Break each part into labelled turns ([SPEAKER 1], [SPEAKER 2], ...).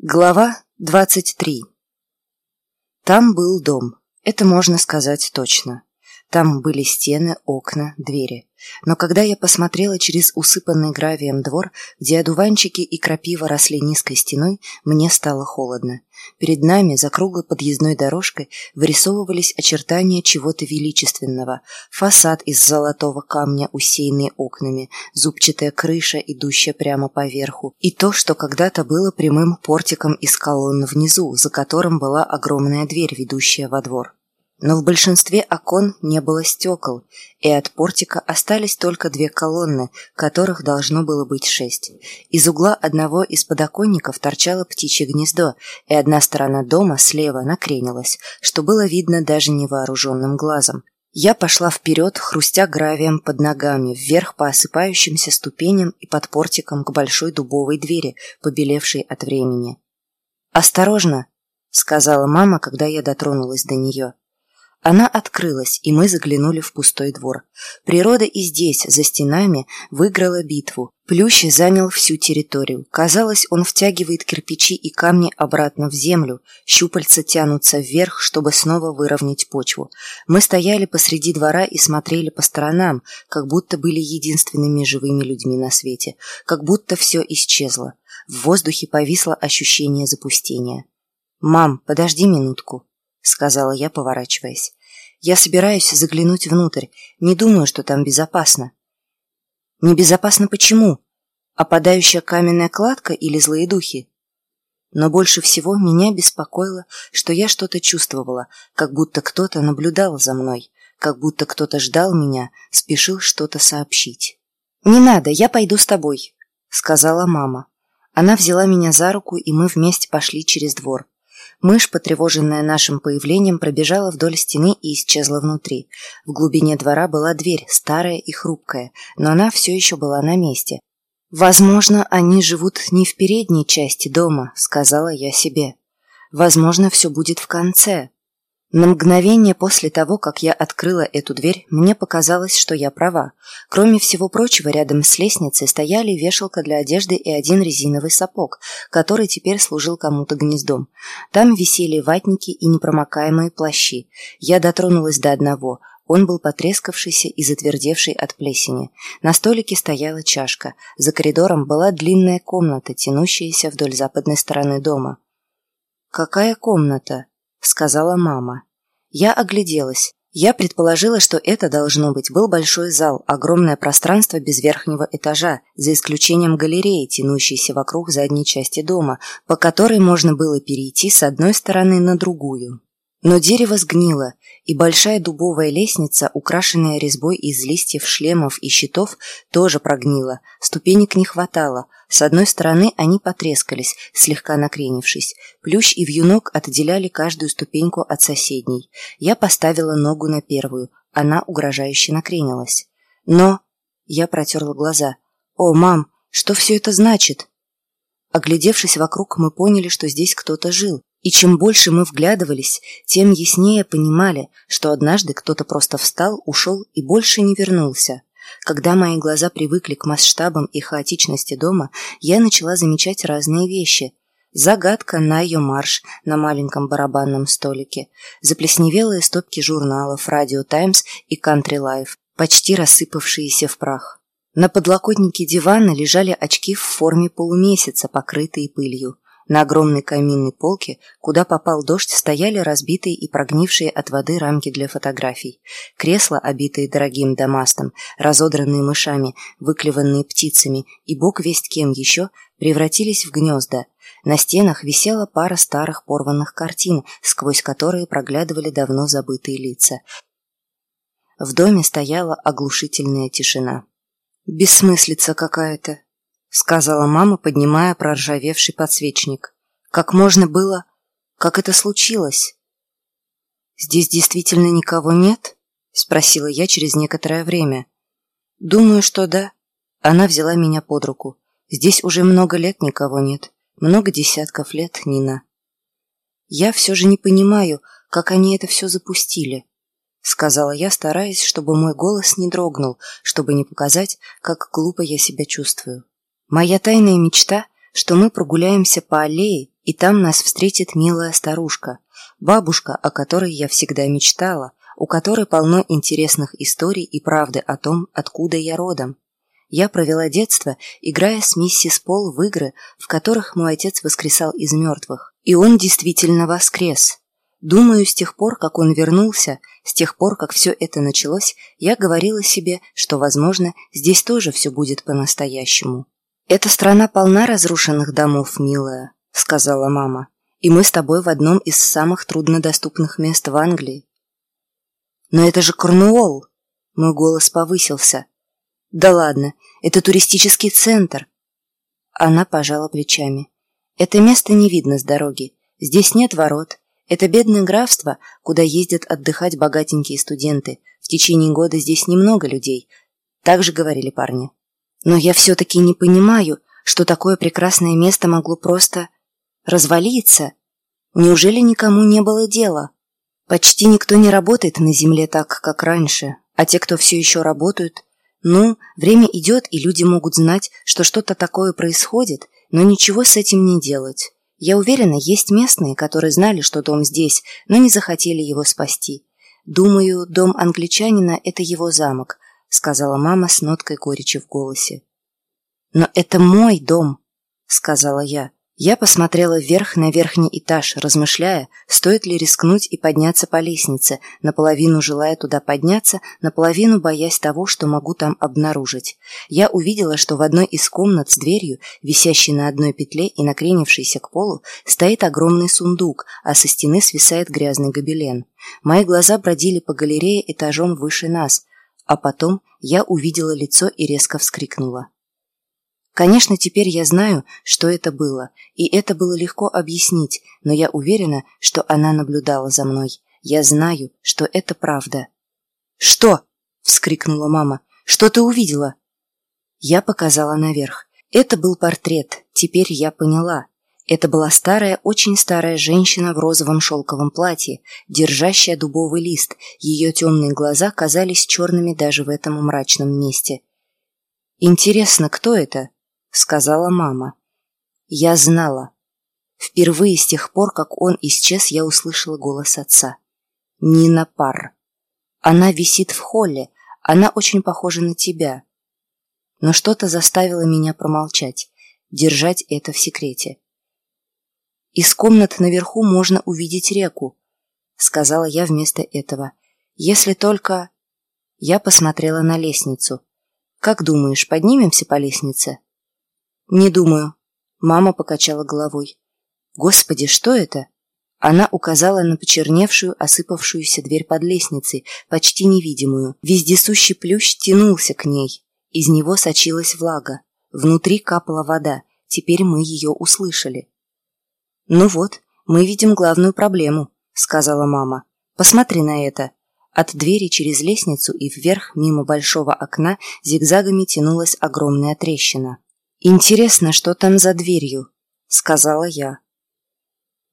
[SPEAKER 1] Глава 23 Там был дом, это можно сказать точно. Там были стены, окна, двери. Но когда я посмотрела через усыпанный гравием двор, где одуванчики и крапива росли низкой стеной, мне стало холодно. Перед нами, за круглой подъездной дорожкой, вырисовывались очертания чего-то величественного. Фасад из золотого камня, усеянный окнами, зубчатая крыша, идущая прямо поверху, и то, что когда-то было прямым портиком из колонн внизу, за которым была огромная дверь, ведущая во двор. Но в большинстве окон не было стекол, и от портика остались только две колонны, которых должно было быть шесть. Из угла одного из подоконников торчало птичье гнездо, и одна сторона дома слева накренилась, что было видно даже невооруженным глазом. Я пошла вперед, хрустя гравием под ногами, вверх по осыпающимся ступеням и под портиком к большой дубовой двери, побелевшей от времени. «Осторожно!» — сказала мама, когда я дотронулась до нее. Она открылась, и мы заглянули в пустой двор. Природа и здесь, за стенами, выиграла битву. Плющ занял всю территорию. Казалось, он втягивает кирпичи и камни обратно в землю. Щупальца тянутся вверх, чтобы снова выровнять почву. Мы стояли посреди двора и смотрели по сторонам, как будто были единственными живыми людьми на свете. Как будто все исчезло. В воздухе повисло ощущение запустения. «Мам, подожди минутку», — сказала я, поворачиваясь. «Я собираюсь заглянуть внутрь. Не думаю, что там безопасно». «Небезопасно почему? Опадающая каменная кладка или злые духи?» Но больше всего меня беспокоило, что я что-то чувствовала, как будто кто-то наблюдал за мной, как будто кто-то ждал меня, спешил что-то сообщить. «Не надо, я пойду с тобой», — сказала мама. Она взяла меня за руку, и мы вместе пошли через двор. Мышь, потревоженная нашим появлением, пробежала вдоль стены и исчезла внутри. В глубине двора была дверь, старая и хрупкая, но она все еще была на месте. «Возможно, они живут не в передней части дома», — сказала я себе. «Возможно, все будет в конце». На мгновение после того, как я открыла эту дверь, мне показалось, что я права. Кроме всего прочего, рядом с лестницей стояли вешалка для одежды и один резиновый сапог, который теперь служил кому-то гнездом. Там висели ватники и непромокаемые плащи. Я дотронулась до одного. Он был потрескавшийся и затвердевший от плесени. На столике стояла чашка. За коридором была длинная комната, тянущаяся вдоль западной стороны дома. «Какая комната?» — сказала мама. Я огляделась. Я предположила, что это, должно быть, был большой зал, огромное пространство без верхнего этажа, за исключением галереи, тянущейся вокруг задней части дома, по которой можно было перейти с одной стороны на другую. Но дерево сгнило, и большая дубовая лестница, украшенная резьбой из листьев шлемов и щитов, тоже прогнила. Ступенек не хватало. С одной стороны они потрескались, слегка накренившись. Плющ и вьюнок отделяли каждую ступеньку от соседней. Я поставила ногу на первую. Она угрожающе накренилась. Но... Я протерла глаза. «О, мам, что все это значит?» Оглядевшись вокруг, мы поняли, что здесь кто-то жил. И чем больше мы вглядывались, тем яснее понимали, что однажды кто-то просто встал, ушел и больше не вернулся. Когда мои глаза привыкли к масштабам и хаотичности дома, я начала замечать разные вещи. Загадка Найо Марш на маленьком барабанном столике, заплесневелые стопки журналов «Radio Times» и «Country Life», почти рассыпавшиеся в прах. На подлокотнике дивана лежали очки в форме полумесяца, покрытые пылью. На огромной каминной полке, куда попал дождь, стояли разбитые и прогнившие от воды рамки для фотографий. Кресла, обитые дорогим дамастом, разодранные мышами, выклеванные птицами и бог весть кем еще, превратились в гнезда. На стенах висела пара старых порванных картин, сквозь которые проглядывали давно забытые лица. В доме стояла оглушительная тишина. «Бессмыслица какая-то», — сказала мама, поднимая проржавевший подсвечник. «Как можно было... Как это случилось?» «Здесь действительно никого нет?» — спросила я через некоторое время. «Думаю, что да». Она взяла меня под руку. «Здесь уже много лет никого нет. Много десятков лет, Нина». «Я все же не понимаю, как они это все запустили», — сказала я, стараясь, чтобы мой голос не дрогнул, чтобы не показать, как глупо я себя чувствую. Моя тайная мечта, что мы прогуляемся по аллее, и там нас встретит милая старушка, бабушка, о которой я всегда мечтала, у которой полно интересных историй и правды о том, откуда я родом. Я провела детство, играя с миссис Пол в игры, в которых мой отец воскресал из мертвых. И он действительно воскрес. Думаю, с тех пор, как он вернулся, с тех пор, как все это началось, я говорила себе, что, возможно, здесь тоже все будет по-настоящему. «Эта страна полна разрушенных домов, милая», — сказала мама. «И мы с тобой в одном из самых труднодоступных мест в Англии». «Но это же Корнуолл!» Мой голос повысился. «Да ладно, это туристический центр». Она пожала плечами. «Это место не видно с дороги. Здесь нет ворот, это бедное графство, куда ездят отдыхать богатенькие студенты. В течение года здесь немного людей. Так же говорили парни. Но я все-таки не понимаю, что такое прекрасное место могло просто развалиться. Неужели никому не было дела? Почти никто не работает на земле так, как раньше. А те, кто все еще работают, ну, время идет, и люди могут знать, что что-то такое происходит, но ничего с этим не делать. Я уверена, есть местные, которые знали, что дом здесь, но не захотели его спасти. Думаю, дом англичанина – это его замок, сказала мама с ноткой горечи в голосе. Но это мой дом, сказала я. Я посмотрела вверх на верхний этаж, размышляя, стоит ли рискнуть и подняться по лестнице, наполовину желая туда подняться, наполовину боясь того, что могу там обнаружить. Я увидела, что в одной из комнат с дверью, висящей на одной петле и накренившейся к полу, стоит огромный сундук, а со стены свисает грязный гобелен. Мои глаза бродили по галерее этажом выше нас, а потом я увидела лицо и резко вскрикнула. Конечно, теперь я знаю, что это было, и это было легко объяснить, но я уверена, что она наблюдала за мной. Я знаю, что это правда. «Что?» — вскрикнула мама. «Что ты увидела?» Я показала наверх. Это был портрет, теперь я поняла. Это была старая, очень старая женщина в розовом шелковом платье, держащая дубовый лист. Ее темные глаза казались черными даже в этом мрачном месте. «Интересно, кто это?» — сказала мама. Я знала. Впервые с тех пор, как он исчез, я услышала голос отца. Нина Пар. Она висит в холле, она очень похожа на тебя. Но что-то заставило меня промолчать, держать это в секрете. Из комнат наверху можно увидеть реку, сказала я вместо этого. Если только... Я посмотрела на лестницу. Как думаешь, поднимемся по лестнице? «Не думаю». Мама покачала головой. «Господи, что это?» Она указала на почерневшую, осыпавшуюся дверь под лестницей, почти невидимую. Вездесущий плющ тянулся к ней. Из него сочилась влага. Внутри капала вода. Теперь мы ее услышали. «Ну вот, мы видим главную проблему», — сказала мама. «Посмотри на это». От двери через лестницу и вверх, мимо большого окна, зигзагами тянулась огромная трещина. «Интересно, что там за дверью?» — сказала я.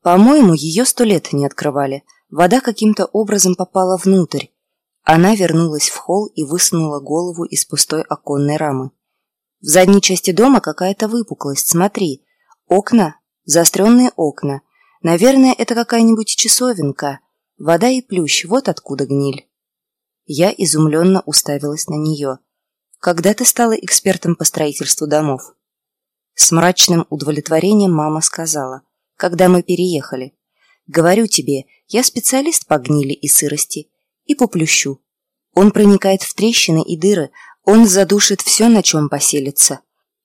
[SPEAKER 1] По-моему, ее сто лет не открывали. Вода каким-то образом попала внутрь. Она вернулась в холл и высунула голову из пустой оконной рамы. В задней части дома какая-то выпуклость, смотри. Окна, заостренные окна. Наверное, это какая-нибудь часовенка. Вода и плющ, вот откуда гниль. Я изумленно уставилась на нее. Когда ты стала экспертом по строительству домов? С мрачным удовлетворением мама сказала, когда мы переехали. Говорю тебе, я специалист по гнили и сырости. И по плющу. Он проникает в трещины и дыры, он задушит все, на чем поселится.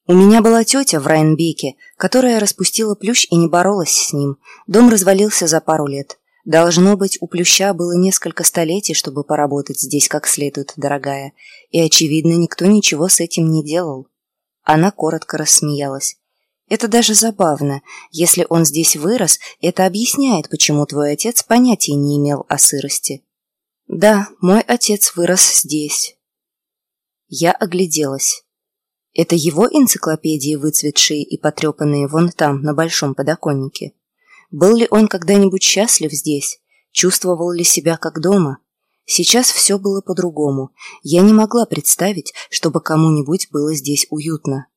[SPEAKER 1] У меня была тетя в Райнбеке, которая распустила плющ и не боролась с ним. Дом развалился за пару лет. Должно быть, у плюща было несколько столетий, чтобы поработать здесь как следует, дорогая. И, очевидно, никто ничего с этим не делал. Она коротко рассмеялась. Это даже забавно. Если он здесь вырос, это объясняет, почему твой отец понятия не имел о сырости. Да, мой отец вырос здесь. Я огляделась. Это его энциклопедии, выцветшие и потрепанные вон там, на большом подоконнике. Был ли он когда-нибудь счастлив здесь? Чувствовал ли себя как дома? Сейчас все было по-другому. Я не могла представить, чтобы кому-нибудь было здесь уютно.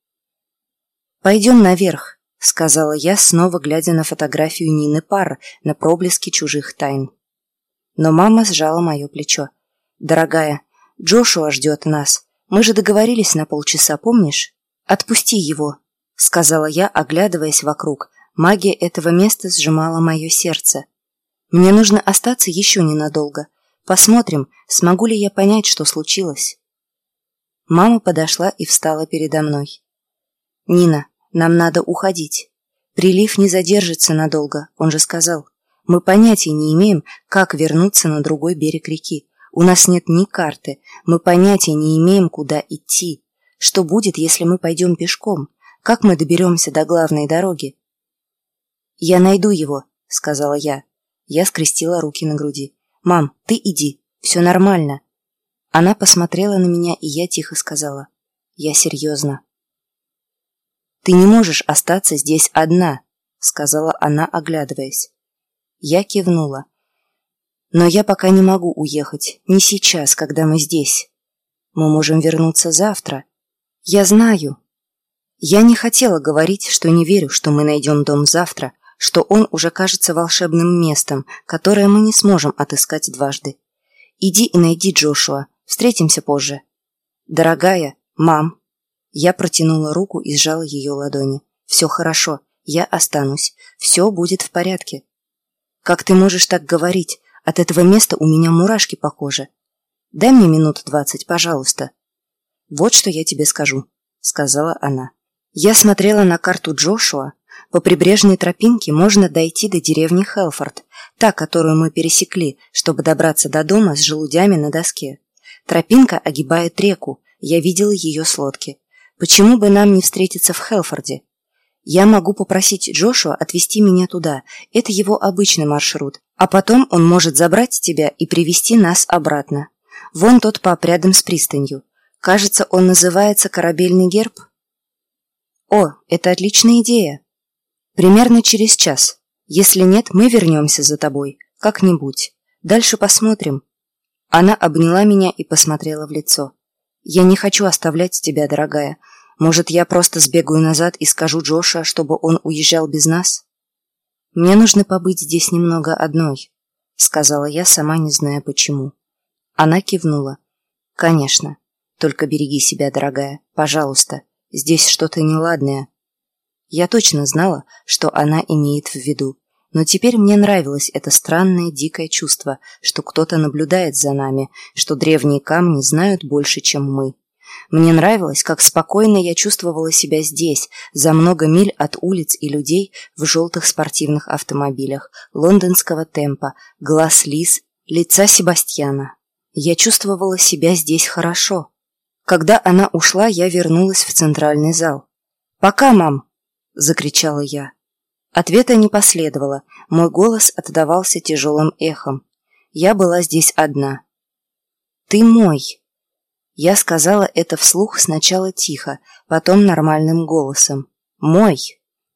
[SPEAKER 1] «Пойдем наверх», — сказала я, снова глядя на фотографию Нины Пар на проблеске чужих тайн. Но мама сжала мое плечо. «Дорогая, Джошуа ждет нас. Мы же договорились на полчаса, помнишь? Отпусти его», — сказала я, оглядываясь вокруг. Магия этого места сжимала мое сердце. «Мне нужно остаться еще ненадолго. Посмотрим, смогу ли я понять, что случилось». Мама подошла и встала передо мной. «Нина, нам надо уходить. Прилив не задержится надолго, он же сказал. Мы понятия не имеем, как вернуться на другой берег реки. У нас нет ни карты, мы понятия не имеем, куда идти. Что будет, если мы пойдем пешком? Как мы доберемся до главной дороги? «Я найду его», — сказала я. Я скрестила руки на груди. «Мам, ты иди, все нормально». Она посмотрела на меня, и я тихо сказала. «Я серьезно». «Ты не можешь остаться здесь одна», — сказала она, оглядываясь. Я кивнула. «Но я пока не могу уехать, не сейчас, когда мы здесь. Мы можем вернуться завтра. Я знаю». Я не хотела говорить, что не верю, что мы найдем дом завтра, что он уже кажется волшебным местом, которое мы не сможем отыскать дважды. Иди и найди Джошуа, встретимся позже. Дорогая, мам, я протянула руку и сжала ее ладони. «Все хорошо, я останусь. Все будет в порядке». «Как ты можешь так говорить? От этого места у меня мурашки по коже. Дай мне минут двадцать, пожалуйста». «Вот что я тебе скажу», — сказала она. Я смотрела на карту Джошуа. По прибрежной тропинке можно дойти до деревни Хелфорд, та, которую мы пересекли, чтобы добраться до дома с желудями на доске. Тропинка огибает реку, я видела ее с лодки. Почему бы нам не встретиться в Хелфорде? Я могу попросить Джошуа отвезти меня туда. Это его обычный маршрут. А потом он может забрать тебя и привести нас обратно. Вон тот пап рядом с пристанью. Кажется, он называется «Корабельный герб». О, это отличная идея. Примерно через час. Если нет, мы вернемся за тобой. Как-нибудь. Дальше посмотрим. Она обняла меня и посмотрела в лицо. «Я не хочу оставлять тебя, дорогая. Может, я просто сбегаю назад и скажу Джоша, чтобы он уезжал без нас?» «Мне нужно побыть здесь немного одной», — сказала я, сама не зная почему. Она кивнула. «Конечно. Только береги себя, дорогая. Пожалуйста. Здесь что-то неладное». Я точно знала, что она имеет в виду. Но теперь мне нравилось это странное дикое чувство, что кто-то наблюдает за нами, что древние камни знают больше, чем мы. Мне нравилось, как спокойно я чувствовала себя здесь, за много миль от улиц и людей в желтых спортивных автомобилях, лондонского темпа, глаз Лиз, лица Себастьяна. Я чувствовала себя здесь хорошо. Когда она ушла, я вернулась в центральный зал. «Пока, мам!» – закричала я. Ответа не последовало, мой голос отдавался тяжелым эхом. Я была здесь одна. «Ты мой!» Я сказала это вслух сначала тихо, потом нормальным голосом. «Мой!»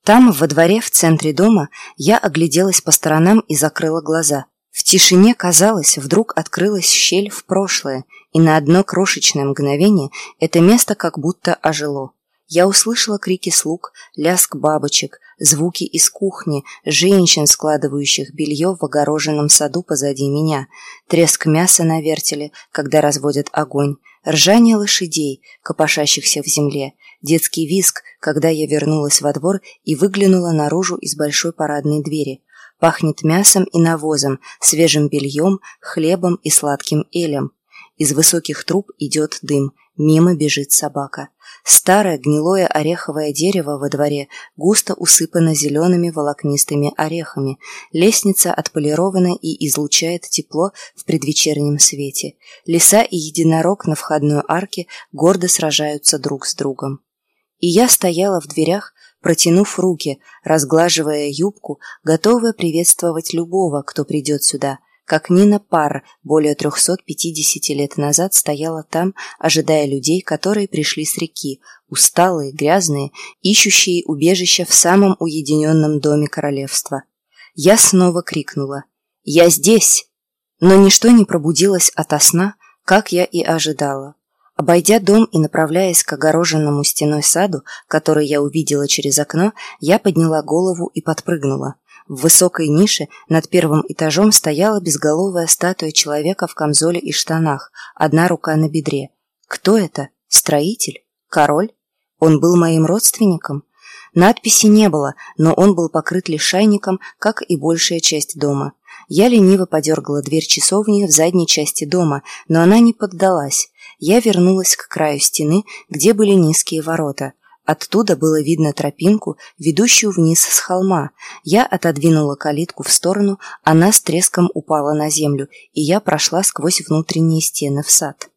[SPEAKER 1] Там, во дворе, в центре дома, я огляделась по сторонам и закрыла глаза. В тишине, казалось, вдруг открылась щель в прошлое, и на одно крошечное мгновение это место как будто ожило. Я услышала крики слуг, лязг бабочек, звуки из кухни, женщин, складывающих белье в огороженном саду позади меня, треск мяса на вертеле, когда разводят огонь, ржание лошадей, копошащихся в земле, детский визг, когда я вернулась во двор и выглянула наружу из большой парадной двери. Пахнет мясом и навозом, свежим бельем, хлебом и сладким элем. Из высоких труб идет дым, мимо бежит собака. Старое гнилое ореховое дерево во дворе густо усыпано зелеными волокнистыми орехами. Лестница отполирована и излучает тепло в предвечернем свете. Лиса и единорог на входной арке гордо сражаются друг с другом. И я стояла в дверях, протянув руки, разглаживая юбку, готовая приветствовать любого, кто придет сюда – как Нина Пар более 350 лет назад стояла там, ожидая людей, которые пришли с реки, усталые, грязные, ищущие убежище в самом уединенном доме королевства. Я снова крикнула «Я здесь!» Но ничто не пробудилось ото сна, как я и ожидала. Обойдя дом и направляясь к огороженному стеной саду, который я увидела через окно, я подняла голову и подпрыгнула. В высокой нише над первым этажом стояла безголовая статуя человека в камзоле и штанах, одна рука на бедре. Кто это? Строитель? Король? Он был моим родственником? Надписи не было, но он был покрыт лишайником, как и большая часть дома. Я лениво подергала дверь часовни в задней части дома, но она не поддалась. Я вернулась к краю стены, где были низкие ворота. Оттуда было видно тропинку, ведущую вниз с холма. Я отодвинула калитку в сторону, она с треском упала на землю, и я прошла сквозь внутренние стены в сад.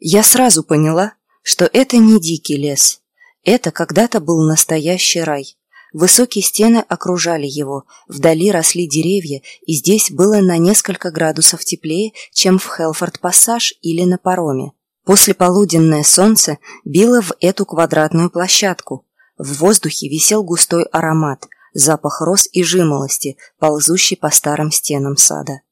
[SPEAKER 1] Я сразу поняла, что это не дикий лес. Это когда-то был настоящий рай. Высокие стены окружали его, вдали росли деревья, и здесь было на несколько градусов теплее, чем в Хелфорд-Пассаж или на пароме. Послеполуденное солнце било в эту квадратную площадку. В воздухе висел густой аромат, запах роз и жимолости, ползущий по старым стенам сада.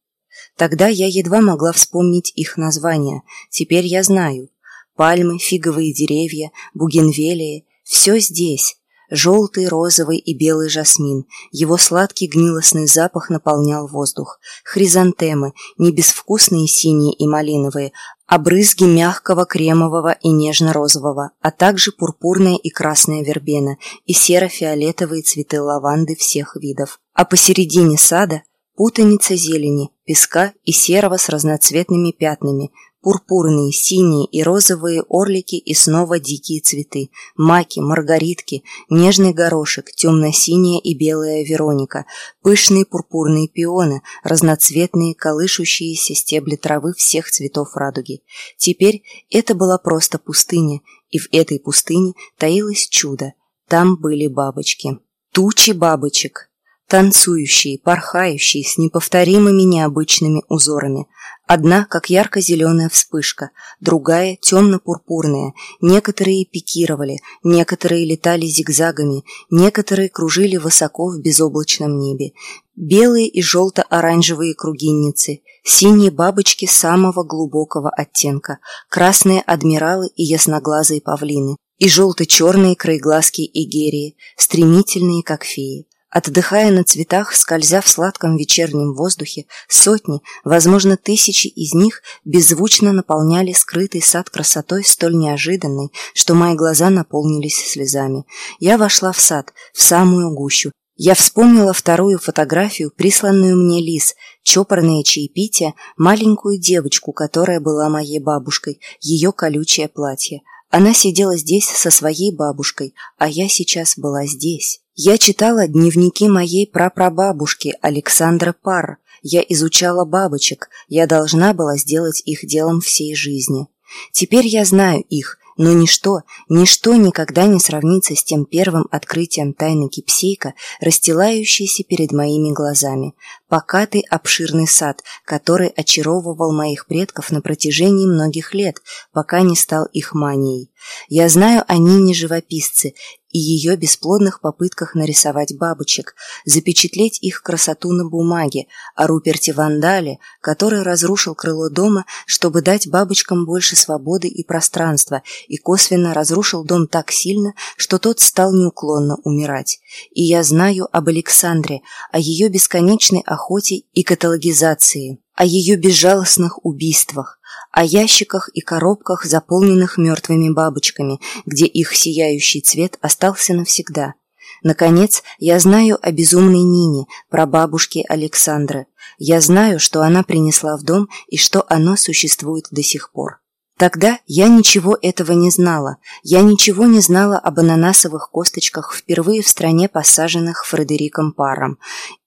[SPEAKER 1] Тогда я едва могла вспомнить их названия, теперь я знаю. Пальмы, фиговые деревья, бугенвелии – все здесь, Желтый, розовый и белый жасмин. Его сладкий гнилостный запах наполнял воздух. Хризантемы, не безвкусные синие и малиновые, а брызги мягкого кремового и нежно-розового, а также пурпурная и красная вербена и серо-фиолетовые цветы лаванды всех видов. А посередине сада путаница зелени, песка и серого с разноцветными пятнами, Пурпурные, синие и розовые орлики и снова дикие цветы. Маки, маргаритки, нежный горошек, темно-синяя и белая вероника, пышные пурпурные пионы, разноцветные колышущиеся стебли травы всех цветов радуги. Теперь это была просто пустыня, и в этой пустыне таилось чудо. Там были бабочки. Тучи бабочек. Танцующие, порхающие, с неповторимыми необычными узорами – Одна, как ярко-зеленая вспышка, другая – темно-пурпурная. Некоторые пикировали, некоторые летали зигзагами, некоторые кружили высоко в безоблачном небе. Белые и желто-оранжевые кругинницы, синие бабочки самого глубокого оттенка, красные адмиралы и ясноглазые павлины, и желто-черные краеглазки игерии, стремительные, как феи. Отдыхая на цветах, скользя в сладком вечернем воздухе, сотни, возможно, тысячи из них беззвучно наполняли скрытый сад красотой столь неожиданной, что мои глаза наполнились слезами. Я вошла в сад, в самую гущу. Я вспомнила вторую фотографию, присланную мне Лис, чопорное чаепитие, маленькую девочку, которая была моей бабушкой, ее колючее платье. Она сидела здесь со своей бабушкой, а я сейчас была здесь. Я читала дневники моей прапрабабушки Александра Пар. Я изучала бабочек. Я должна была сделать их делом всей жизни. Теперь я знаю их, но ничто, ничто никогда не сравнится с тем первым открытием тайны кипсейка, расстилающейся перед моими глазами. Покатый обширный сад, который очаровывал моих предков на протяжении многих лет, пока не стал их манией. Я знаю, они не живописцы, и ее бесплодных попытках нарисовать бабочек, запечатлеть их красоту на бумаге, о Руперте Вандале, который разрушил крыло дома, чтобы дать бабочкам больше свободы и пространства, и косвенно разрушил дом так сильно, что тот стал неуклонно умирать. И я знаю об Александре, о ее бесконечной охоте и каталогизации, о ее безжалостных убийствах, о ящиках и коробках, заполненных мертвыми бабочками, где их сияющий цвет остался навсегда. Наконец, я знаю о безумной Нине, прабабушке Александры. Я знаю, что она принесла в дом и что оно существует до сих пор. Тогда я ничего этого не знала. Я ничего не знала об ананасовых косточках, впервые в стране посаженных Фредериком Паром,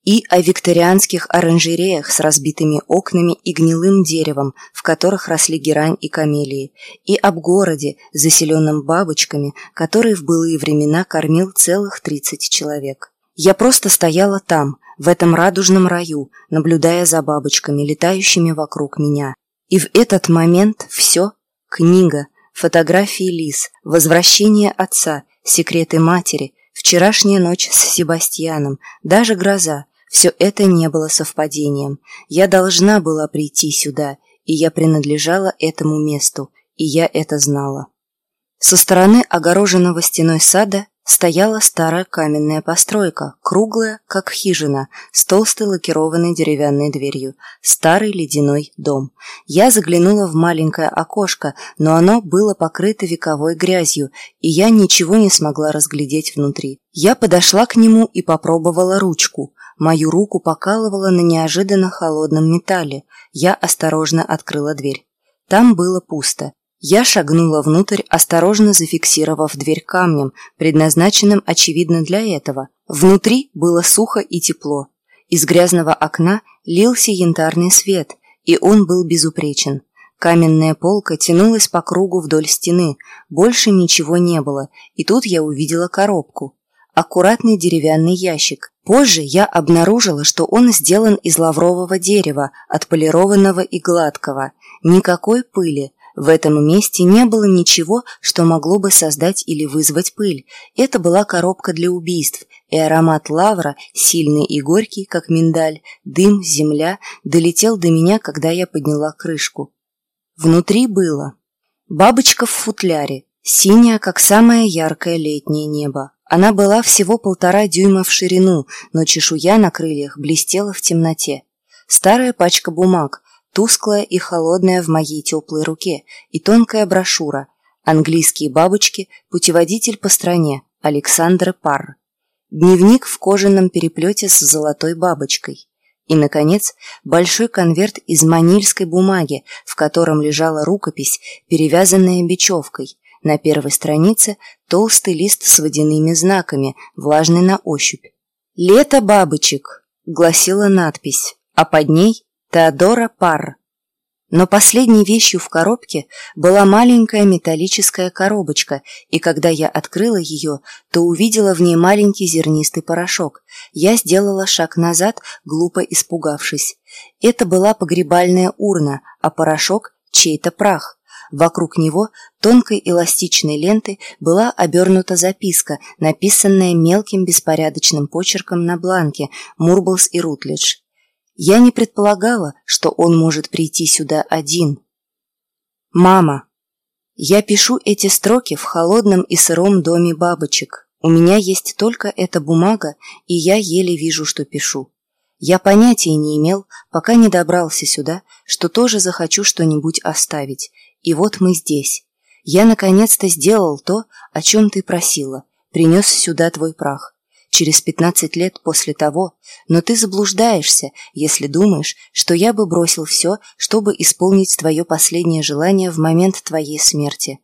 [SPEAKER 1] и о викторианских оранжереях с разбитыми окнами и гнилым деревом, в которых росли герань и камелии, и об городе, заселенном бабочками, который в былые времена кормил целых тридцать человек. Я просто стояла там, в этом радужном раю, наблюдая за бабочками, летающими вокруг меня. И в этот момент все Книга, фотографии Лис, возвращение отца, секреты матери, вчерашняя ночь с Себастьяном, даже гроза. Все это не было совпадением. Я должна была прийти сюда, и я принадлежала этому месту, и я это знала. Со стороны огороженного стеной сада стояла старая каменная постройка, круглая, как хижина, с толстой лакированной деревянной дверью. Старый ледяной дом. Я заглянула в маленькое окошко, но оно было покрыто вековой грязью, и я ничего не смогла разглядеть внутри. Я подошла к нему и попробовала ручку. Мою руку покалывало на неожиданно холодном металле. Я осторожно открыла дверь. Там было пусто. Я шагнула внутрь, осторожно зафиксировав дверь камнем, предназначенным, очевидно, для этого. Внутри было сухо и тепло. Из грязного окна лился янтарный свет, и он был безупречен. Каменная полка тянулась по кругу вдоль стены, больше ничего не было, и тут я увидела коробку. Аккуратный деревянный ящик. Позже я обнаружила, что он сделан из лаврового дерева, отполированного и гладкого. Никакой пыли, в этом месте не было ничего, что могло бы создать или вызвать пыль. Это была коробка для убийств, и аромат лавра, сильный и горький, как миндаль, дым, земля, долетел до меня, когда я подняла крышку. Внутри было бабочка в футляре, синяя, как самое яркое летнее небо. Она была всего полтора дюйма в ширину, но чешуя на крыльях блестела в темноте. Старая пачка бумаг, тусклая и холодная в моей теплой руке, и тонкая брошюра «Английские бабочки. Путеводитель по стране. Александр Парр». Дневник в кожаном переплете с золотой бабочкой. И, наконец, большой конверт из манильской бумаги, в котором лежала рукопись, перевязанная бечевкой. На первой странице толстый лист с водяными знаками, влажный на ощупь. «Лето бабочек», — гласила надпись, а под ней Теодора Пар. Но последней вещью в коробке была маленькая металлическая коробочка, и когда я открыла ее, то увидела в ней маленький зернистый порошок. Я сделала шаг назад, глупо испугавшись. Это была погребальная урна, а порошок – чей-то прах. Вокруг него тонкой эластичной лентой была обернута записка, написанная мелким беспорядочным почерком на бланке «Мурблс и Рутлидж». Я не предполагала, что он может прийти сюда один. «Мама, я пишу эти строки в холодном и сыром доме бабочек. У меня есть только эта бумага, и я еле вижу, что пишу. Я понятия не имел, пока не добрался сюда, что тоже захочу что-нибудь оставить. И вот мы здесь. Я наконец-то сделал то, о чем ты просила. Принес сюда твой прах через 15 лет после того, но ты заблуждаешься, если думаешь, что я бы бросил все, чтобы исполнить твое последнее желание в момент твоей смерти.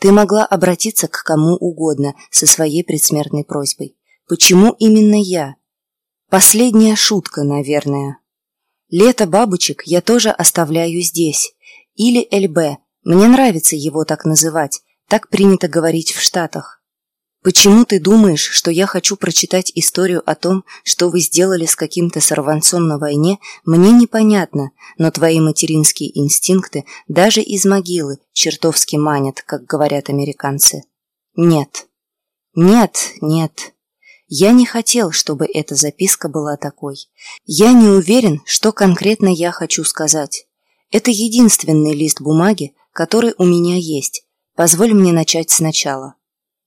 [SPEAKER 1] Ты могла обратиться к кому угодно со своей предсмертной просьбой. Почему именно я? Последняя шутка, наверное. Лето бабочек я тоже оставляю здесь. Или ЛБ. Мне нравится его так называть. Так принято говорить в Штатах. Почему ты думаешь, что я хочу прочитать историю о том, что вы сделали с каким-то сорванцом на войне, мне непонятно, но твои материнские инстинкты даже из могилы чертовски манят, как говорят американцы. Нет. Нет, нет. Я не хотел, чтобы эта записка была такой. Я не уверен, что конкретно я хочу сказать. Это единственный лист бумаги, который у меня есть. Позволь мне начать сначала.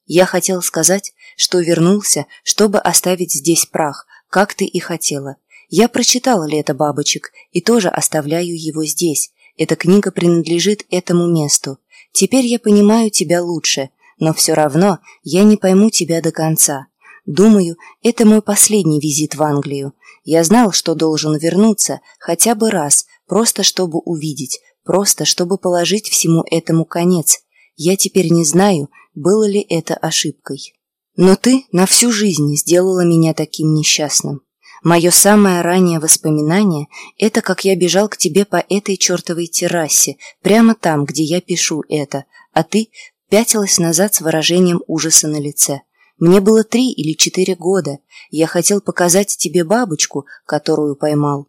[SPEAKER 1] Я хотел сказать, что вернулся, чтобы оставить здесь прах, как ты и хотела. Я прочитала «Лето бабочек» и тоже оставляю его здесь. Эта книга принадлежит этому месту. Теперь я понимаю тебя лучше, но все равно я не пойму тебя до конца. Думаю, это мой последний визит в Англию. Я знал, что должен вернуться хотя бы раз, просто чтобы увидеть, просто чтобы положить всему этому конец. Я теперь не знаю, было ли это ошибкой. Но ты на всю жизнь сделала меня таким несчастным. Мое самое раннее воспоминание – это как я бежал к тебе по этой чертовой террасе, прямо там, где я пишу это, а ты пятилась назад с выражением ужаса на лице. Мне было три или четыре года. Я хотел показать тебе бабочку, которую поймал.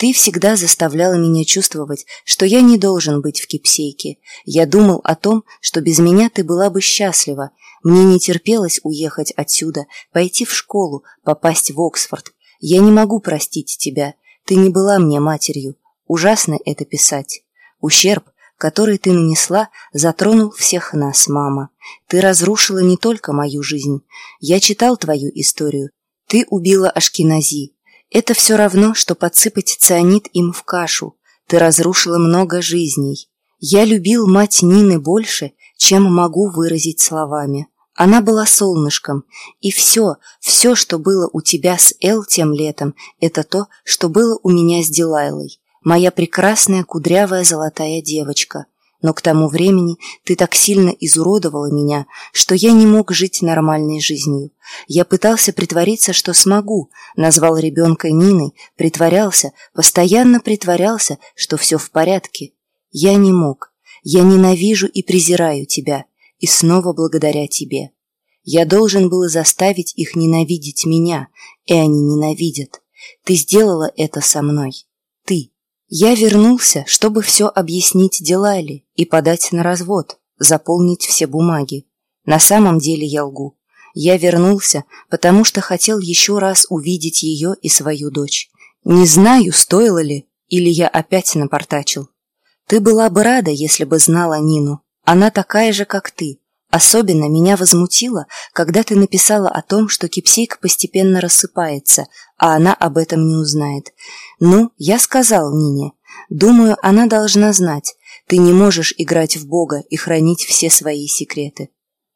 [SPEAKER 1] Ты всегда заставляла меня чувствовать, что я не должен быть в кипсейке. Я думал о том, что без меня ты была бы счастлива. Мне не терпелось уехать отсюда, пойти в школу, попасть в Оксфорд. Я не могу простить тебя. Ты не была мне матерью. Ужасно это писать. Ущерб, который ты нанесла, затронул всех нас, мама. Ты разрушила не только мою жизнь. Я читал твою историю. Ты убила Ашкинази. Это все равно, что подсыпать цианид им в кашу. Ты разрушила много жизней. Я любил мать Нины больше, чем могу выразить словами. Она была солнышком, и все, все, что было у тебя с Эл тем летом, это то, что было у меня с Дилайлой. Моя прекрасная кудрявая золотая девочка. Но к тому времени ты так сильно изуродовала меня, что я не мог жить нормальной жизнью. Я пытался притвориться, что смогу, назвал ребенка Ниной, притворялся, постоянно притворялся, что все в порядке. Я не мог. Я ненавижу и презираю тебя и снова благодаря тебе. Я должен был заставить их ненавидеть меня, и они ненавидят. Ты сделала это со мной. Я вернулся, чтобы все объяснить Дилайле и подать на развод, заполнить все бумаги. На самом деле я лгу. Я вернулся, потому что хотел еще раз увидеть ее и свою дочь. Не знаю, стоило ли, или я опять напортачил. Ты была бы рада, если бы знала Нину, она такая же, как ты. Особенно меня возмутило, когда ты написала о том, что кипсейка постепенно рассыпается, а она об этом не узнает. Ну, я сказал Нине. Думаю, она должна знать. Ты не можешь играть в Бога и хранить все свои секреты.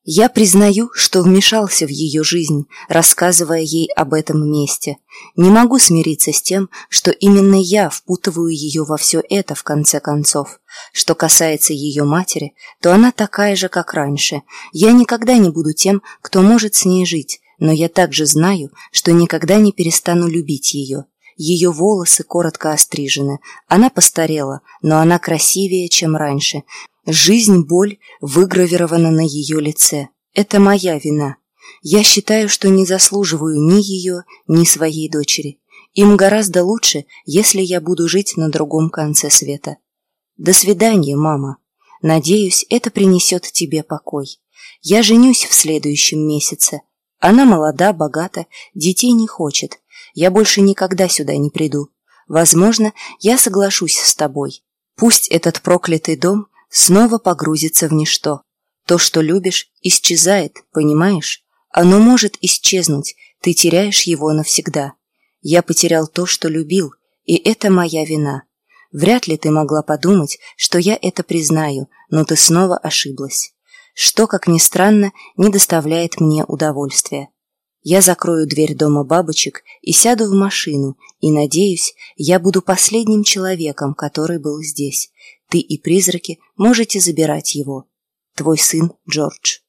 [SPEAKER 1] Я признаю, что вмешался в ее жизнь, рассказывая ей об этом месте. Не могу смириться с тем, что именно я впутываю ее во все это в конце концов. Что касается ее матери, то она такая же, как раньше. Я никогда не буду тем, кто может с ней жить, но я также знаю, что никогда не перестану любить ее. Ее волосы коротко острижены. Она постарела, но она красивее, чем раньше. Жизнь, боль выгравирована на ее лице. Это моя вина. Я считаю, что не заслуживаю ни ее, ни своей дочери. Им гораздо лучше, если я буду жить на другом конце света. До свидания, мама. Надеюсь, это принесет тебе покой. Я женюсь в следующем месяце. Она молода, богата, детей не хочет. Я больше никогда сюда не приду. Возможно, я соглашусь с тобой. Пусть этот проклятый дом снова погрузится в ничто. То, что любишь, исчезает, понимаешь? Оно может исчезнуть, ты теряешь его навсегда. Я потерял то, что любил, и это моя вина. Вряд ли ты могла подумать, что я это признаю, но ты снова ошиблась. Что, как ни странно, не доставляет мне удовольствия. Я закрою дверь дома бабочек и сяду в машину, и, надеюсь, я буду последним человеком, который был здесь. Ты и призраки можете забирать его. Твой сын Джордж.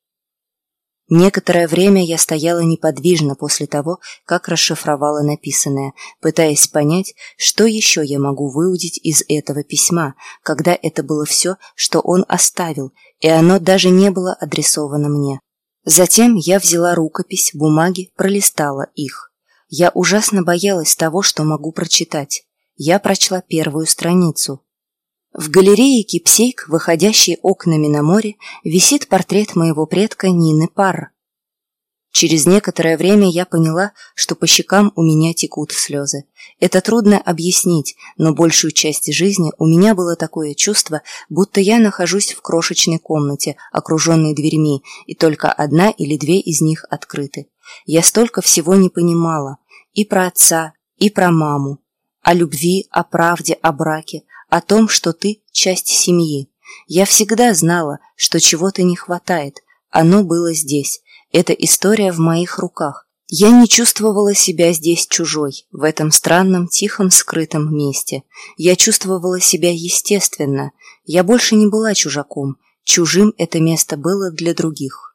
[SPEAKER 1] Некоторое время я стояла неподвижно после того, как расшифровала написанное, пытаясь понять, что еще я могу выудить из этого письма, когда это было все, что он оставил, и оно даже не было адресовано мне. Затем я взяла рукопись, бумаги, пролистала их. Я ужасно боялась того, что могу прочитать. Я прочла первую страницу. В галерее Кипсейк, выходящей окнами на море, висит портрет моего предка Нины Пар. Через некоторое время я поняла, что по щекам у меня текут слезы. Это трудно объяснить, но большую часть жизни у меня было такое чувство, будто я нахожусь в крошечной комнате, окруженной дверьми, и только одна или две из них открыты. Я столько всего не понимала. И про отца, и про маму. О любви, о правде, о браке, о том, что ты часть семьи. Я всегда знала, что чего-то не хватает. Оно было здесь. Эта история в моих руках. Я не чувствовала себя здесь чужой, в этом странном, тихом, скрытом месте. Я чувствовала себя естественно. Я больше не была чужаком. Чужим это место было для других.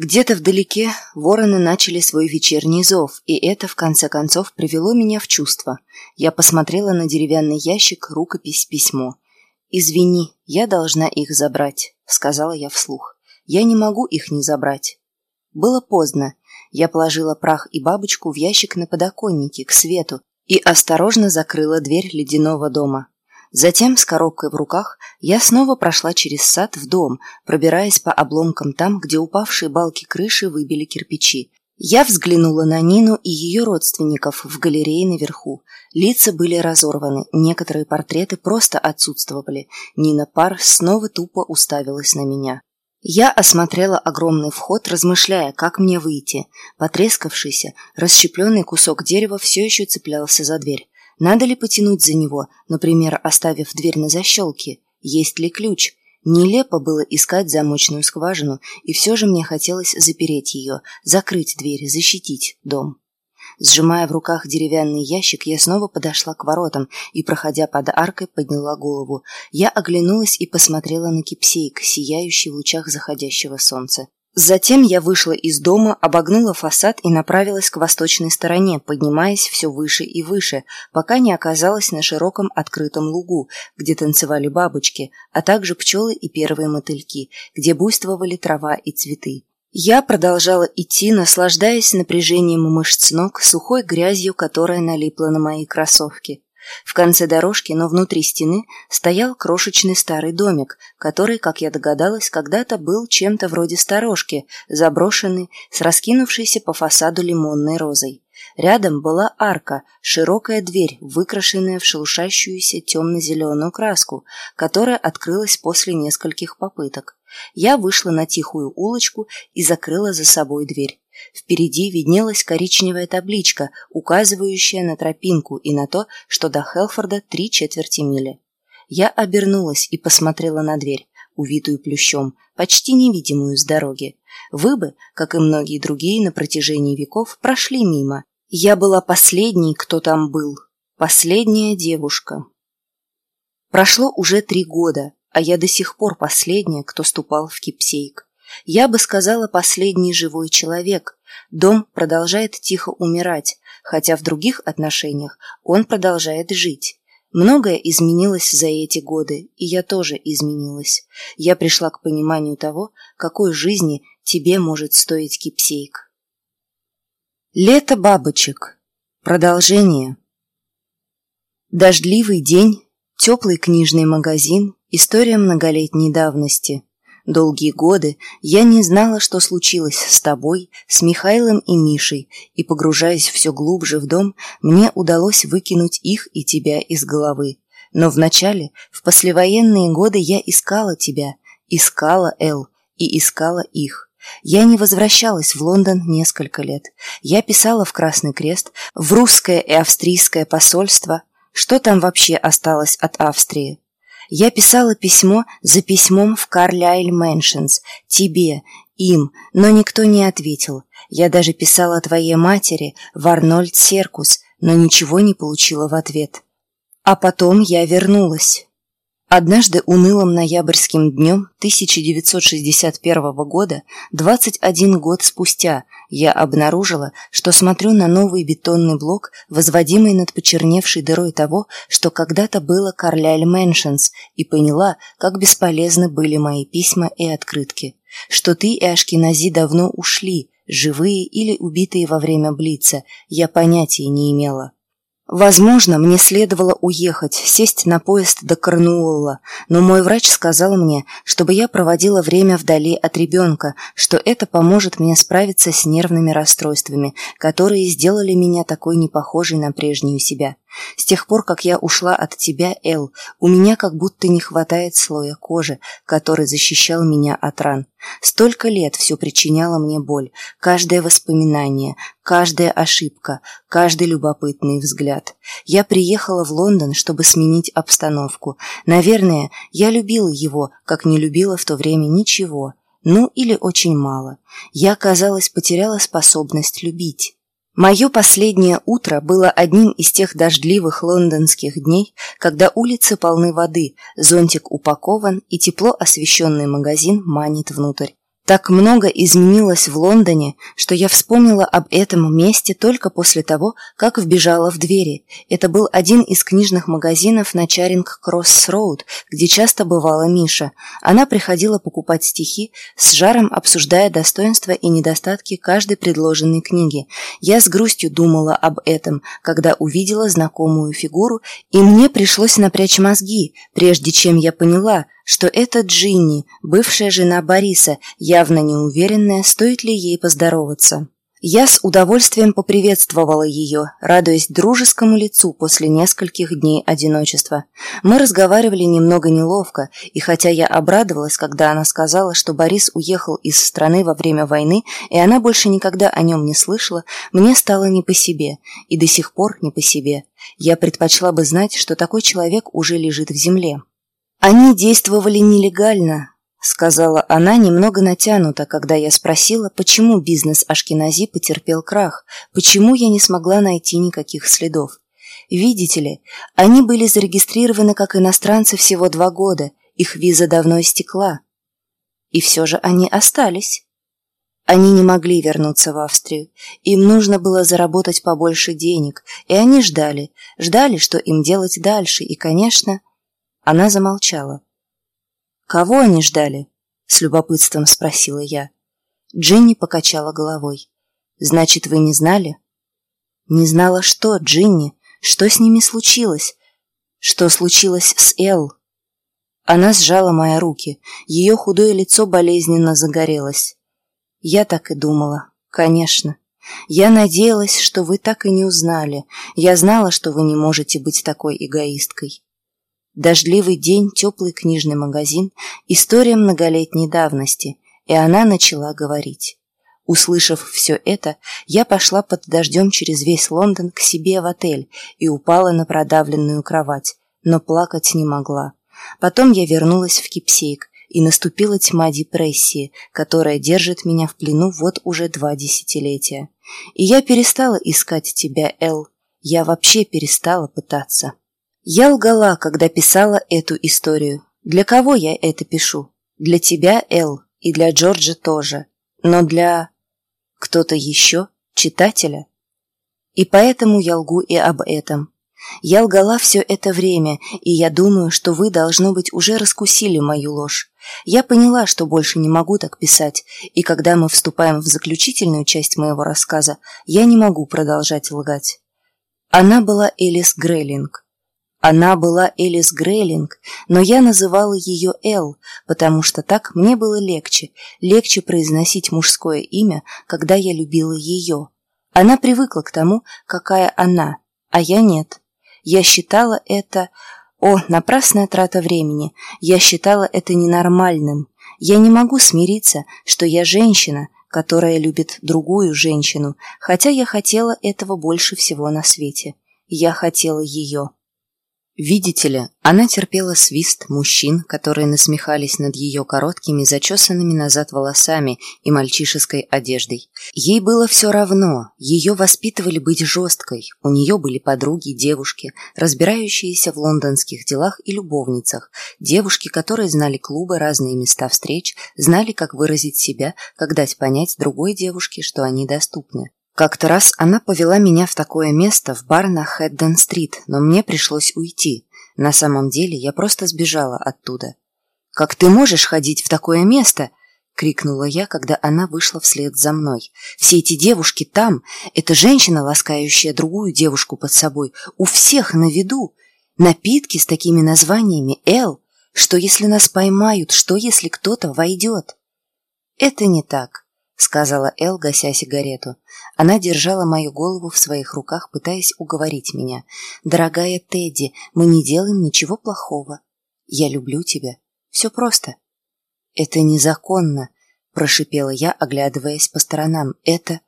[SPEAKER 1] Где-то вдалеке вороны начали свой вечерний зов, и это, в конце концов, привело меня в чувство. Я посмотрела на деревянный ящик, рукопись, письмо. «Извини, я должна их забрать», — сказала я вслух. «Я не могу их не забрать». Было поздно. Я положила прах и бабочку в ящик на подоконнике, к свету, и осторожно закрыла дверь ледяного дома. Затем, с коробкой в руках, я снова прошла через сад в дом, пробираясь по обломкам там, где упавшие балки крыши выбили кирпичи. Я взглянула на Нину и ее родственников в галерее наверху. Лица были разорваны, некоторые портреты просто отсутствовали. Нина Пар снова тупо уставилась на меня. Я осмотрела огромный вход, размышляя, как мне выйти. Потрескавшийся, расщепленный кусок дерева все еще цеплялся за дверь. Надо ли потянуть за него, например, оставив дверь на защелке? Есть ли ключ? Нелепо было искать замочную скважину, и все же мне хотелось запереть ее, закрыть дверь, защитить дом. Сжимая в руках деревянный ящик, я снова подошла к воротам и, проходя под аркой, подняла голову. Я оглянулась и посмотрела на кипсейк, сияющий в лучах заходящего солнца. Затем я вышла из дома, обогнула фасад и направилась к восточной стороне, поднимаясь все выше и выше, пока не оказалась на широком открытом лугу, где танцевали бабочки, а также пчелы и первые мотыльки, где буйствовали трава и цветы. Я продолжала идти, наслаждаясь напряжением мышц ног, сухой грязью, которая налипла на мои кроссовки. В конце дорожки, но внутри стены, стоял крошечный старый домик, который, как я догадалась, когда-то был чем-то вроде сторожки, заброшенный, с раскинувшейся по фасаду лимонной розой. Рядом была арка, широкая дверь, выкрашенная в шелушащуюся темно-зеленую краску, которая открылась после нескольких попыток. Я вышла на тихую улочку и закрыла за собой дверь. Впереди виднелась коричневая табличка, указывающая на тропинку и на то, что до Хелфорда три четверти мили. Я обернулась и посмотрела на дверь, увитую плющом, почти невидимую с дороги. Вы бы, как и многие другие на протяжении веков, прошли мимо. Я была последней, кто там был. Последняя девушка. Прошло уже три года, а я до сих пор последняя, кто ступал в Кипсейк. Я бы сказала, последний живой человек. Дом продолжает тихо умирать, хотя в других отношениях он продолжает жить. Многое изменилось за эти годы, и я тоже изменилась. Я пришла к пониманию того, какой жизни тебе может стоить кипсейк. Лето бабочек. Продолжение. Дождливый день, теплый книжный магазин, история многолетней давности – Долгие годы я не знала, что случилось с тобой, с Михаилом и Мишей, и, погружаясь все глубже в дом, мне удалось выкинуть их и тебя из головы. Но вначале, в послевоенные годы, я искала тебя, искала Эл и искала их. Я не возвращалась в Лондон несколько лет. Я писала в Красный Крест, в русское и австрийское посольство. Что там вообще осталось от Австрии? Я писала письмо за письмом в Карлайль Мэншенс, тебе, им, но никто не ответил. Я даже писала твоей матери в Арнольд Серкус, но ничего не получила в ответ. А потом я вернулась. Однажды унылым ноябрьским днем 1961 года, 21 год спустя, я обнаружила, что смотрю на новый бетонный блок, возводимый над почерневшей дырой того, что когда-то было Карляль Мэншенс, и поняла, как бесполезны были мои письма и открытки. Что ты и Ашкинази давно ушли, живые или убитые во время Блица, я понятия не имела. Возможно, мне следовало уехать, сесть на поезд до Корнуолла, но мой врач сказал мне, чтобы я проводила время вдали от ребенка, что это поможет мне справиться с нервными расстройствами, которые сделали меня такой непохожей на прежнюю себя. С тех пор, как я ушла от тебя, Эл, у меня как будто не хватает слоя кожи, который защищал меня от ран. Столько лет все причиняло мне боль, каждое воспоминание, каждая ошибка, каждый любопытный взгляд. Я приехала в Лондон, чтобы сменить обстановку. Наверное, я любила его, как не любила в то время ничего. Ну или очень мало. Я, казалось, потеряла способность любить. Мое последнее утро было одним из тех дождливых лондонских дней, когда улицы полны воды, зонтик упакован и тепло освещенный магазин манит внутрь. Так много изменилось в Лондоне, что я вспомнила об этом месте только после того, как вбежала в двери. Это был один из книжных магазинов на Чаринг-Кросс-Роуд, где часто бывала Миша. Она приходила покупать стихи, с жаром обсуждая достоинства и недостатки каждой предложенной книги. Я с грустью думала об этом, когда увидела знакомую фигуру, и мне пришлось напрячь мозги, прежде чем я поняла – что это Джинни, бывшая жена Бориса, явно неуверенная, стоит ли ей поздороваться. Я с удовольствием поприветствовала ее, радуясь дружескому лицу после нескольких дней одиночества. Мы разговаривали немного неловко, и хотя я обрадовалась, когда она сказала, что Борис уехал из страны во время войны, и она больше никогда о нем не слышала, мне стало не по себе, и до сих пор не по себе. Я предпочла бы знать, что такой человек уже лежит в земле. Они действовали нелегально, — сказала она немного натянуто, когда я спросила, почему бизнес Ашкенази потерпел крах, почему я не смогла найти никаких следов. Видите ли, они были зарегистрированы как иностранцы всего два года, их виза давно истекла. И все же они остались. Они не могли вернуться в Австрию, им нужно было заработать побольше денег, и они ждали, ждали, что им делать дальше, и, конечно... Она замолчала. «Кого они ждали?» — с любопытством спросила я. Джинни покачала головой. «Значит, вы не знали?» «Не знала что, Джинни? Что с ними случилось? Что случилось с Эл?» Она сжала мои руки. Ее худое лицо болезненно загорелось. Я так и думала. Конечно. Я надеялась, что вы так и не узнали. Я знала, что вы не можете быть такой эгоисткой. Дождливый день, теплый книжный магазин, история многолетней давности, и она начала говорить. Услышав все это, я пошла под дождем через весь Лондон к себе в отель и упала на продавленную кровать, но плакать не могла. Потом я вернулась в Кипсейк, и наступила тьма депрессии, которая держит меня в плену вот уже два десятилетия. И я перестала искать тебя, Эл. Я вообще перестала пытаться. Я лгала, когда писала эту историю. Для кого я это пишу? Для тебя, Эл, и для Джорджа тоже. Но для... кто-то еще? Читателя? И поэтому я лгу и об этом. Я лгала все это время, и я думаю, что вы, должно быть, уже раскусили мою ложь. Я поняла, что больше не могу так писать, и когда мы вступаем в заключительную часть моего рассказа, я не могу продолжать лгать. Она была Элис Грейлинг. Она была Элис Грейлинг, но я называла ее Эл, потому что так мне было легче, легче произносить мужское имя, когда я любила ее. Она привыкла к тому, какая она, а я нет. Я считала это... О, напрасная трата времени. Я считала это ненормальным. Я не могу смириться, что я женщина, которая любит другую женщину, хотя я хотела этого больше всего на свете. Я хотела ее. Видите ли, она терпела свист мужчин, которые насмехались над ее короткими, зачесанными назад волосами и мальчишеской одеждой. Ей было все равно, ее воспитывали быть жесткой, у нее были подруги, девушки, разбирающиеся в лондонских делах и любовницах, девушки, которые знали клубы, разные места встреч, знали, как выразить себя, как дать понять другой девушке, что они доступны. Как-то раз она повела меня в такое место, в бар на Хэдден-стрит, но мне пришлось уйти. На самом деле я просто сбежала оттуда. «Как ты можешь ходить в такое место?» — крикнула я, когда она вышла вслед за мной. «Все эти девушки там, это женщина, ласкающая другую девушку под собой, у всех на виду. Напитки с такими названиями «Эл». Что если нас поймают, что если кто-то войдет?» «Это не так», — сказала Эл, гася сигарету. Она держала мою голову в своих руках, пытаясь уговорить меня. «Дорогая Тедди, мы не делаем ничего плохого. Я люблю тебя. Все просто». «Это незаконно», — прошипела я, оглядываясь по сторонам. «Это...»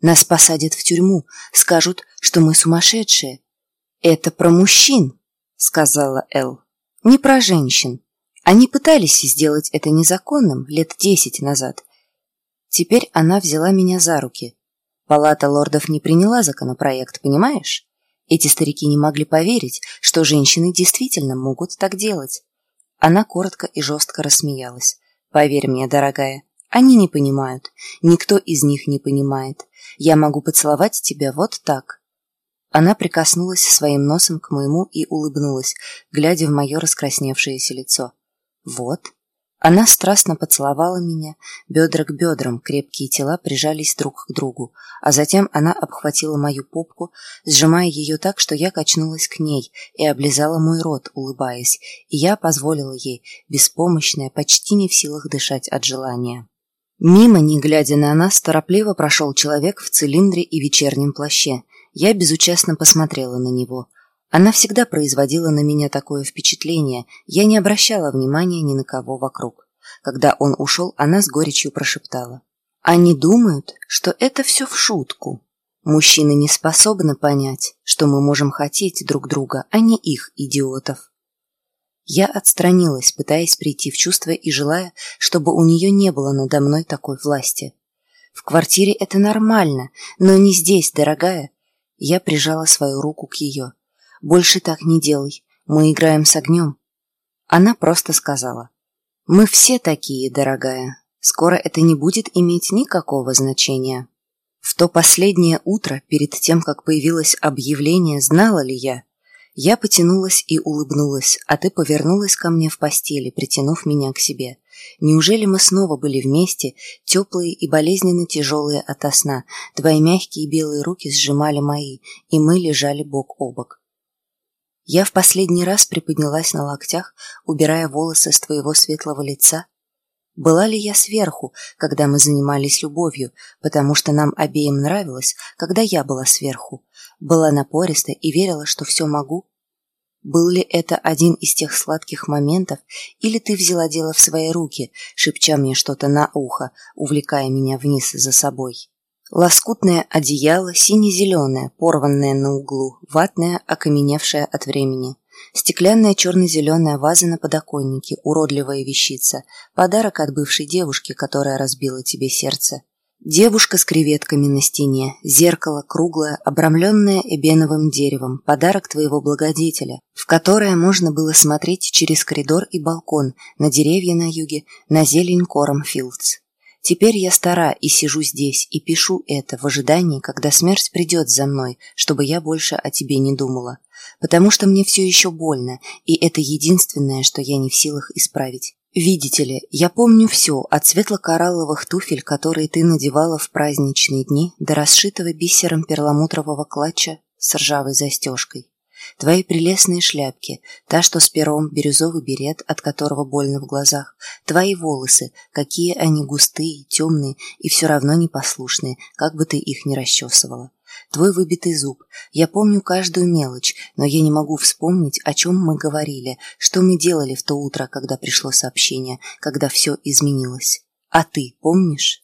[SPEAKER 1] «Нас посадят в тюрьму, скажут, что мы сумасшедшие». «Это про мужчин», — сказала Эл. «Не про женщин. Они пытались сделать это незаконным лет десять назад. Теперь она взяла меня за руки. Палата лордов не приняла законопроект, понимаешь? Эти старики не могли поверить, что женщины действительно могут так делать. Она коротко и жестко рассмеялась. «Поверь мне, дорогая, они не понимают. Никто из них не понимает. Я могу поцеловать тебя вот так». Она прикоснулась своим носом к моему и улыбнулась, глядя в мое раскрасневшееся лицо. «Вот, она страстно поцеловала меня, бедра к бедрам, крепкие тела прижались друг к другу, а затем она обхватила мою попку, сжимая ее так, что я качнулась к ней и облизала мой рот, улыбаясь, и я позволила ей, беспомощная, почти не в силах дышать от желания. Мимо, не глядя на нас, торопливо прошел человек в цилиндре и вечернем плаще. Я безучастно посмотрела на него. Она всегда производила на меня такое впечатление, я не обращала внимания ни на кого вокруг. Когда он ушел, она с горечью прошептала. «Они думают, что это все в шутку. Мужчины не способны понять, что мы можем хотеть друг друга, а не их, идиотов». Я отстранилась, пытаясь прийти в чувство и желая, чтобы у нее не было надо мной такой власти. В квартире это нормально, но не здесь, дорогая. Я прижала свою руку к ее. Больше так не делай, мы играем с огнем. Она просто сказала. Мы все такие, дорогая. Скоро это не будет иметь никакого значения. В то последнее утро, перед тем, как появилось объявление, знала ли я, я потянулась и улыбнулась, а ты повернулась ко мне в постели, притянув меня к себе. Неужели мы снова были вместе, теплые и болезненно тяжелые ото сна, твои мягкие белые руки сжимали мои, и мы лежали бок о бок. Я в последний раз приподнялась на локтях, убирая волосы с твоего светлого лица. Была ли я сверху, когда мы занимались любовью, потому что нам обеим нравилось, когда я была сверху, была напориста и верила, что все могу? Был ли это один из тех сладких моментов, или ты взяла дело в свои руки, шепча мне что-то на ухо, увлекая меня вниз за собой? Лоскутное одеяло, сине-зеленое, порванное на углу, ватное, окаменевшее от времени. Стеклянная черно-зеленая ваза на подоконнике, уродливая вещица, подарок от бывшей девушки, которая разбила тебе сердце. Девушка с креветками на стене, зеркало круглое, обрамленное эбеновым деревом, подарок твоего благодетеля, в которое можно было смотреть через коридор и балкон, на деревья на юге, на зелень Коромфилдс. Теперь я стара и сижу здесь и пишу это в ожидании, когда смерть придет за мной, чтобы я больше о тебе не думала. Потому что мне все еще больно, и это единственное, что я не в силах исправить. Видите ли, я помню все, от светло-коралловых туфель, которые ты надевала в праздничные дни, до расшитого бисером перламутрового клатча с ржавой застежкой. Твои прелестные шляпки, та, что с пером, бирюзовый берет, от которого больно в глазах, твои волосы, какие они густые, темные и все равно непослушные, как бы ты их ни расчесывала твой выбитый зуб. Я помню каждую мелочь, но я не могу вспомнить, о чем мы говорили, что мы делали в то утро, когда пришло сообщение, когда все изменилось. А ты помнишь?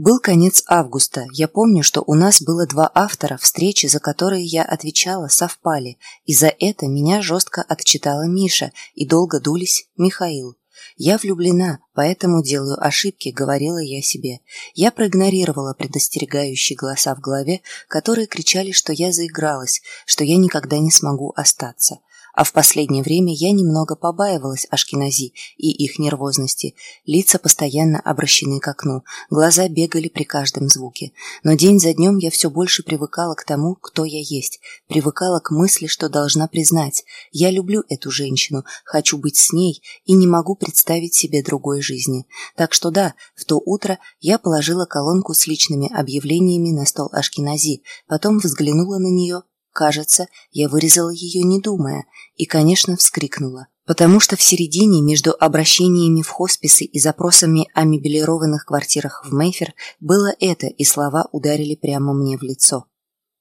[SPEAKER 1] Был конец августа. Я помню, что у нас было два автора, встречи, за которые я отвечала, совпали, и за это меня жестко отчитала Миша, и долго дулись Михаил. «Я влюблена, поэтому делаю ошибки», — говорила я себе. Я проигнорировала предостерегающие голоса в голове, которые кричали, что я заигралась, что я никогда не смогу остаться. А в последнее время я немного побаивалась Ашкенази и их нервозности. Лица постоянно обращены к окну, глаза бегали при каждом звуке. Но день за днем я все больше привыкала к тому, кто я есть. Привыкала к мысли, что должна признать. Я люблю эту женщину, хочу быть с ней и не могу представить себе другой жизни. Так что да, в то утро я положила колонку с личными объявлениями на стол Ашкенази, потом взглянула на нее Кажется, я вырезала ее не думая и, конечно, вскрикнула, потому что в середине между обращениями в хосписы и запросами о мебелированных квартирах в Мейфер было это, и слова ударили прямо мне в лицо.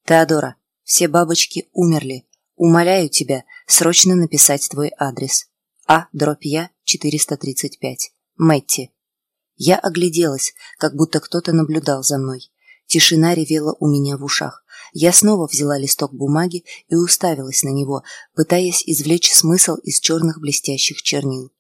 [SPEAKER 1] «Теодора, все бабочки умерли. Умоляю тебя срочно написать твой адрес. А, дробь я, 435. Мэтти». Я огляделась, как будто кто-то наблюдал за мной. Тишина ревела у меня в ушах. Я снова взяла листок бумаги и уставилась на него, пытаясь извлечь смысл из черных блестящих чернил.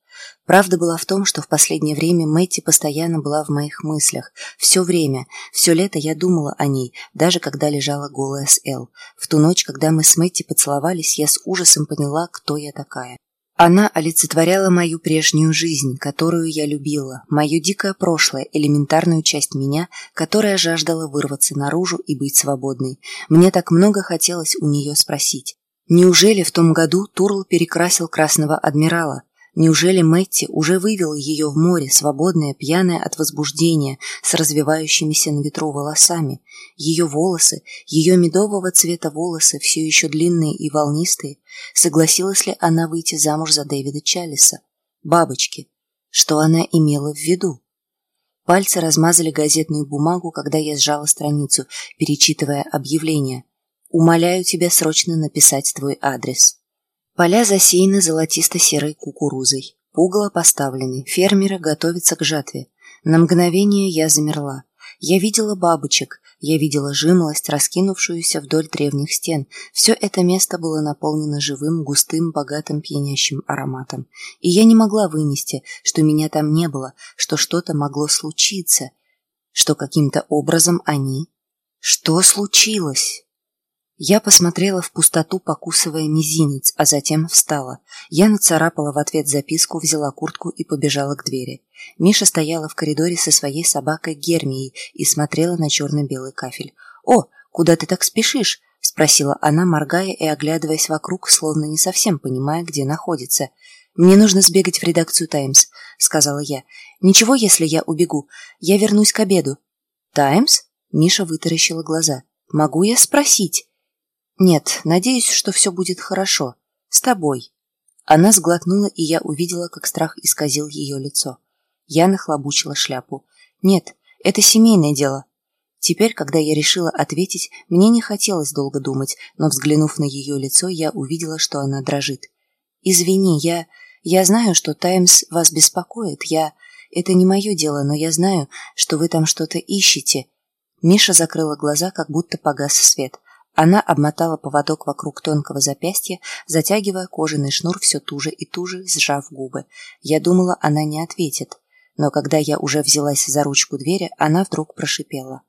[SPEAKER 1] Правда была в том, что в последнее время Мэтти постоянно была в моих мыслях. Все время, все лето я думала о ней, даже когда лежала голая с Эл. В ту ночь, когда мы с Мэтти поцеловались, я с ужасом поняла, кто я такая. Она олицетворяла мою прежнюю жизнь, которую я любила, мое дикое прошлое, элементарную часть меня, которая жаждала вырваться наружу и быть свободной. Мне так много хотелось у нее спросить. Неужели в том году Турл перекрасил Красного Адмирала? Неужели Мэтти уже вывел ее в море, свободная, пьяная от возбуждения, с развивающимися на ветру волосами? Ее волосы, ее медового цвета волосы, все еще длинные и волнистые, согласилась ли она выйти замуж за Дэвида Чаллиса? Бабочки. Что она имела в виду? Пальцы размазали газетную бумагу, когда я сжала страницу, перечитывая объявление. «Умоляю тебя срочно написать твой адрес». Поля засеяны золотисто-серой кукурузой. Пугало поставлены, фермеры готовятся к жатве. На мгновение я замерла. Я видела бабочек, я видела жимолость, раскинувшуюся вдоль древних стен. Все это место было наполнено живым, густым, богатым, пьянящим ароматом. И я не могла вынести, что меня там не было, что что-то могло случиться, что каким-то образом они... Что случилось? Я посмотрела в пустоту, покусывая мизинец, а затем встала. Я нацарапала в ответ записку, взяла куртку и побежала к двери. Миша стояла в коридоре со своей собакой Гермией и смотрела на черно-белый кафель. «О, куда ты так спешишь?» — спросила она, моргая и оглядываясь вокруг, словно не совсем понимая, где находится. «Мне нужно сбегать в редакцию «Таймс», — сказала я. «Ничего, если я убегу. Я вернусь к обеду». «Таймс?» — Миша вытаращила глаза. «Могу я спросить?» «Нет, надеюсь, что все будет хорошо. С тобой». Она сглотнула, и я увидела, как страх исказил ее лицо. Я нахлобучила шляпу. «Нет, это семейное дело». Теперь, когда я решила ответить, мне не хотелось долго думать, но, взглянув на ее лицо, я увидела, что она дрожит. «Извини, я... Я знаю, что «Таймс» вас беспокоит. Я... Это не мое дело, но я знаю, что вы там что-то ищете». Миша закрыла глаза, как будто погас свет. Она обмотала поводок вокруг тонкого запястья, затягивая кожаный шнур все туже и туже, сжав губы. Я думала, она не ответит. Но когда я уже взялась за ручку двери, она вдруг прошипела.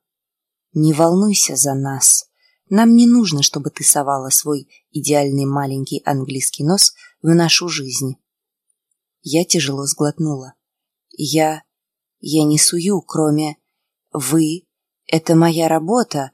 [SPEAKER 1] «Не волнуйся за нас. Нам не нужно, чтобы ты совала свой идеальный маленький английский нос в нашу жизнь». Я тяжело сглотнула. «Я... я не сую, кроме... Вы... Это моя работа.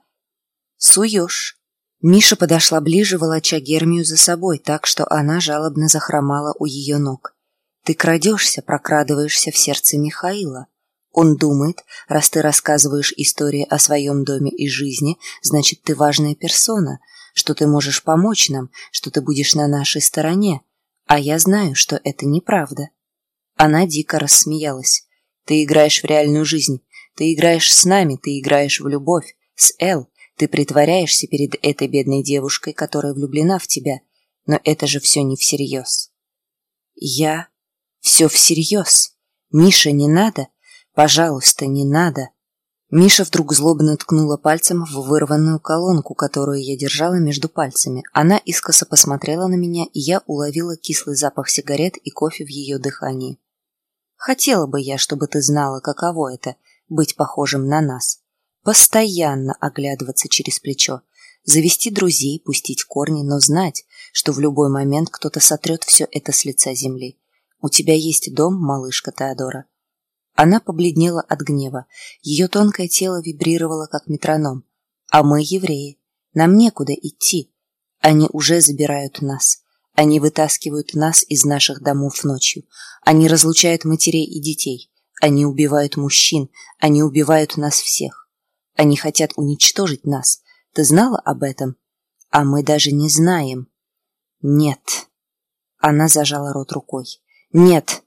[SPEAKER 1] Суешь. Миша подошла ближе, волоча Гермию за собой, так что она жалобно захромала у ее ног. «Ты крадешься, прокрадываешься в сердце Михаила. Он думает, раз ты рассказываешь истории о своем доме и жизни, значит, ты важная персона, что ты можешь помочь нам, что ты будешь на нашей стороне. А я знаю, что это неправда». Она дико рассмеялась. «Ты играешь в реальную жизнь. Ты играешь с нами, ты играешь в любовь. С Эл, ты притворяешься перед этой бедной девушкой, которая влюблена в тебя, но это же все не всерьез. Я? Все всерьез. Миша, не надо? Пожалуйста, не надо. Миша вдруг злобно ткнула пальцем в вырванную колонку, которую я держала между пальцами. Она искоса посмотрела на меня, и я уловила кислый запах сигарет и кофе в ее дыхании. Хотела бы я, чтобы ты знала, каково это — быть похожим на нас. Постоянно оглядываться через плечо, завести друзей, пустить корни, но знать, что в любой момент кто-то сотрет все это с лица земли. У тебя есть дом, малышка Теодора. Она побледнела от гнева. Ее тонкое тело вибрировало, как метроном. А мы евреи. Нам некуда идти. Они уже забирают нас. Они вытаскивают нас из наших домов ночью. Они разлучают матерей и детей. Они убивают мужчин. Они убивают нас всех. Они хотят уничтожить нас. Ты знала об этом? А мы даже не знаем. Нет. Она зажала рот рукой. Нет.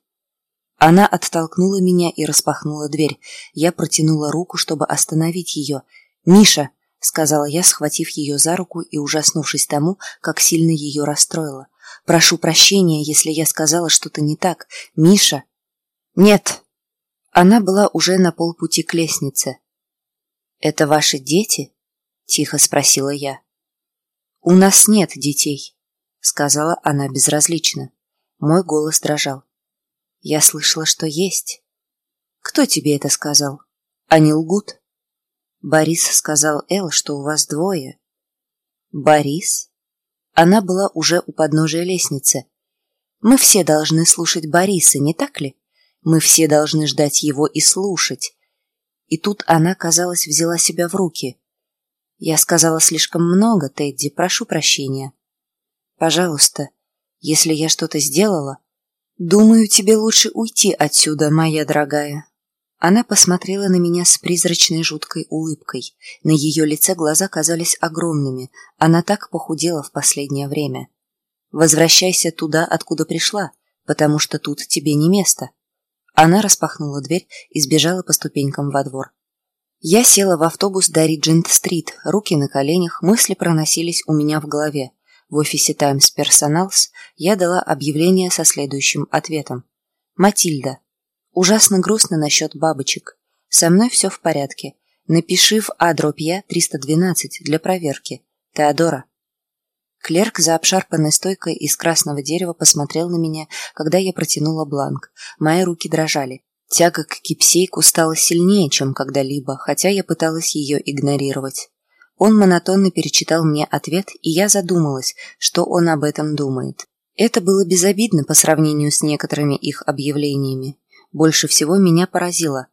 [SPEAKER 1] Она оттолкнула меня и распахнула дверь. Я протянула руку, чтобы остановить ее. «Миша!» — сказала я, схватив ее за руку и ужаснувшись тому, как сильно ее расстроила. «Прошу прощения, если я сказала что-то не так. Миша!» «Нет!» Она была уже на полпути к лестнице. «Это ваши дети?» — тихо спросила я. «У нас нет детей», — сказала она безразлично. Мой голос дрожал. «Я слышала, что есть». «Кто тебе это сказал? Они лгут?» «Борис сказал Эл, что у вас двое». «Борис?» Она была уже у подножия лестницы. «Мы все должны слушать Бориса, не так ли? Мы все должны ждать его и слушать. И тут она, казалось, взяла себя в руки. Я сказала слишком много, Тедди, прошу прощения. Пожалуйста, если я что-то сделала, думаю, тебе лучше уйти отсюда, моя дорогая. Она посмотрела на меня с призрачной жуткой улыбкой. На ее лице глаза казались огромными. Она так похудела в последнее время. Возвращайся туда, откуда пришла, потому что тут тебе не место. Она распахнула дверь и сбежала по ступенькам во двор. Я села в автобус до Риджент-стрит, руки на коленях, мысли проносились у меня в голове. В офисе Times Personals я дала объявление со следующим ответом. «Матильда. Ужасно грустно насчет бабочек. Со мной все в порядке. Напиши в Адропья 312 для проверки. Теодора». Клерк за обшарпанной стойкой из красного дерева посмотрел на меня, когда я протянула бланк. Мои руки дрожали. Тяга к кипсейку стала сильнее, чем когда-либо, хотя я пыталась ее игнорировать. Он монотонно перечитал мне ответ, и я задумалась, что он об этом думает. Это было безобидно по сравнению с некоторыми их объявлениями. Больше всего меня поразило.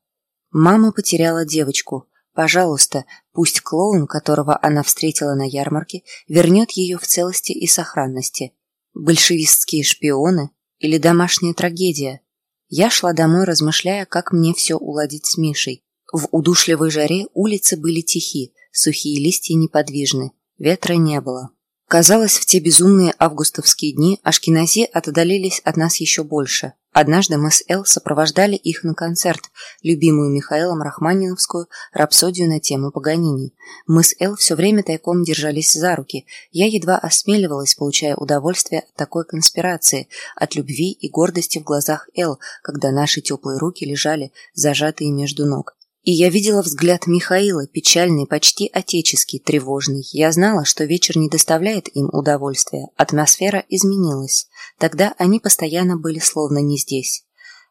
[SPEAKER 1] Мама потеряла девочку. Пожалуйста, пусть клоун, которого она встретила на ярмарке, вернет ее в целости и сохранности. Большевистские шпионы или домашняя трагедия? Я шла домой, размышляя, как мне все уладить с Мишей. В удушливой жаре улицы были тихи, сухие листья неподвижны, ветра не было. Казалось, в те безумные августовские дни ашкенази отдалились от нас еще больше. Однажды мы с Эл сопровождали их на концерт, любимую Михаилом Рахманиновскую рапсодию на тему Паганини. Мы с Эл все время тайком держались за руки. Я едва осмеливалась, получая удовольствие от такой конспирации, от любви и гордости в глазах Эл, когда наши теплые руки лежали зажатые между ног. И я видела взгляд Михаила, печальный, почти отеческий, тревожный. Я знала, что вечер не доставляет им удовольствия. Атмосфера изменилась. Тогда они постоянно были словно не здесь.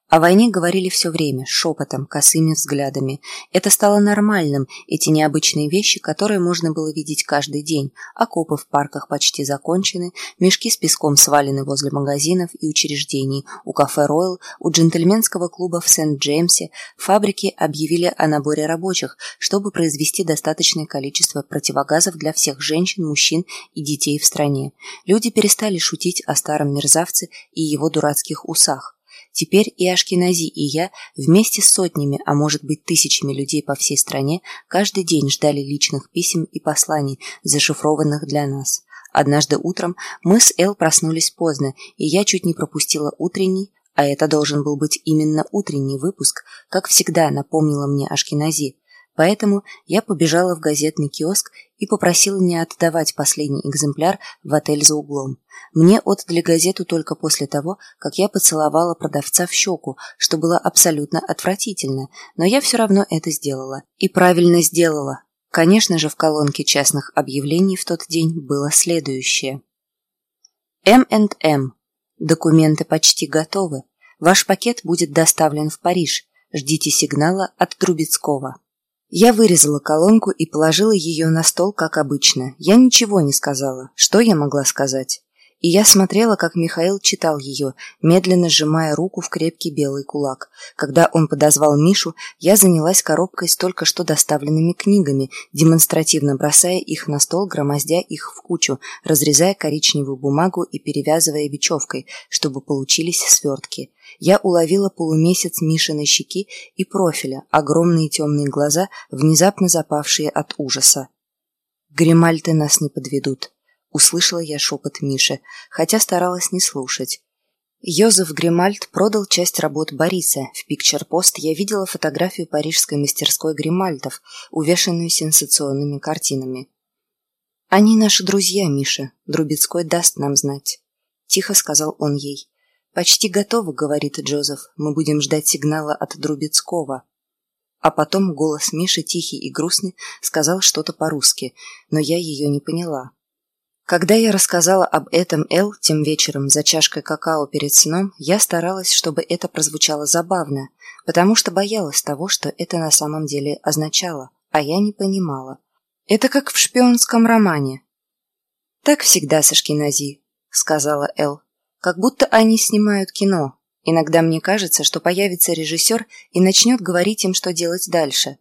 [SPEAKER 1] О войне говорили все время, шепотом, косыми взглядами. Это стало нормальным, эти необычные вещи, которые можно было видеть каждый день. Окопы в парках почти закончены, мешки с песком свалены возле магазинов и учреждений, у кафе «Ройл», у джентльменского клуба в Сент-Джеймсе фабрики объявили о наборе рабочих, чтобы произвести достаточное количество противогазов для всех женщин, мужчин и детей в стране. Люди перестали шутить о старом мерзавце и его дурацких усах. Теперь и Ашкенази, и я вместе с сотнями, а может быть тысячами людей по всей стране каждый день ждали личных писем и посланий, зашифрованных для нас. Однажды утром мы с Эл проснулись поздно, и я чуть не пропустила утренний, а это должен был быть именно утренний выпуск, как всегда напомнила мне Ашкенази. Поэтому я побежала в газетный киоск и попросила не отдавать последний экземпляр в отель за углом. Мне отдали газету только после того, как я поцеловала продавца в щеку, что было абсолютно отвратительно, но я все равно это сделала. И правильно сделала. Конечно же, в колонке частных объявлений в тот день было следующее. M&M. Документы почти готовы. Ваш пакет будет доставлен в Париж. Ждите сигнала от Трубецкого. Я вырезала колонку и положила ее на стол, как обычно. Я ничего не сказала. Что я могла сказать? И я смотрела, как Михаил читал ее, медленно сжимая руку в крепкий белый кулак. Когда он подозвал Мишу, я занялась коробкой с только что доставленными книгами, демонстративно бросая их на стол, громоздя их в кучу, разрезая коричневую бумагу и перевязывая бечевкой, чтобы получились свертки. Я уловила полумесяц Мишиной щеки и профиля, огромные темные глаза, внезапно запавшие от ужаса. «Гримальты нас не подведут», — услышала я шепот Миши, хотя старалась не слушать. Йозеф Гримальд продал часть работ Бориса. В Пикчер-Пост я видела фотографию парижской мастерской Гримальдов, увешанную сенсационными картинами. «Они наши друзья, Миша. Друбецкой даст нам знать», — тихо сказал он ей. «Почти готово», — говорит Джозеф. «Мы будем ждать сигнала от Друбецкого». А потом голос Миши, тихий и грустный, сказал что-то по-русски, но я ее не поняла. Когда я рассказала об этом Эл тем вечером за чашкой какао перед сном, я старалась, чтобы это прозвучало забавно, потому что боялась того, что это на самом деле означало, а я не понимала. Это как в шпионском романе. «Так всегда с Ашкенази», — сказала Эл. Как будто они снимают кино. Иногда мне кажется, что появится режиссер и начнет говорить им, что делать дальше.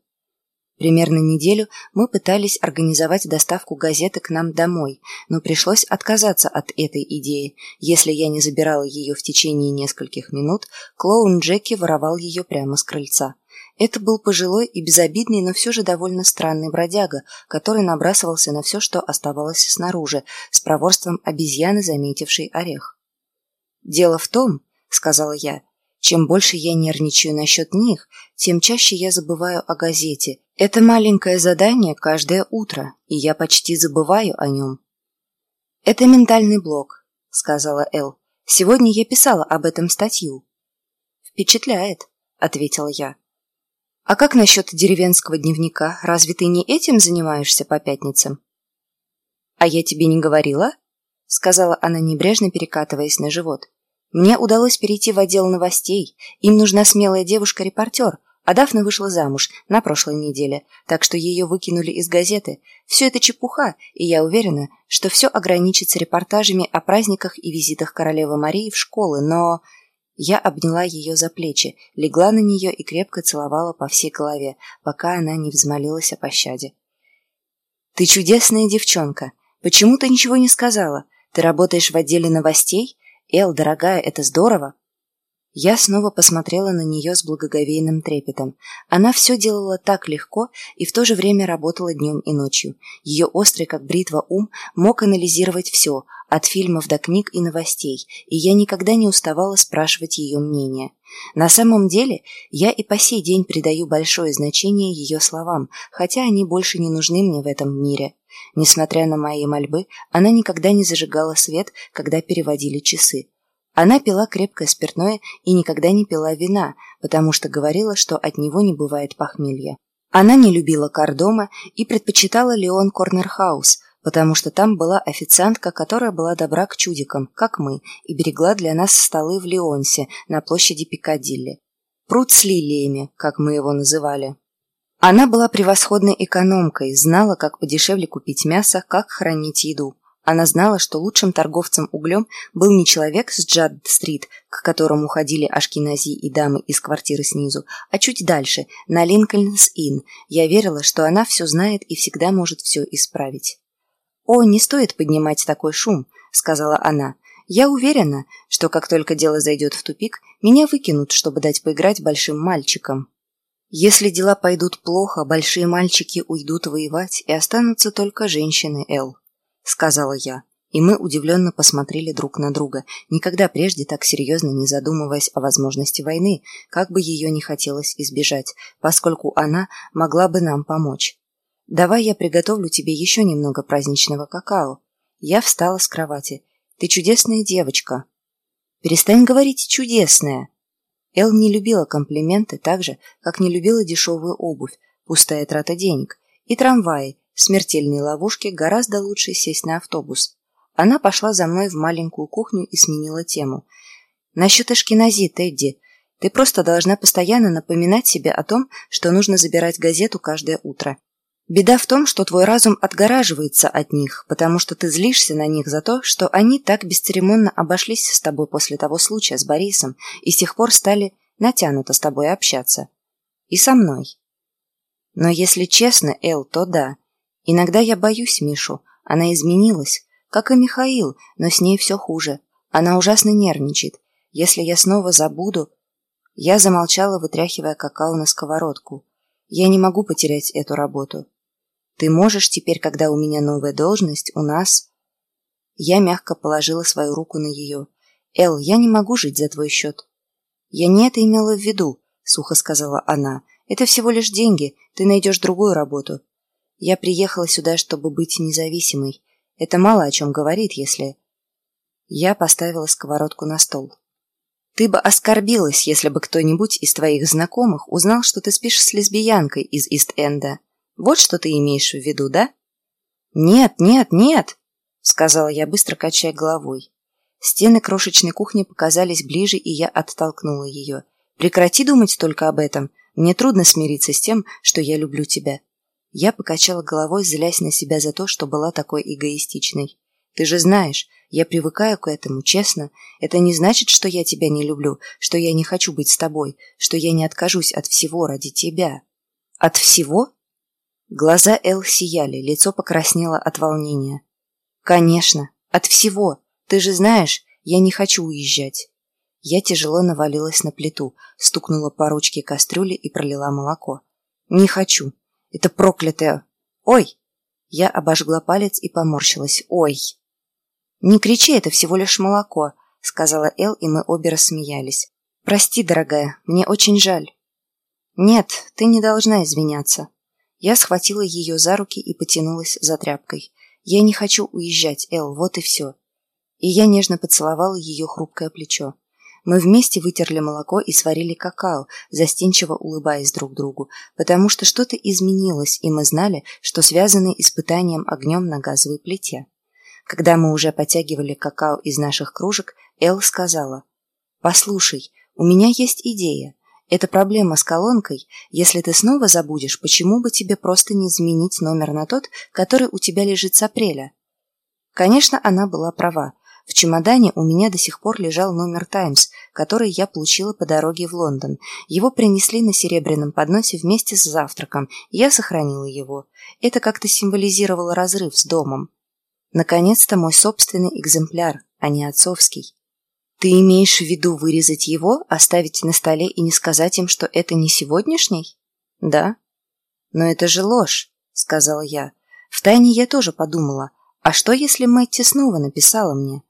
[SPEAKER 1] Примерно неделю мы пытались организовать доставку газеты к нам домой, но пришлось отказаться от этой идеи. Если я не забирала ее в течение нескольких минут, клоун Джеки воровал ее прямо с крыльца. Это был пожилой и безобидный, но все же довольно странный бродяга, который набрасывался на все, что оставалось снаружи, с проворством обезьяны, заметившей орех. «Дело в том, — сказала я, — Чем больше я нервничаю насчет них, тем чаще я забываю о газете. Это маленькое задание каждое утро, и я почти забываю о нем. «Это ментальный блок», — сказала Эл. «Сегодня я писала об этом статью». «Впечатляет», — ответила я. «А как насчет деревенского дневника? Разве ты не этим занимаешься по пятницам?» «А я тебе не говорила?» — сказала она небрежно, перекатываясь на живот. «Мне удалось перейти в отдел новостей. Им нужна смелая девушка-репортер, а Дафна вышла замуж на прошлой неделе, так что ее выкинули из газеты. Все это чепуха, и я уверена, что все ограничится репортажами о праздниках и визитах королевы Марии в школы, но...» Я обняла ее за плечи, легла на нее и крепко целовала по всей голове, пока она не взмолилась о пощаде. «Ты чудесная девчонка. Почему ты ничего не сказала? Ты работаешь в отделе новостей? Эл, дорогая, это здорово!» Я снова посмотрела на нее с благоговейным трепетом. Она все делала так легко и в то же время работала днем и ночью. Ее острый, как бритва, ум мог анализировать все, от фильмов до книг и новостей, и я никогда не уставала спрашивать ее мнение. На самом деле, я и по сей день придаю большое значение ее словам, хотя они больше не нужны мне в этом мире. Несмотря на мои мольбы, она никогда не зажигала свет, когда переводили часы. Она пила крепкое спиртное и никогда не пила вина, потому что говорила, что от него не бывает похмелья. Она не любила Кардома и предпочитала Леон Корнерхаус, потому что там была официантка, которая была добра к чудикам, как мы, и берегла для нас столы в Леонсе на площади Пикадилли. Пруд с лилиями, как мы его называли. Она была превосходной экономкой, знала, как подешевле купить мясо, как хранить еду. Она знала, что лучшим торговцем углем был не человек с Джад-стрит, к которому ходили ашкенази и дамы из квартиры снизу, а чуть дальше, на Линкольнс-Инн. Я верила, что она все знает и всегда может все исправить. «О, не стоит поднимать такой шум», — сказала она. «Я уверена, что как только дело зайдет в тупик, меня выкинут, чтобы дать поиграть большим мальчикам». «Если дела пойдут плохо, большие мальчики уйдут воевать, и останутся только женщины, Эл». — сказала я, и мы удивленно посмотрели друг на друга, никогда прежде так серьезно не задумываясь о возможности войны, как бы ее не хотелось избежать, поскольку она могла бы нам помочь. «Давай я приготовлю тебе еще немного праздничного какао». Я встала с кровати. «Ты чудесная девочка». «Перестань говорить «чудесная». Эл не любила комплименты так же, как не любила дешевую обувь, пустая трата денег, и трамваи, смертельной ловушке гораздо лучше сесть на автобус. Она пошла за мной в маленькую кухню и сменила тему. «Насчет Эшкинази, Тедди, ты просто должна постоянно напоминать себе о том, что нужно забирать газету каждое утро. Беда в том, что твой разум отгораживается от них, потому что ты злишься на них за то, что они так бесцеремонно обошлись с тобой после того случая с Борисом и с тех пор стали натянуто с тобой общаться. И со мной. Но если честно, Эл, то да, Иногда я боюсь Мишу. Она изменилась, как и Михаил, но с ней все хуже. Она ужасно нервничает. Если я снова забуду... Я замолчала, вытряхивая какао на сковородку. Я не могу потерять эту работу. Ты можешь теперь, когда у меня новая должность, у нас... Я мягко положила свою руку на ее. «Эл, я не могу жить за твой счет». «Я не это имела в виду», — сухо сказала она. «Это всего лишь деньги. Ты найдешь другую работу. Я приехала сюда, чтобы быть независимой. Это мало о чем говорит, если... Я поставила сковородку на стол. Ты бы оскорбилась, если бы кто-нибудь из твоих знакомых узнал, что ты спишь с лесбиянкой из Ист-Энда. Вот что ты имеешь в виду, да? Нет, нет, нет, сказала я, быстро качая головой. Стены крошечной кухни показались ближе, и я оттолкнула ее. Прекрати думать только об этом. Мне трудно смириться с тем, что я люблю тебя. Я покачала головой, злясь на себя за то, что была такой эгоистичной. «Ты же знаешь, я привыкаю к этому, честно. Это не значит, что я тебя не люблю, что я не хочу быть с тобой, что я не откажусь от всего ради тебя». «От всего?» Глаза Эл сияли, лицо покраснело от волнения. «Конечно, от всего. Ты же знаешь, я не хочу уезжать». Я тяжело навалилась на плиту, стукнула по ручке кастрюли и пролила молоко. «Не хочу. Это проклятое... Ой! Я обожгла палец и поморщилась. Ой! Не кричи, это всего лишь молоко, сказала Эл, и мы обе рассмеялись. «Прости, дорогая, мне очень жаль». «Нет, ты не должна извиняться». Я схватила ее за руки и потянулась за тряпкой. «Я не хочу уезжать, Эл, вот и все». И я нежно поцеловала ее хрупкое плечо. Мы вместе вытерли молоко и сварили какао, застенчиво улыбаясь друг другу, потому что что-то изменилось, и мы знали, что связаны испытанием огнем на газовой плите. Когда мы уже потягивали какао из наших кружек, Эл сказала, «Послушай, у меня есть идея. Это проблема с колонкой. Если ты снова забудешь, почему бы тебе просто не изменить номер на тот, который у тебя лежит с апреля?» Конечно, она была права. В чемодане у меня до сих пор лежал номер «Таймс», который я получила по дороге в Лондон. Его принесли на серебряном подносе вместе с завтраком, и я сохранила его. Это как-то символизировало разрыв с домом. Наконец-то мой собственный экземпляр, а не отцовский. Ты имеешь в виду вырезать его, оставить на столе и не сказать им, что это не сегодняшний? Да. Но это же ложь, сказала я. Втайне я тоже подумала, а что если Мэтти снова написала мне?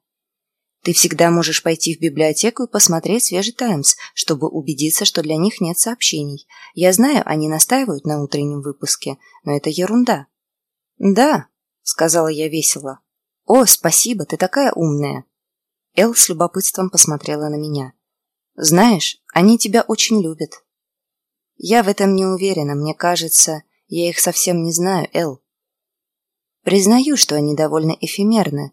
[SPEAKER 1] Ты всегда можешь пойти в библиотеку и посмотреть свежий «Таймс», чтобы убедиться, что для них нет сообщений. Я знаю, они настаивают на утреннем выпуске, но это ерунда. «Да», — сказала я весело. «О, спасибо, ты такая умная». Эл с любопытством посмотрела на меня. «Знаешь, они тебя очень любят». «Я в этом не уверена, мне кажется, я их совсем не знаю, Эл». «Признаю, что они довольно эфемерны,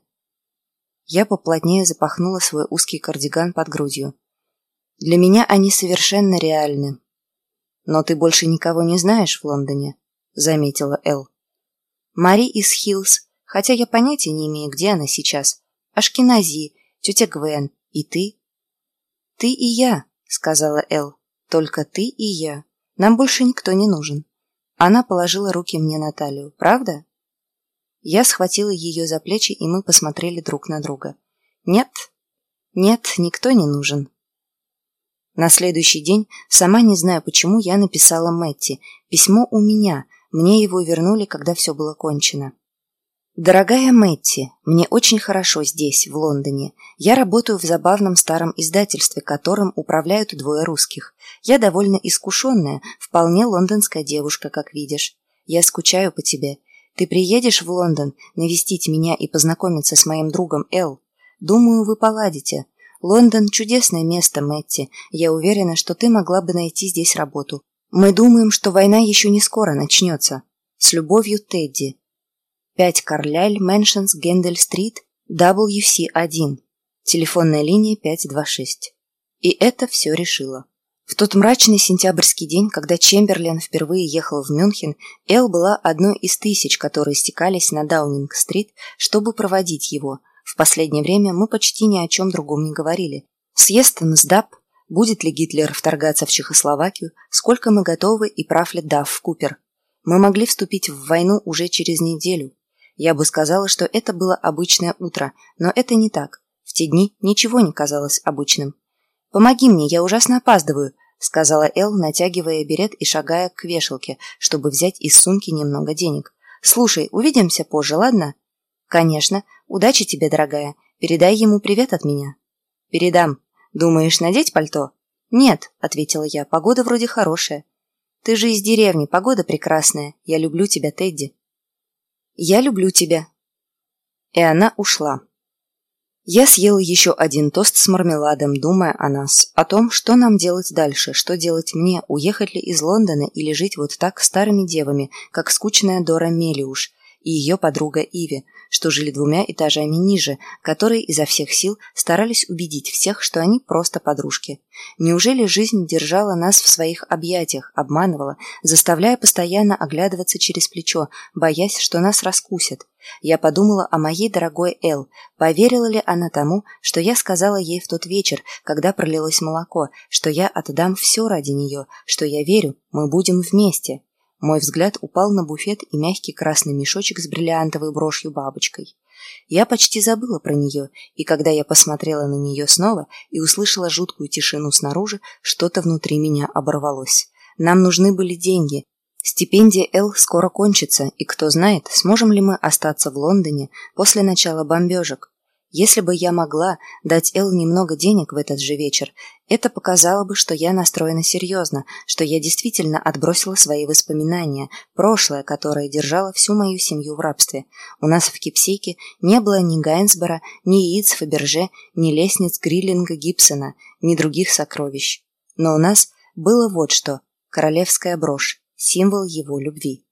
[SPEAKER 1] я поплотнее запахнула свой узкий кардиган под грудью. Для меня они совершенно реальны. Но ты больше никого не знаешь в Лондоне, заметила Эл. Мари из Хиллз, хотя я понятия не имею, где она сейчас. Ашкенази, тетя Гвен и ты. Ты и я, сказала Эл. Только ты и я. Нам больше никто не нужен. Она положила руки мне на талию. Правда? Я схватила ее за плечи, и мы посмотрели друг на друга. «Нет, нет, никто не нужен». На следующий день, сама не знаю почему, я написала Мэтти. Письмо у меня, мне его вернули, когда все было кончено. «Дорогая Мэтти, мне очень хорошо здесь, в Лондоне. Я работаю в забавном старом издательстве, которым управляют двое русских. Я довольно искушенная, вполне лондонская девушка, как видишь. Я скучаю по тебе. Ты приедешь в Лондон навестить меня и познакомиться с моим другом Эл? Думаю, вы поладите. Лондон – чудесное место, Мэтти. Я уверена, что ты могла бы найти здесь работу. Мы думаем, что война еще не скоро начнется. С любовью, Тедди. 5 Карляль, Мэншенс, Гендель-стрит, WC1. Телефонная линия 526. И это все решило. В тот мрачный сентябрьский день, когда Чемберлен впервые ехал в Мюнхен, Эл была одной из тысяч, которые стекались на Даунинг-стрит, чтобы проводить его. В последнее время мы почти ни о чем другом не говорили. Съезд НСДАП, будет ли Гитлер вторгаться в Чехословакию, сколько мы готовы и прав ли Дав в Купер. Мы могли вступить в войну уже через неделю. Я бы сказала, что это было обычное утро, но это не так. В те дни ничего не казалось обычным. «Помоги мне, я ужасно опаздываю», — сказала Эл, натягивая берет и шагая к вешалке, чтобы взять из сумки немного денег. «Слушай, увидимся позже, ладно?» «Конечно. Удачи тебе, дорогая. Передай ему привет от меня». «Передам. Думаешь, надеть пальто?» «Нет», — ответила я, — «погода вроде хорошая». «Ты же из деревни, погода прекрасная. Я люблю тебя, Тедди». «Я люблю тебя». И она ушла. Я съела еще один тост с мармеладом, думая о нас, о том, что нам делать дальше, что делать мне, уехать ли из Лондона или жить вот так старыми девами, как скучная Дора Мелиуш и ее подруга Иви, что жили двумя этажами ниже, которые изо всех сил старались убедить всех, что они просто подружки. Неужели жизнь держала нас в своих объятиях, обманывала, заставляя постоянно оглядываться через плечо, боясь, что нас раскусят? Я подумала о моей дорогой Эл. Поверила ли она тому, что я сказала ей в тот вечер, когда пролилось молоко, что я отдам все ради нее, что я верю, мы будем вместе? Мой взгляд упал на буфет и мягкий красный мешочек с бриллиантовой брошью-бабочкой. Я почти забыла про нее, и когда я посмотрела на нее снова и услышала жуткую тишину снаружи, что-то внутри меня оборвалось. Нам нужны были деньги. Стипендия Эл скоро кончится, и кто знает, сможем ли мы остаться в Лондоне после начала бомбежек. Если бы я могла дать Эл немного денег в этот же вечер, это показало бы, что я настроена серьезно, что я действительно отбросила свои воспоминания, прошлое, которое держало всю мою семью в рабстве. У нас в Кипсейке не было ни Гайнсбора, ни яиц Фаберже, ни лестниц Гриллинга Гибсона, ни других сокровищ. Но у нас было вот что – королевская брошь, символ его любви.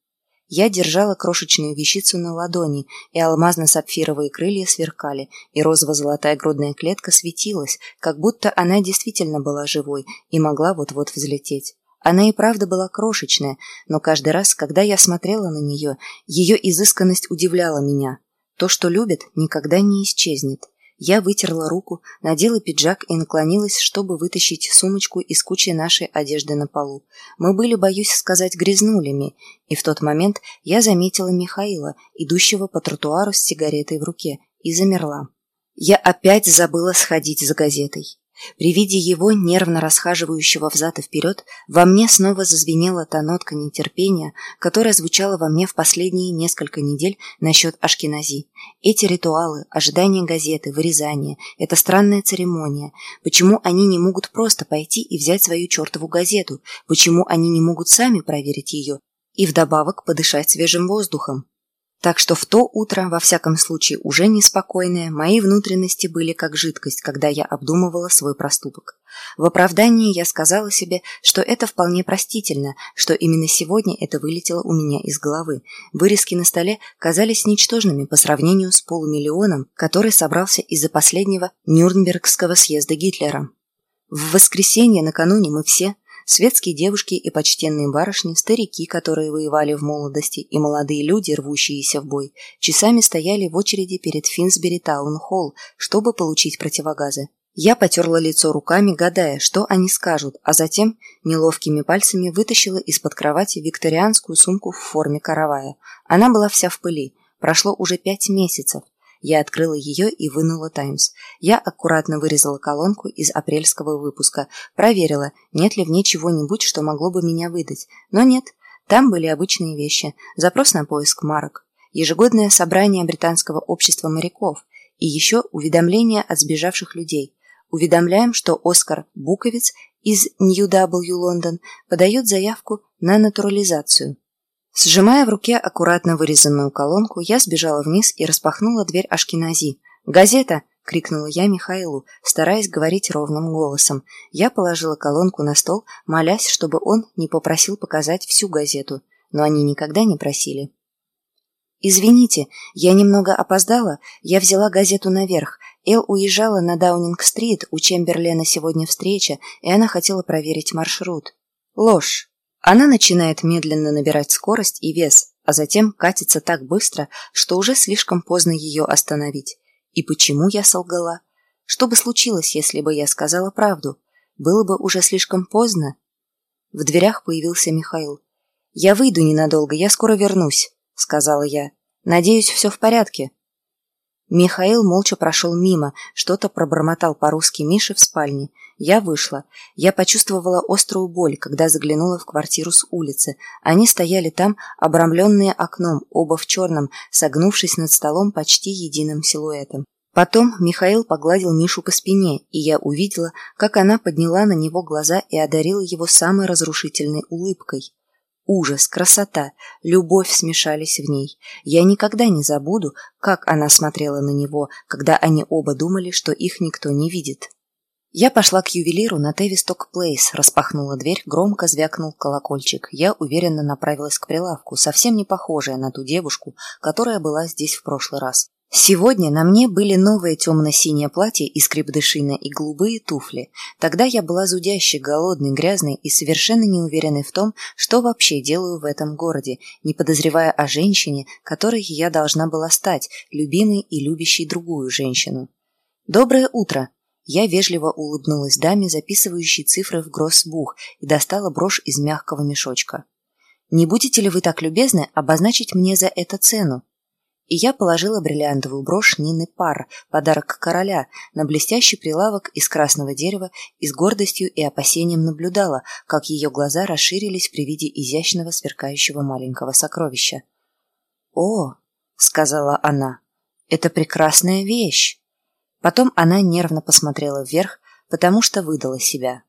[SPEAKER 1] Я держала крошечную вещицу на ладони, и алмазно-сапфировые крылья сверкали, и розово-золотая грудная клетка светилась, как будто она действительно была живой и могла вот-вот взлететь. Она и правда была крошечная, но каждый раз, когда я смотрела на нее, ее изысканность удивляла меня. То, что любят, никогда не исчезнет. Я вытерла руку, надела пиджак и наклонилась, чтобы вытащить сумочку из кучи нашей одежды на полу. Мы были, боюсь сказать, грязнулями, и в тот момент я заметила Михаила, идущего по тротуару с сигаретой в руке, и замерла. Я опять забыла сходить за газетой. При виде его, нервно расхаживающего взад и вперед, во мне снова зазвенела та нотка нетерпения, которая звучала во мне в последние несколько недель насчет Ашкенази. Эти ритуалы, ожидание газеты, вырезание, эта странная церемония. Почему они не могут просто пойти и взять свою чертову газету? Почему они не могут сами проверить ее? И вдобавок подышать свежим воздухом? Так что в то утро, во всяком случае уже неспокойное, мои внутренности были как жидкость, когда я обдумывала свой проступок. В оправдании я сказала себе, что это вполне простительно, что именно сегодня это вылетело у меня из головы. Вырезки на столе казались ничтожными по сравнению с полумиллионом, который собрался из-за последнего Нюрнбергского съезда Гитлера. В воскресенье накануне мы все, Светские девушки и почтенные барышни, старики, которые воевали в молодости, и молодые люди, рвущиеся в бой, часами стояли в очереди перед Финсбери Таун-Холл, чтобы получить противогазы. Я потерла лицо руками, гадая, что они скажут, а затем неловкими пальцами вытащила из-под кровати викторианскую сумку в форме каравая. Она была вся в пыли. Прошло уже пять месяцев. Я открыла ее и вынула «Таймс». Я аккуратно вырезала колонку из апрельского выпуска, проверила, нет ли в ней чего-нибудь, что могло бы меня выдать. Но нет, там были обычные вещи. Запрос на поиск марок, ежегодное собрание британского общества моряков и еще уведомление от сбежавших людей. Уведомляем, что Оскар Буковец из New W Лондон подает заявку на натурализацию. Сжимая в руке аккуратно вырезанную колонку, я сбежала вниз и распахнула дверь Ашкенази. «Газета!» — крикнула я Михаилу, стараясь говорить ровным голосом. Я положила колонку на стол, молясь, чтобы он не попросил показать всю газету, но они никогда не просили. «Извините, я немного опоздала. Я взяла газету наверх. Эл уезжала на Даунинг-стрит, у Чемберлена сегодня встреча, и она хотела проверить маршрут». «Ложь!» Она начинает медленно набирать скорость и вес, а затем катится так быстро, что уже слишком поздно ее остановить. И почему я солгала? Что бы случилось, если бы я сказала правду? Было бы уже слишком поздно? В дверях появился Михаил. «Я выйду ненадолго, я скоро вернусь», — сказала я. «Надеюсь, все в порядке». Михаил молча прошел мимо, что-то пробормотал по-русски Мише в спальне. Я вышла. Я почувствовала острую боль, когда заглянула в квартиру с улицы. Они стояли там, обрамленные окном, оба в черном, согнувшись над столом почти единым силуэтом. Потом Михаил погладил Мишу по спине, и я увидела, как она подняла на него глаза и одарила его самой разрушительной улыбкой. Ужас, красота, любовь смешались в ней. Я никогда не забуду, как она смотрела на него, когда они оба думали, что их никто не видит. Я пошла к ювелиру на Тевисток Плейс, распахнула дверь, громко звякнул колокольчик. Я уверенно направилась к прилавку, совсем не похожая на ту девушку, которая была здесь в прошлый раз. Сегодня на мне были новое темно-синее платье из крепдышина и голубые туфли. Тогда я была зудящей, голодной, грязной и совершенно не уверенной в том, что вообще делаю в этом городе, не подозревая о женщине, которой я должна была стать, любимой и любящей другую женщину. «Доброе утро!» Я вежливо улыбнулась даме, записывающей цифры в гроссбух, и достала брошь из мягкого мешочка. «Не будете ли вы так любезны обозначить мне за это цену?» и я положила бриллиантовую брошь Нины Пар, подарок короля, на блестящий прилавок из красного дерева и с гордостью и опасением наблюдала, как ее глаза расширились при виде изящного сверкающего маленького сокровища. «О!» — сказала она. «Это прекрасная вещь!» Потом она нервно посмотрела вверх, потому что выдала себя.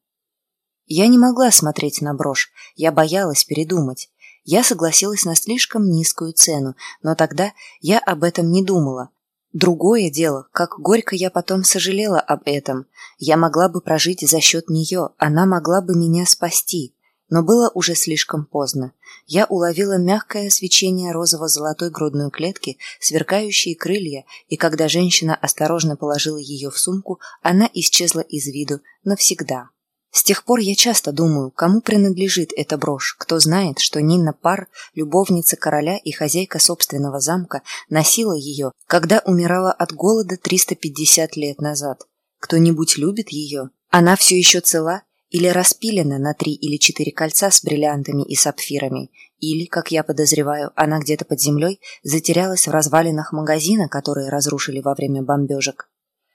[SPEAKER 1] Я не могла смотреть на брошь, я боялась передумать. Я согласилась на слишком низкую цену, но тогда я об этом не думала. Другое дело, как горько я потом сожалела об этом. Я могла бы прожить за счет нее, она могла бы меня спасти. Но было уже слишком поздно. Я уловила мягкое свечение розово-золотой грудной клетки, сверкающие крылья, и когда женщина осторожно положила ее в сумку, она исчезла из виду навсегда. С тех пор я часто думаю, кому принадлежит эта брошь, кто знает, что Нина Пар, любовница короля и хозяйка собственного замка, носила ее, когда умирала от голода 350 лет назад. Кто-нибудь любит ее? Она все еще цела или распилена на три или четыре кольца с бриллиантами и сапфирами, или, как я подозреваю, она где-то под землей затерялась в развалинах магазина, которые разрушили во время бомбежек.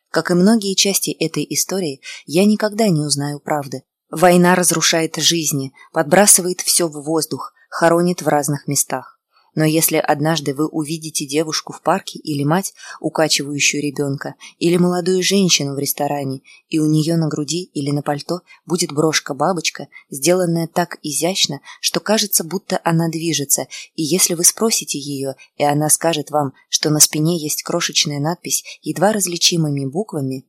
[SPEAKER 1] Как и многие части этой истории, я никогда не узнаю правды. Война разрушает жизни, подбрасывает все в воздух, хоронит в разных местах. Но если однажды вы увидите девушку в парке или мать, укачивающую ребенка, или молодую женщину в ресторане, и у нее на груди или на пальто будет брошка-бабочка, сделанная так изящно, что кажется, будто она движется, и если вы спросите ее, и она скажет вам, что на спине есть крошечная надпись едва различимыми буквами,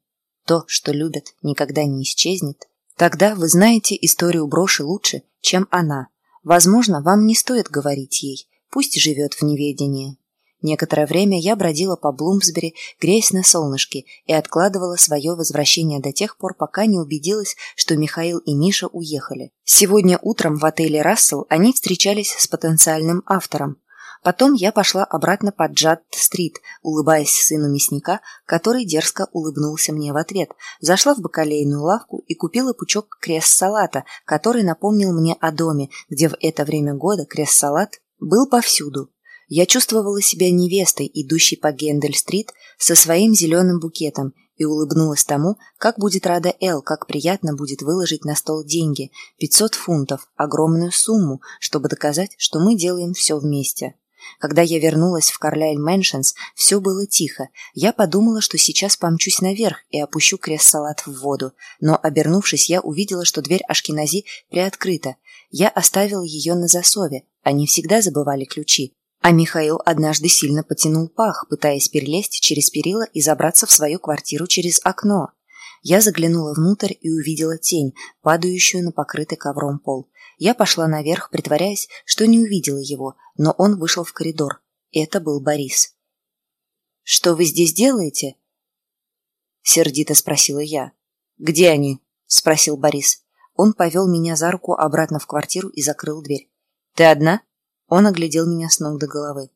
[SPEAKER 1] то, что любят, никогда не исчезнет, тогда вы знаете историю броши лучше, чем она. Возможно, вам не стоит говорить ей – Пусть живет в неведении. Некоторое время я бродила по Блумсбери, греясь на солнышке, и откладывала свое возвращение до тех пор, пока не убедилась, что Михаил и Миша уехали. Сегодня утром в отеле «Рассел» они встречались с потенциальным автором. Потом я пошла обратно по Джад-стрит, улыбаясь сыну мясника, который дерзко улыбнулся мне в ответ. Зашла в бакалейную лавку и купила пучок крест-салата, который напомнил мне о доме, где в это время года крест-салат был повсюду. Я чувствовала себя невестой, идущей по Гендель-стрит со своим зеленым букетом, и улыбнулась тому, как будет рада Эл, как приятно будет выложить на стол деньги, 500 фунтов, огромную сумму, чтобы доказать, что мы делаем все вместе. Когда я вернулась в Карлайль Мэншенс, все было тихо. Я подумала, что сейчас помчусь наверх и опущу крест-салат в воду. Но, обернувшись, я увидела, что дверь Ашкенази приоткрыта. Я оставила ее на засове. Они всегда забывали ключи. А Михаил однажды сильно потянул пах, пытаясь перелезть через перила и забраться в свою квартиру через окно. Я заглянула внутрь и увидела тень, падающую на покрытый ковром пол. Я пошла наверх, притворяясь, что не увидела его, но он вышел в коридор. Это был Борис. «Что вы здесь делаете?» Сердито спросила я. «Где они?» Спросил Борис. Он повел меня за руку обратно в квартиру и закрыл дверь. «Ты одна?» Он оглядел меня с ног до головы.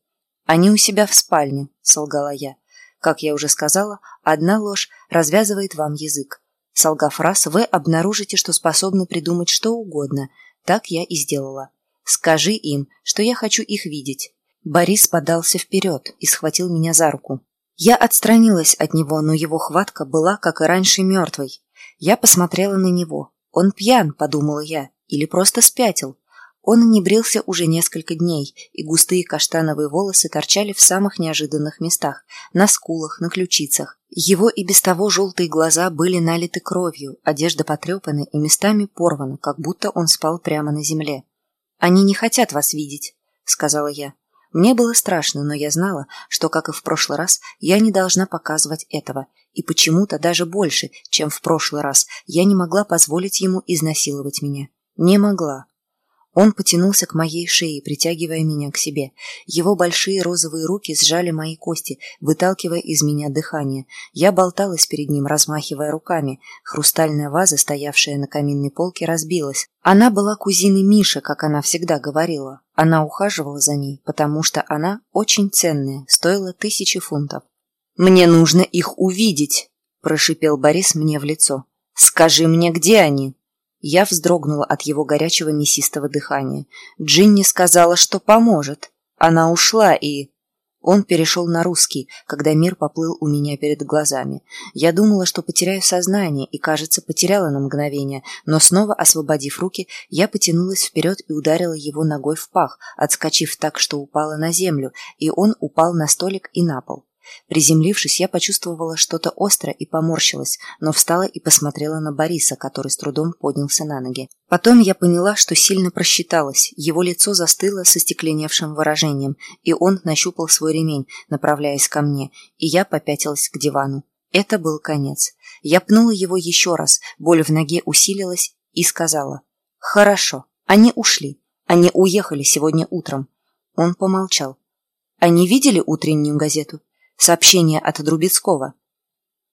[SPEAKER 1] «Они у себя в спальне», — солгала я. Как я уже сказала, одна ложь развязывает вам язык. Солгав раз, вы обнаружите, что способны придумать что угодно. Так я и сделала. Скажи им, что я хочу их видеть. Борис подался вперед и схватил меня за руку. Я отстранилась от него, но его хватка была, как и раньше, мертвой. Я посмотрела на него. Он пьян, подумала я, или просто спятил. Он не брился уже несколько дней, и густые каштановые волосы торчали в самых неожиданных местах – на скулах, на ключицах. Его и без того желтые глаза были налиты кровью, одежда потрепана и местами порвана, как будто он спал прямо на земле. «Они не хотят вас видеть», – сказала я. Мне было страшно, но я знала, что, как и в прошлый раз, я не должна показывать этого, и почему-то даже больше, чем в прошлый раз, я не могла позволить ему изнасиловать меня. Не могла. Он потянулся к моей шее, притягивая меня к себе. Его большие розовые руки сжали мои кости, выталкивая из меня дыхание. Я болталась перед ним, размахивая руками. Хрустальная ваза, стоявшая на каминной полке, разбилась. Она была кузиной Миши, как она всегда говорила. Она ухаживала за ней, потому что она очень ценная, стоила тысячи фунтов. «Мне нужно их увидеть!» – прошипел Борис мне в лицо. «Скажи мне, где они?» Я вздрогнула от его горячего мясистого дыхания. Джинни сказала, что поможет. Она ушла и... Он перешел на русский, когда мир поплыл у меня перед глазами. Я думала, что потеряю сознание, и, кажется, потеряла на мгновение, но снова освободив руки, я потянулась вперед и ударила его ногой в пах, отскочив так, что упала на землю, и он упал на столик и на пол. Приземлившись, я почувствовала что-то острое и поморщилась, но встала и посмотрела на Бориса, который с трудом поднялся на ноги. Потом я поняла, что сильно просчиталась. Его лицо застыло со стекленевшим выражением, и он нащупал свой ремень, направляясь ко мне, и я попятилась к дивану. Это был конец. Я пнула его еще раз, боль в ноге усилилась и сказала «Хорошо, они ушли, они уехали сегодня утром». Он помолчал. «Они видели утреннюю газету? Сообщение от Друбецкого?»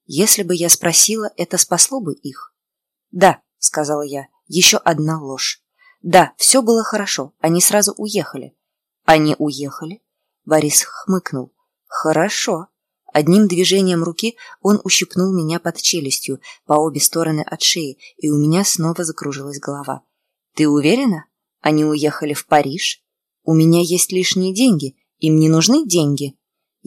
[SPEAKER 1] Если бы я спросила, это спасло бы их. «Да», — сказала я, — «еще одна ложь. Да, все было хорошо, они сразу уехали». «Они уехали?» Борис хмыкнул. «Хорошо». Одним движением руки он ущипнул меня под челюстью по обе стороны от шеи, и у меня снова закружилась голова. «Ты уверена? Они уехали в Париж? У меня есть лишние деньги. Им не нужны деньги?»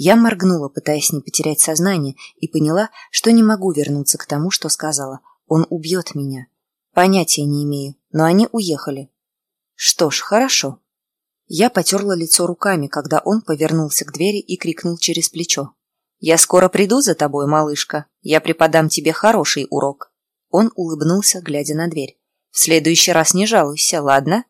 [SPEAKER 1] Я моргнула, пытаясь не потерять сознание, и поняла, что не могу вернуться к тому, что сказала. Он убьет меня. Понятия не имею, но они уехали. Что ж, хорошо. Я потерла лицо руками, когда он повернулся к двери и крикнул через плечо. «Я скоро приду за тобой, малышка. Я преподам тебе хороший урок». Он улыбнулся, глядя на дверь. «В следующий раз не жалуйся, ладно?»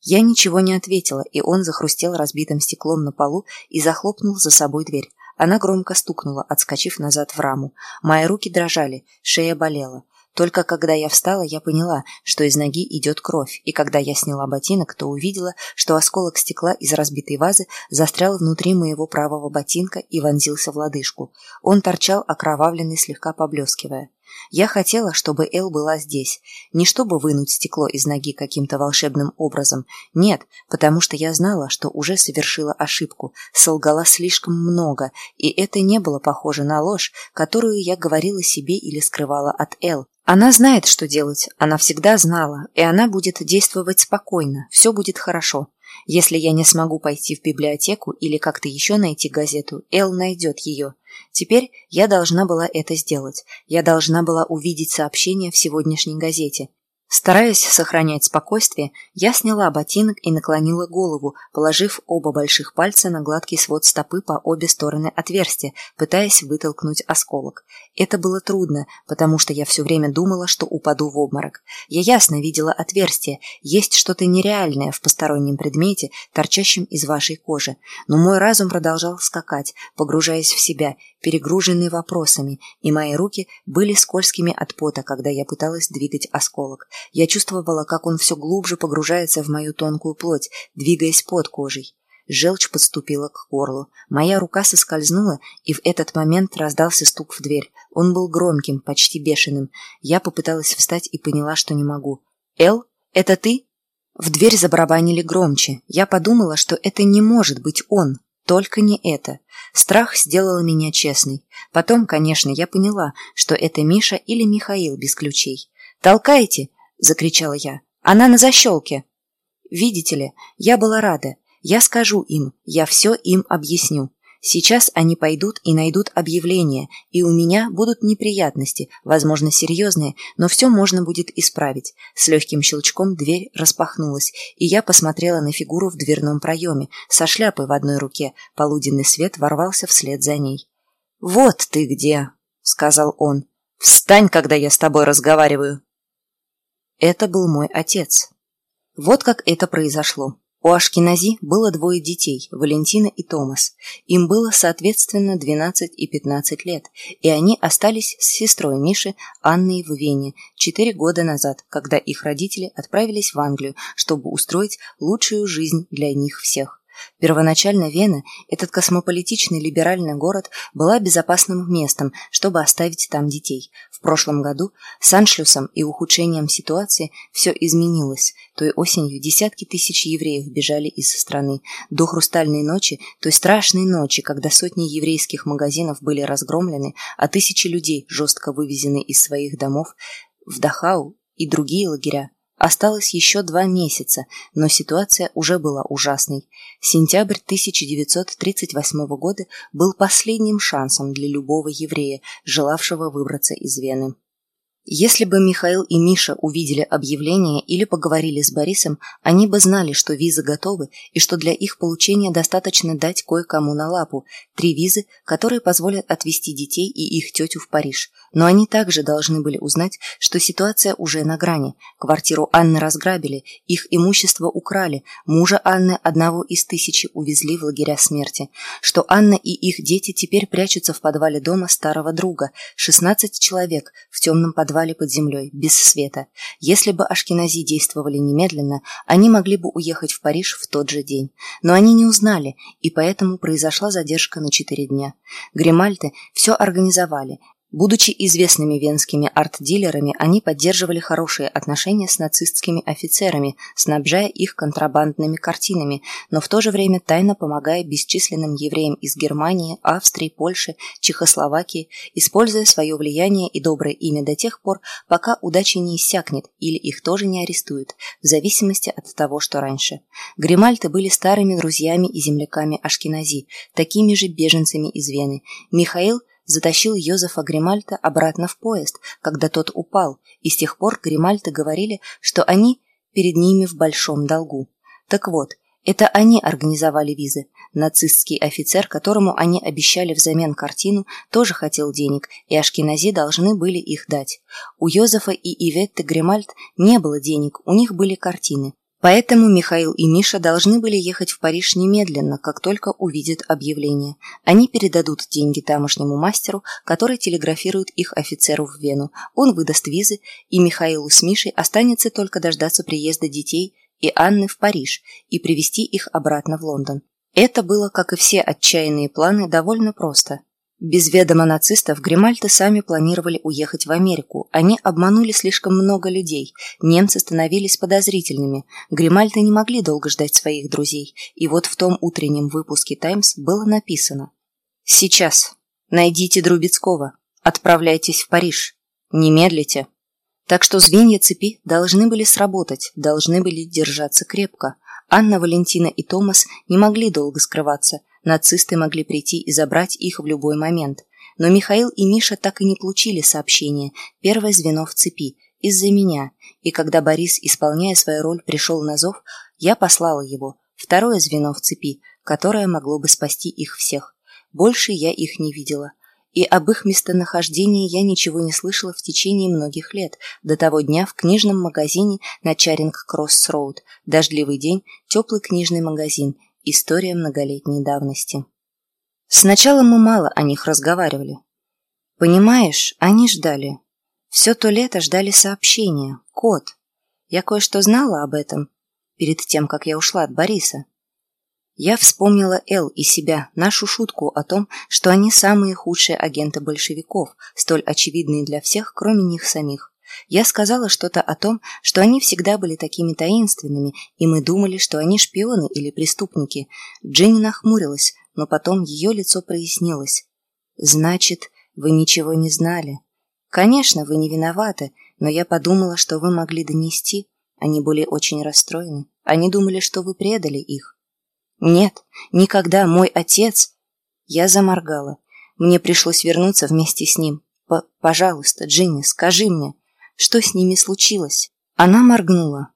[SPEAKER 1] Я ничего не ответила, и он захрустел разбитым стеклом на полу и захлопнул за собой дверь. Она громко стукнула, отскочив назад в раму. Мои руки дрожали, шея болела. Только когда я встала, я поняла, что из ноги идет кровь, и когда я сняла ботинок, то увидела, что осколок стекла из разбитой вазы застрял внутри моего правого ботинка и вонзился в лодыжку. Он торчал окровавленный, слегка поблескивая. Я хотела, чтобы Эл была здесь. Не чтобы вынуть стекло из ноги каким-то волшебным образом. Нет, потому что я знала, что уже совершила ошибку, солгала слишком много, и это не было похоже на ложь, которую я говорила себе или скрывала от Эл. Она знает, что делать, она всегда знала, и она будет действовать спокойно, все будет хорошо. Если я не смогу пойти в библиотеку или как-то еще найти газету, Эл найдет ее. Теперь я должна была это сделать. Я должна была увидеть сообщение в сегодняшней газете. Стараясь сохранять спокойствие, я сняла ботинок и наклонила голову, положив оба больших пальца на гладкий свод стопы по обе стороны отверстия, пытаясь вытолкнуть осколок. Это было трудно, потому что я все время думала, что упаду в обморок. Я ясно видела отверстие, есть что-то нереальное в постороннем предмете, торчащем из вашей кожи. Но мой разум продолжал скакать, погружаясь в себя, перегруженный вопросами, и мои руки были скользкими от пота, когда я пыталась двигать осколок. Я чувствовала, как он все глубже погружается в мою тонкую плоть, двигаясь под кожей. Желчь подступила к горлу. Моя рука соскользнула, и в этот момент раздался стук в дверь. Он был громким, почти бешеным. Я попыталась встать и поняла, что не могу. «Эл, это ты?» В дверь забарабанили громче. Я подумала, что это не может быть он. Только не это. Страх сделал меня честной. Потом, конечно, я поняла, что это Миша или Михаил без ключей. «Толкайте!» — закричала я. «Она на защелке!» Видите ли, я была рада. Я скажу им, я все им объясню. Сейчас они пойдут и найдут объявление, и у меня будут неприятности, возможно, серьезные, но все можно будет исправить. С легким щелчком дверь распахнулась, и я посмотрела на фигуру в дверном проеме, со шляпой в одной руке. Полуденный свет ворвался вслед за ней. «Вот ты где!» — сказал он. «Встань, когда я с тобой разговариваю!» Это был мой отец. Вот как это произошло. У Ашкинази было двое детей, Валентина и Томас. Им было, соответственно, 12 и 15 лет, и они остались с сестрой Миши Анной в Вене четыре года назад, когда их родители отправились в Англию, чтобы устроить лучшую жизнь для них всех. Первоначально Вена, этот космополитичный либеральный город, была безопасным местом, чтобы оставить там детей. В прошлом году с аншлюсом и ухудшением ситуации все изменилось. Той осенью десятки тысяч евреев бежали из страны. До хрустальной ночи, той страшной ночи, когда сотни еврейских магазинов были разгромлены, а тысячи людей жестко вывезены из своих домов в Дахау и другие лагеря. Осталось еще два месяца, но ситуация уже была ужасной. Сентябрь 1938 года был последним шансом для любого еврея, желавшего выбраться из Вены. Если бы Михаил и Миша увидели объявление или поговорили с Борисом, они бы знали, что визы готовы и что для их получения достаточно дать кое-кому на лапу три визы, которые позволят отвезти детей и их тетю в Париж. Но они также должны были узнать, что ситуация уже на грани. Квартиру Анны разграбили, их имущество украли, мужа Анны, одного из тысячи, увезли в лагеря смерти, что Анна и их дети теперь прячутся в подвале дома старого друга, 16 человек в темном подвале подвале под землей, без света. Если бы Ашкенази действовали немедленно, они могли бы уехать в Париж в тот же день. Но они не узнали, и поэтому произошла задержка на четыре дня. Гримальты все организовали, Будучи известными венскими арт-дилерами, они поддерживали хорошие отношения с нацистскими офицерами, снабжая их контрабандными картинами, но в то же время тайно помогая бесчисленным евреям из Германии, Австрии, Польши, Чехословакии, используя свое влияние и доброе имя до тех пор, пока удача не иссякнет или их тоже не арестуют, в зависимости от того, что раньше. Гримальты были старыми друзьями и земляками Ашкенази, такими же беженцами из Вены. Михаил – затащил Йозефа Гримальта обратно в поезд, когда тот упал, и с тех пор Гримальты говорили, что они перед ними в большом долгу. Так вот, это они организовали визы. Нацистский офицер, которому они обещали взамен картину, тоже хотел денег, и Ашкенази должны были их дать. У Йозефа и Иветты Гримальт не было денег, у них были картины. Поэтому Михаил и Миша должны были ехать в Париж немедленно, как только увидят объявление. Они передадут деньги тамошнему мастеру, который телеграфирует их офицеру в Вену. Он выдаст визы, и Михаилу с Мишей останется только дождаться приезда детей и Анны в Париж и привести их обратно в Лондон. Это было, как и все отчаянные планы, довольно просто. Без ведома нацистов Гримальты сами планировали уехать в Америку. Они обманули слишком много людей. Немцы становились подозрительными. Гримальты не могли долго ждать своих друзей. И вот в том утреннем выпуске «Таймс» было написано «Сейчас. Найдите Друбецкого. Отправляйтесь в Париж. Не медлите». Так что звенья цепи должны были сработать, должны были держаться крепко. Анна, Валентина и Томас не могли долго скрываться – Нацисты могли прийти и забрать их в любой момент. Но Михаил и Миша так и не получили сообщение, первое звено в цепи, из-за меня. И когда Борис, исполняя свою роль, пришел на зов, я послала его, второе звено в цепи, которое могло бы спасти их всех. Больше я их не видела. И об их местонахождении я ничего не слышала в течение многих лет, до того дня в книжном магазине на Чаринг-Кросс-Роуд. Дождливый день, теплый книжный магазин, История многолетней давности. Сначала мы мало о них разговаривали. Понимаешь, они ждали. Все то лето ждали сообщения, код. Я кое-что знала об этом перед тем, как я ушла от Бориса. Я вспомнила Эл и себя, нашу шутку о том, что они самые худшие агенты большевиков, столь очевидные для всех, кроме них самих. Я сказала что-то о том, что они всегда были такими таинственными, и мы думали, что они шпионы или преступники. Дженни нахмурилась, но потом ее лицо прояснилось. «Значит, вы ничего не знали?» «Конечно, вы не виноваты, но я подумала, что вы могли донести. Они были очень расстроены. Они думали, что вы предали их». «Нет, никогда мой отец...» Я заморгала. Мне пришлось вернуться вместе с ним. П «Пожалуйста, Джинни, скажи мне, что с ними случилось? Она моргнула.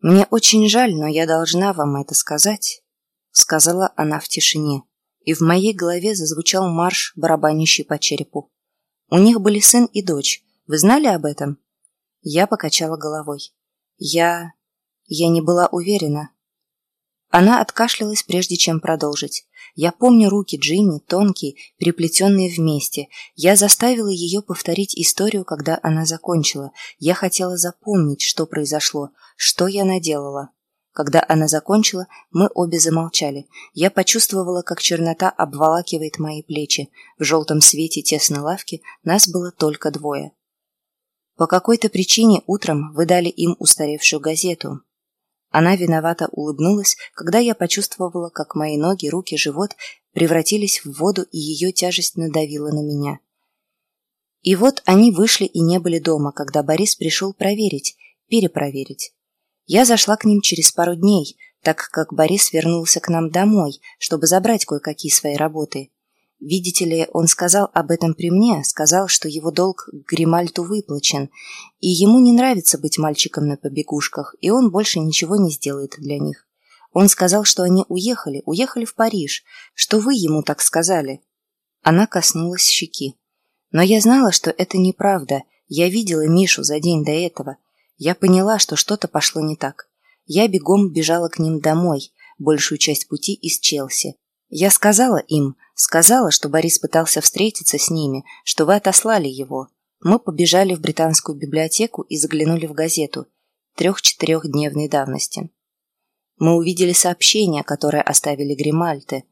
[SPEAKER 1] «Мне очень жаль, но я должна вам это сказать», — сказала она в тишине. И в моей голове зазвучал марш, барабанящий по черепу. У них были сын и дочь. Вы знали об этом? Я покачала головой. Я... я не была уверена. Она откашлялась, прежде чем продолжить. Я помню руки Джинни, тонкие, переплетенные вместе. Я заставила ее повторить историю, когда она закончила. Я хотела запомнить, что произошло, что я наделала. Когда она закончила, мы обе замолчали. Я почувствовала, как чернота обволакивает мои плечи. В желтом свете тесной лавки нас было только двое. По какой-то причине утром вы дали им устаревшую газету. Она виновато улыбнулась, когда я почувствовала, как мои ноги, руки, живот превратились в воду, и ее тяжесть надавила на меня. И вот они вышли и не были дома, когда Борис пришел проверить, перепроверить. Я зашла к ним через пару дней, так как Борис вернулся к нам домой, чтобы забрать кое-какие свои работы. Видите ли, он сказал об этом при мне, сказал, что его долг Гримальту выплачен, и ему не нравится быть мальчиком на побегушках, и он больше ничего не сделает для них. Он сказал, что они уехали, уехали в Париж, что вы ему так сказали. Она коснулась щеки. Но я знала, что это неправда. Я видела Мишу за день до этого. Я поняла, что что-то пошло не так. Я бегом бежала к ним домой, большую часть пути из Челси. Я сказала им, сказала, что Борис пытался встретиться с ними, что вы отослали его. Мы побежали в британскую библиотеку и заглянули в газету трех-четырехдневной давности. Мы увидели сообщение, которое оставили Гримальты.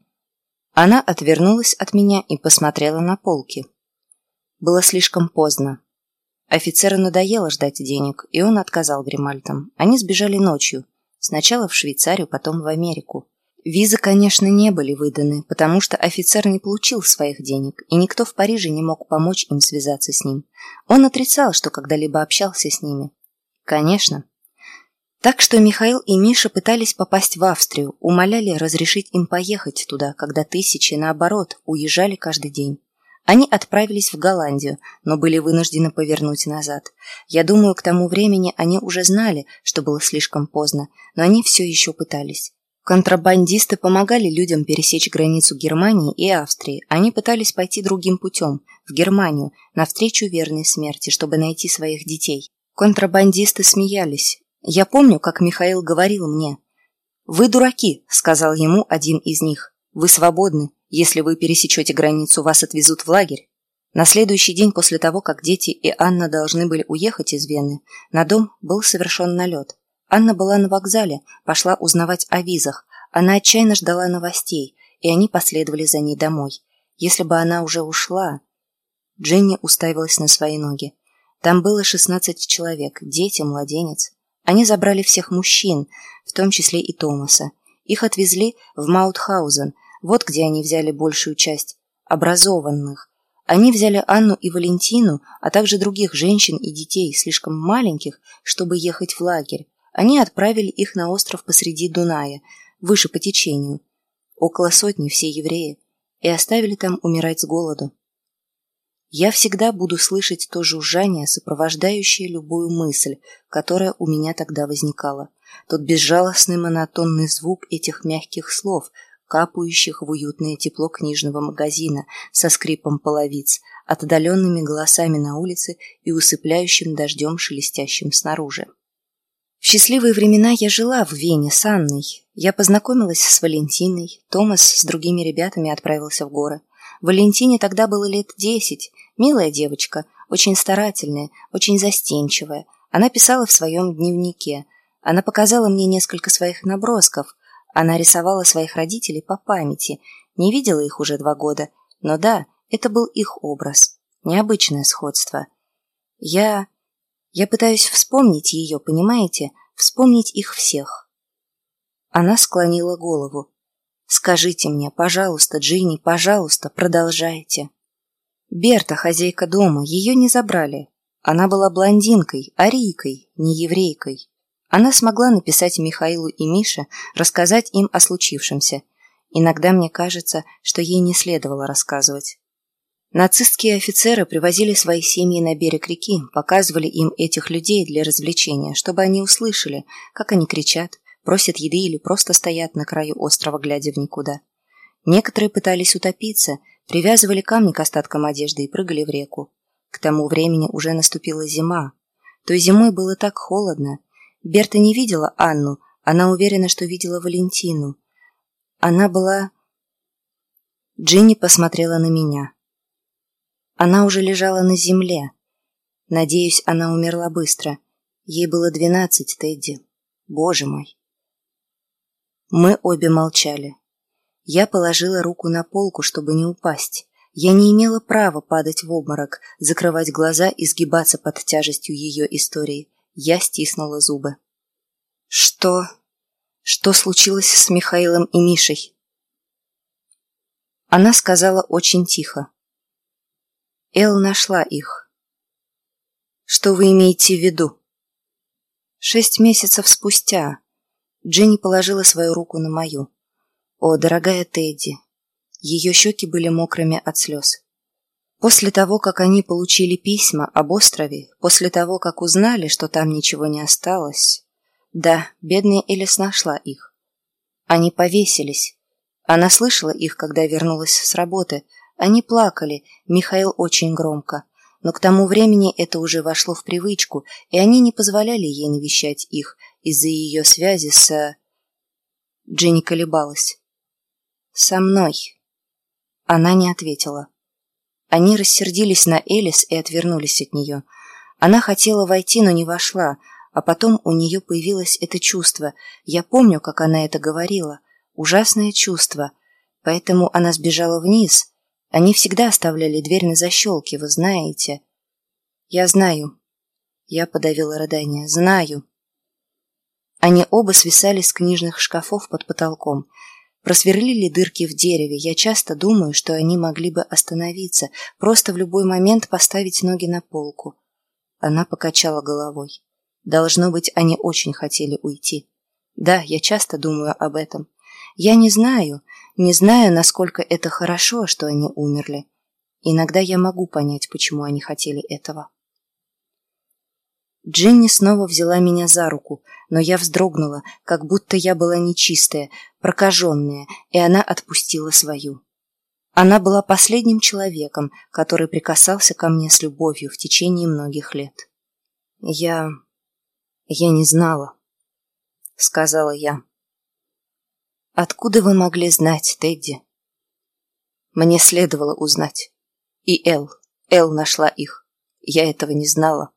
[SPEAKER 1] Она отвернулась от меня и посмотрела на полки. Было слишком поздно. Офицеру надоело ждать денег, и он отказал Гримальтам. Они сбежали ночью. Сначала в Швейцарию, потом в Америку. Визы, конечно, не были выданы, потому что офицер не получил своих денег, и никто в Париже не мог помочь им связаться с ним. Он отрицал, что когда-либо общался с ними. Конечно, так что Михаил и Миша пытались попасть в Австрию, умоляли разрешить им поехать туда, когда тысячи, наоборот, уезжали каждый день. Они отправились в Голландию, но были вынуждены повернуть назад. Я думаю, к тому времени они уже знали, что было слишком поздно, но они все еще пытались. Контрабандисты помогали людям пересечь границу Германии и Австрии. Они пытались пойти другим путем, в Германию, навстречу верной смерти, чтобы найти своих детей. Контрабандисты смеялись. Я помню, как Михаил говорил мне. «Вы дураки», — сказал ему один из них. «Вы свободны. Если вы пересечете границу, вас отвезут в лагерь». На следующий день после того, как дети и Анна должны были уехать из Вены, на дом был совершен налет. Анна была на вокзале, пошла узнавать о визах. Она отчаянно ждала новостей, и они последовали за ней домой. Если бы она уже ушла... Дженни уставилась на свои ноги. Там было шестнадцать человек, дети, младенец. Они забрали всех мужчин, в том числе и Томаса. Их отвезли в Маутхаузен, вот где они взяли большую часть образованных. Они взяли Анну и Валентину, а также других женщин и детей, слишком маленьких, чтобы ехать в лагерь. Они отправили их на остров посреди Дуная, выше по течению. Около сотни все евреи. И оставили там умирать с голоду. Я всегда буду слышать то жужжание, сопровождающее любую мысль, которая у меня тогда возникала. Тот безжалостный монотонный звук этих мягких слов, капающих в уютное тепло книжного магазина со скрипом половиц, отдаленными голосами на улице и усыпляющим дождем, шелестящим снаружи. В счастливые времена я жила в Вене с Анной. Я познакомилась с Валентиной, Томас с другими ребятами отправился в горы. Валентине тогда было лет десять. Милая девочка, очень старательная, очень застенчивая. Она писала в своем дневнике. Она показала мне несколько своих набросков. Она рисовала своих родителей по памяти. Не видела их уже два года. Но да, это был их образ. Необычное сходство. Я... Я пытаюсь вспомнить ее, понимаете? Вспомнить их всех. Она склонила голову. Скажите мне, пожалуйста, Джинни, пожалуйста, продолжайте. Берта, хозяйка дома, ее не забрали. Она была блондинкой, арийкой, не еврейкой. Она смогла написать Михаилу и Мише, рассказать им о случившемся. Иногда мне кажется, что ей не следовало рассказывать. Нацистские офицеры привозили свои семьи на берег реки, показывали им этих людей для развлечения, чтобы они услышали, как они кричат, просят еды или просто стоят на краю острова, глядя в никуда. Некоторые пытались утопиться, привязывали камни к остаткам одежды и прыгали в реку. К тому времени уже наступила зима. Той зимой было так холодно. Берта не видела Анну, она уверена, что видела Валентину. Она была... Джинни посмотрела на меня. Она уже лежала на земле. Надеюсь, она умерла быстро. Ей было двенадцать, Тедди. Боже мой. Мы обе молчали. Я положила руку на полку, чтобы не упасть. Я не имела права падать в обморок, закрывать глаза и сгибаться под тяжестью ее истории. Я стиснула зубы. Что? Что случилось с Михаилом и Мишей? Она сказала очень тихо. Эл нашла их. Что вы имеете в виду? Шесть месяцев спустя Дженни положила свою руку на мою. «О, дорогая Тедди, Ее щеки были мокрыми от слез. После того, как они получили письма об острове, после того, как узнали, что там ничего не осталось... Да, бедная Элис нашла их. Они повесились. Она слышала их, когда вернулась с работы. Они плакали, Михаил очень громко. Но к тому времени это уже вошло в привычку, и они не позволяли ей навещать их из-за ее связи с... Дженни колебалась. «Со мной». Она не ответила. Они рассердились на Элис и отвернулись от нее. Она хотела войти, но не вошла, а потом у нее появилось это чувство. Я помню, как она это говорила. Ужасное чувство. Поэтому она сбежала вниз. Они всегда оставляли дверь на защелке, вы знаете. Я знаю. Я подавила рыдание. Знаю. Они оба свисали с книжных шкафов под потолком. Просверлили дырки в дереве. Я часто думаю, что они могли бы остановиться, просто в любой момент поставить ноги на полку. Она покачала головой. Должно быть, они очень хотели уйти. Да, я часто думаю об этом. Я не знаю, не знаю, насколько это хорошо, что они умерли. Иногда я могу понять, почему они хотели этого. Джинни снова взяла меня за руку, но я вздрогнула, как будто я была нечистая, прокаженная, и она отпустила свою. Она была последним человеком, который прикасался ко мне с любовью в течение многих лет. «Я... я не знала», — сказала я. «Откуда вы могли знать, Тедди?» «Мне следовало узнать. И Эл. Эл нашла их. Я этого не знала».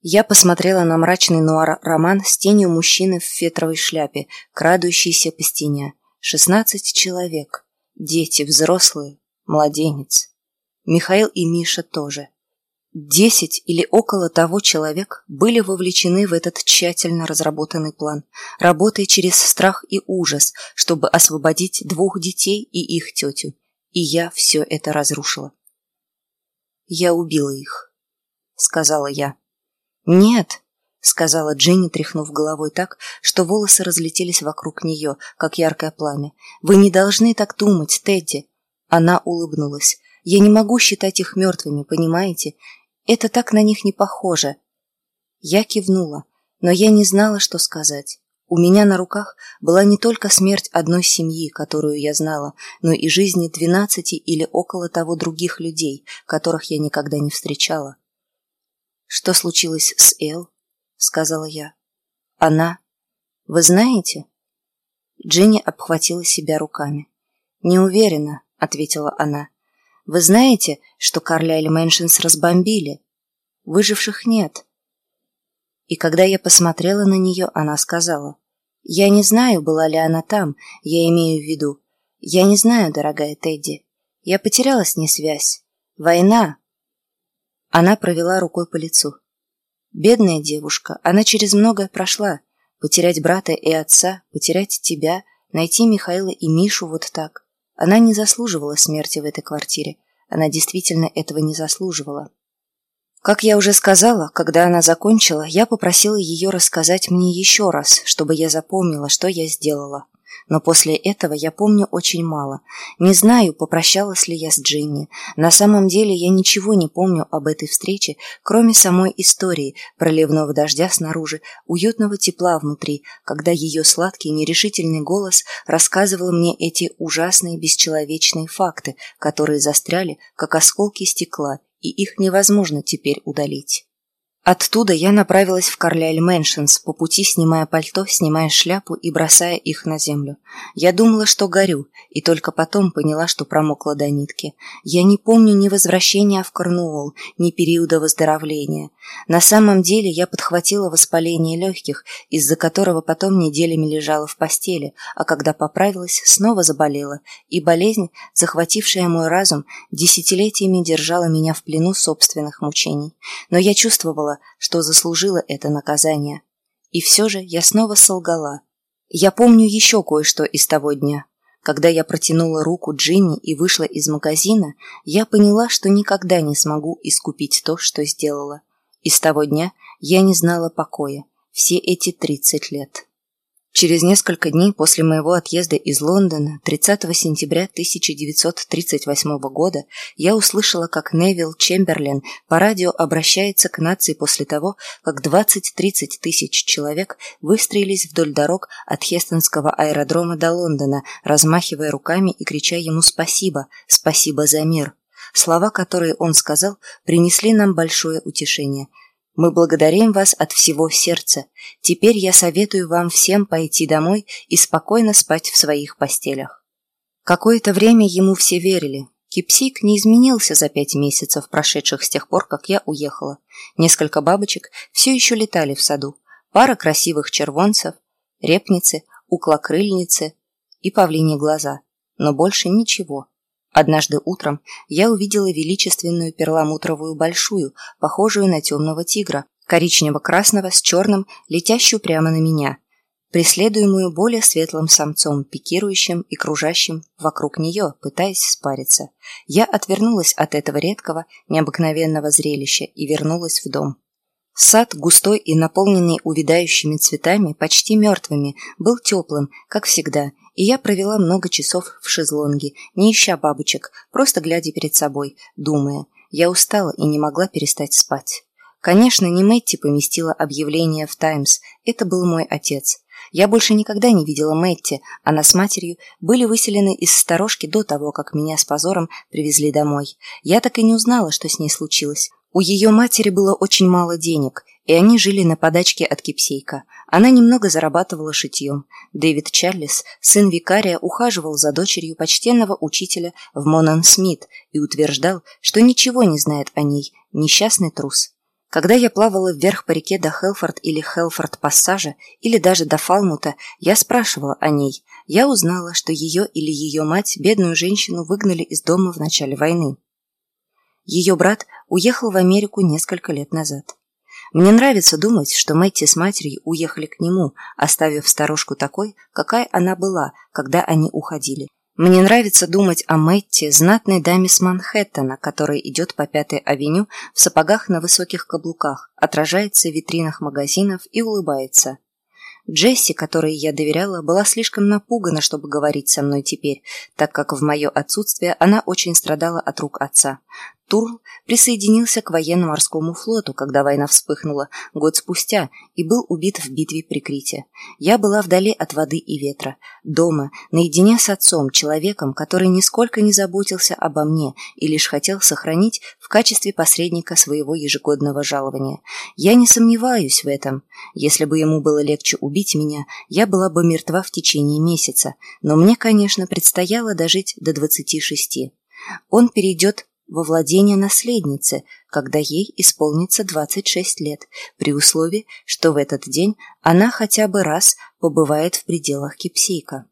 [SPEAKER 1] Я посмотрела на мрачный нуар-роман с тенью мужчины в фетровой шляпе, крадущейся по стене. Шестнадцать человек. Дети, взрослые, младенец. Михаил и Миша тоже. Десять или около того человек были вовлечены в этот тщательно разработанный план, работая через страх и ужас, чтобы освободить двух детей и их тетю. И я все это разрушила. «Я убила их», — сказала я. «Нет», — сказала Дженни, тряхнув головой так, что волосы разлетелись вокруг нее, как яркое пламя. «Вы не должны так думать, Тедди!» Она улыбнулась. «Я не могу считать их мертвыми, понимаете? Это так на них не похоже». Я кивнула, но я не знала, что сказать. У меня на руках была не только смерть одной семьи, которую я знала, но и жизни двенадцати или около того других людей, которых я никогда не встречала. «Что случилось с Эл?» — сказала я. «Она? Вы знаете?» Джинни обхватила себя руками. «Не уверена», — ответила она. «Вы знаете, что Карлайль Мэншинс разбомбили? Выживших нет». И когда я посмотрела на нее, она сказала. «Я не знаю, была ли она там, я имею в виду. Я не знаю, дорогая Тедди. Я потеряла с ней связь. Война, она провела рукой по лицу. Бедная девушка, она через многое прошла. Потерять брата и отца, потерять тебя, найти Михаила и Мишу вот так. Она не заслуживала смерти в этой квартире. Она действительно этого не заслуживала. Как я уже сказала, когда она закончила, я попросила ее рассказать мне еще раз, чтобы я запомнила, что я сделала но после этого я помню очень мало. Не знаю, попрощалась ли я с Джинни. На самом деле я ничего не помню об этой встрече, кроме самой истории, проливного дождя снаружи, уютного тепла внутри, когда ее сладкий нерешительный голос рассказывал мне эти ужасные бесчеловечные факты, которые застряли, как осколки стекла, и их невозможно теперь удалить. Оттуда я направилась в Карляль Мэншенс, по пути снимая пальто, снимая шляпу и бросая их на землю. Я думала, что горю, и только потом поняла, что промокла до нитки. Я не помню ни возвращения в Корнуолл, ни периода выздоровления. На самом деле я подхватила воспаление легких, из-за которого потом неделями лежала в постели, а когда поправилась, снова заболела, и болезнь, захватившая мой разум, десятилетиями держала меня в плену собственных мучений. Но я чувствовала, что заслужила это наказание. И все же я снова солгала. Я помню еще кое-что из того дня. Когда я протянула руку Джинни и вышла из магазина, я поняла, что никогда не смогу искупить то, что сделала. И с того дня я не знала покоя все эти тридцать лет. Через несколько дней после моего отъезда из Лондона, 30 сентября 1938 года, я услышала, как Невил Чемберлен по радио обращается к нации после того, как 20-30 тысяч человек выстроились вдоль дорог от Хестонского аэродрома до Лондона, размахивая руками и крича ему «Спасибо! Спасибо за мир!». Слова, которые он сказал, принесли нам большое утешение – мы благодарим вас от всего сердца. Теперь я советую вам всем пойти домой и спокойно спать в своих постелях. Какое-то время ему все верили. Кипсик не изменился за пять месяцев, прошедших с тех пор, как я уехала. Несколько бабочек все еще летали в саду. Пара красивых червонцев, репницы, уклокрыльницы и павлини глаза. Но больше ничего. Однажды утром я увидела величественную перламутровую большую, похожую на темного тигра, коричнево-красного с черным, летящую прямо на меня, преследуемую более светлым самцом, пикирующим и кружащим вокруг нее, пытаясь спариться. Я отвернулась от этого редкого, необыкновенного зрелища и вернулась в дом. Сад, густой и наполненный увядающими цветами, почти мертвыми, был теплым, как всегда, и я провела много часов в шезлонге, не ища бабочек, просто глядя перед собой, думая. Я устала и не могла перестать спать. Конечно, не Мэтти поместила объявление в «Таймс», это был мой отец. Я больше никогда не видела Мэтти, она с матерью были выселены из сторожки до того, как меня с позором привезли домой. Я так и не узнала, что с ней случилось. У ее матери было очень мало денег, и они жили на подачке от кипсейка. Она немного зарабатывала шитьем. Дэвид Чарльз, сын викария, ухаживал за дочерью почтенного учителя в Монан Смит и утверждал, что ничего не знает о ней, несчастный трус. Когда я плавала вверх по реке до Хелфорд или Хелфорд-пассажа, или даже до Фалмута, я спрашивала о ней. Я узнала, что ее или ее мать, бедную женщину, выгнали из дома в начале войны. Ее брат уехал в Америку несколько лет назад. Мне нравится думать, что Мэтти с матерью уехали к нему, оставив старушку такой, какая она была, когда они уходили. Мне нравится думать о Мэтти, знатной даме с Манхэттена, которая идет по Пятой авеню в сапогах на высоких каблуках, отражается в витринах магазинов и улыбается. Джесси, которой я доверяла, была слишком напугана, чтобы говорить со мной теперь, так как в мое отсутствие она очень страдала от рук отца. Турл присоединился к военно-морскому флоту, когда война вспыхнула год спустя и был убит в битве при Крите. Я была вдали от воды и ветра, дома, наедине с отцом, человеком, который нисколько не заботился обо мне и лишь хотел сохранить в качестве посредника своего ежегодного жалования. Я не сомневаюсь в этом. Если бы ему было легче убить меня, я была бы мертва в течение месяца, но мне, конечно, предстояло дожить до двадцати шести. Он перейдет во владение наследницы, когда ей исполнится 26 лет, при условии, что в этот день она хотя бы раз побывает в пределах Кипсейка.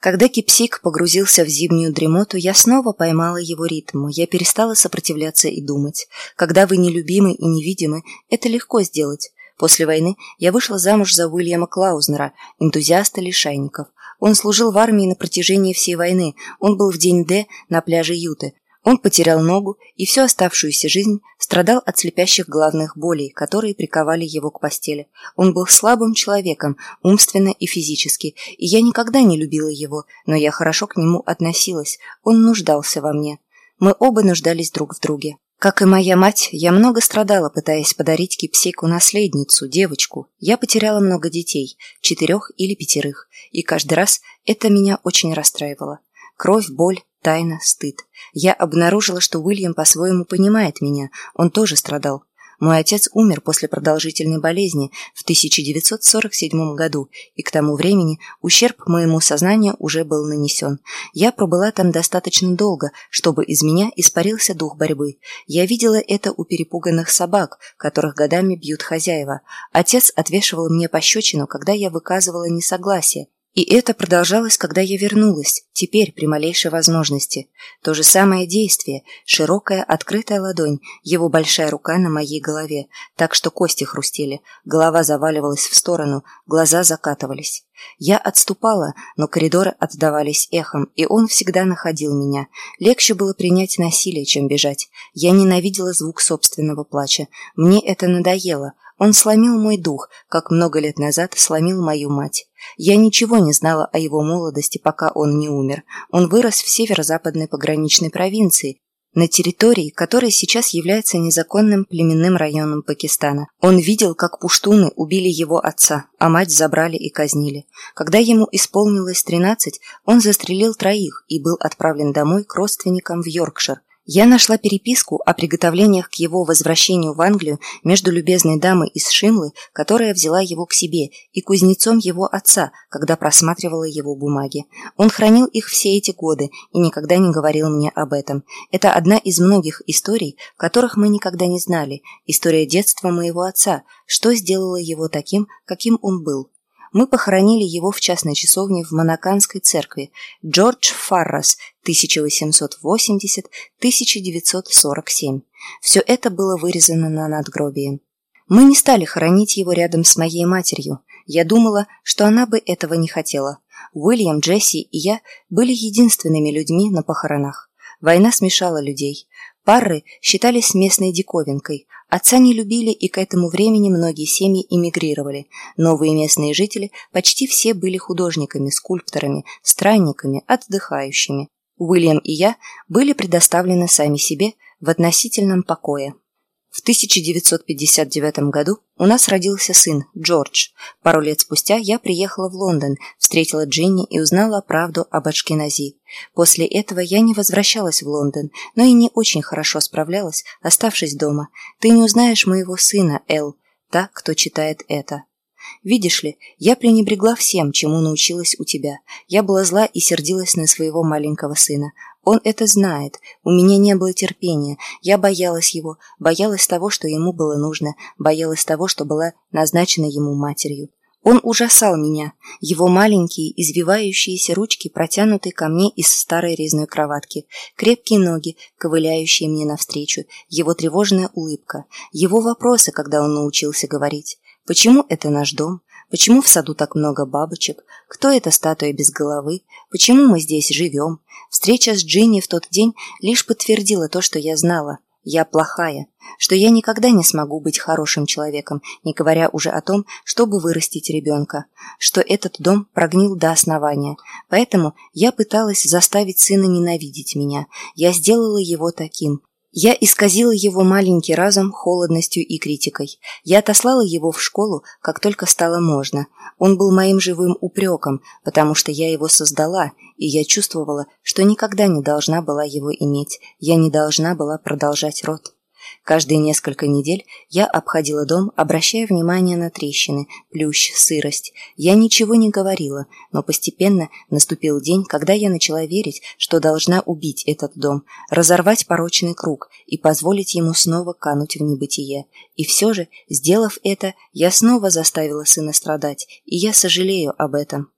[SPEAKER 1] Когда Кипсик погрузился в зимнюю дремоту, я снова поймала его ритм. Я перестала сопротивляться и думать. Когда вы нелюбимы и невидимы, это легко сделать. После войны я вышла замуж за Уильяма Клаузнера, энтузиаста лишайников. Он служил в армии на протяжении всей войны. Он был в день Д на пляже Юты. Он потерял ногу и всю оставшуюся жизнь страдал от слепящих головных болей, которые приковали его к постели. Он был слабым человеком, умственно и физически, и я никогда не любила его, но я хорошо к нему относилась, он нуждался во мне. Мы оба нуждались друг в друге. Как и моя мать, я много страдала, пытаясь подарить Кипсейку наследницу, девочку. Я потеряла много детей, четырех или пятерых, и каждый раз это меня очень расстраивало. Кровь, боль, тайна, стыд. Я обнаружила, что Уильям по-своему понимает меня. Он тоже страдал. Мой отец умер после продолжительной болезни в 1947 году, и к тому времени ущерб моему сознанию уже был нанесен. Я пробыла там достаточно долго, чтобы из меня испарился дух борьбы. Я видела это у перепуганных собак, которых годами бьют хозяева. Отец отвешивал мне пощечину, когда я выказывала несогласие, и это продолжалось, когда я вернулась, теперь при малейшей возможности. То же самое действие, широкая открытая ладонь, его большая рука на моей голове, так что кости хрустели, голова заваливалась в сторону, глаза закатывались. Я отступала, но коридоры отдавались эхом, и он всегда находил меня. Легче было принять насилие, чем бежать. Я ненавидела звук собственного плача. Мне это надоело. Он сломил мой дух, как много лет назад сломил мою мать. Я ничего не знала о его молодости, пока он не умер. Он вырос в северо-западной пограничной провинции, на территории, которая сейчас является незаконным племенным районом Пакистана. Он видел, как пуштуны убили его отца, а мать забрали и казнили. Когда ему исполнилось 13, он застрелил троих и был отправлен домой к родственникам в Йоркшир, я нашла переписку о приготовлениях к его возвращению в Англию между любезной дамой из Шимлы, которая взяла его к себе, и кузнецом его отца, когда просматривала его бумаги. Он хранил их все эти годы и никогда не говорил мне об этом. Это одна из многих историй, которых мы никогда не знали. История детства моего отца, что сделало его таким, каким он был. Мы похоронили его в частной часовне в Монаканской церкви. Джордж Фаррас, 1880-1947. Все это было вырезано на надгробии. Мы не стали хоронить его рядом с моей матерью. Я думала, что она бы этого не хотела. Уильям, Джесси и я были единственными людьми на похоронах. Война смешала людей. Парры считались местной диковинкой. Отца не любили, и к этому времени многие семьи эмигрировали. Новые местные жители почти все были художниками, скульпторами, странниками, отдыхающими. Уильям и я были предоставлены сами себе в относительном покое. В 1959 году у нас родился сын, Джордж. Пару лет спустя я приехала в Лондон, встретила Джинни и узнала правду об Ашкенази. После этого я не возвращалась в Лондон, но и не очень хорошо справлялась, оставшись дома. Ты не узнаешь моего сына, Эл, та, кто читает это. Видишь ли, я пренебрегла всем, чему научилась у тебя. Я была зла и сердилась на своего маленького сына. Он это знает. У меня не было терпения. Я боялась его, боялась того, что ему было нужно, боялась того, что была назначена ему матерью. Он ужасал меня. Его маленькие, извивающиеся ручки, протянутые ко мне из старой резной кроватки, крепкие ноги, ковыляющие мне навстречу, его тревожная улыбка, его вопросы, когда он научился говорить. Почему это наш дом? Почему в саду так много бабочек? Кто эта статуя без головы? Почему мы здесь живем? Встреча с Джинни в тот день лишь подтвердила то, что я знала. Я плохая, что я никогда не смогу быть хорошим человеком, не говоря уже о том, чтобы вырастить ребенка, что этот дом прогнил до основания. Поэтому я пыталась заставить сына ненавидеть меня. Я сделала его таким, я исказила его маленький разум холодностью и критикой. Я отослала его в школу, как только стало можно. Он был моим живым упреком, потому что я его создала, и я чувствовала, что никогда не должна была его иметь. Я не должна была продолжать род. Каждые несколько недель я обходила дом, обращая внимание на трещины, плющ, сырость. Я ничего не говорила, но постепенно наступил день, когда я начала верить, что должна убить этот дом, разорвать порочный круг и позволить ему снова кануть в небытие. И все же, сделав это, я снова заставила сына страдать, и я сожалею об этом.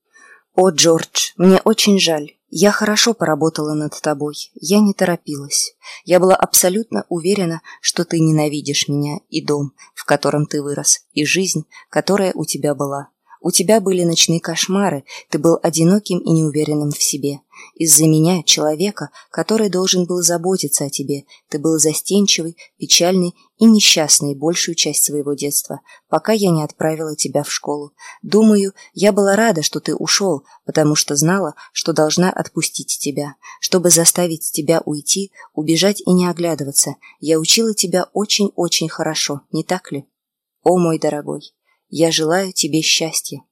[SPEAKER 1] «О, Джордж, мне очень жаль. Я хорошо поработала над тобой. Я не торопилась. Я была абсолютно уверена, что ты ненавидишь меня и дом, в котором ты вырос, и жизнь, которая у тебя была. У тебя были ночные кошмары, ты был одиноким и неуверенным в себе. Из-за меня, человека, который должен был заботиться о тебе, ты был застенчивый, печальный и несчастный большую часть своего детства, пока я не отправила тебя в школу. Думаю, я была рада, что ты ушел, потому что знала, что должна отпустить тебя. Чтобы заставить тебя уйти, убежать и не оглядываться, я учила тебя очень-очень хорошо, не так ли? О, мой дорогой, я желаю тебе счастья.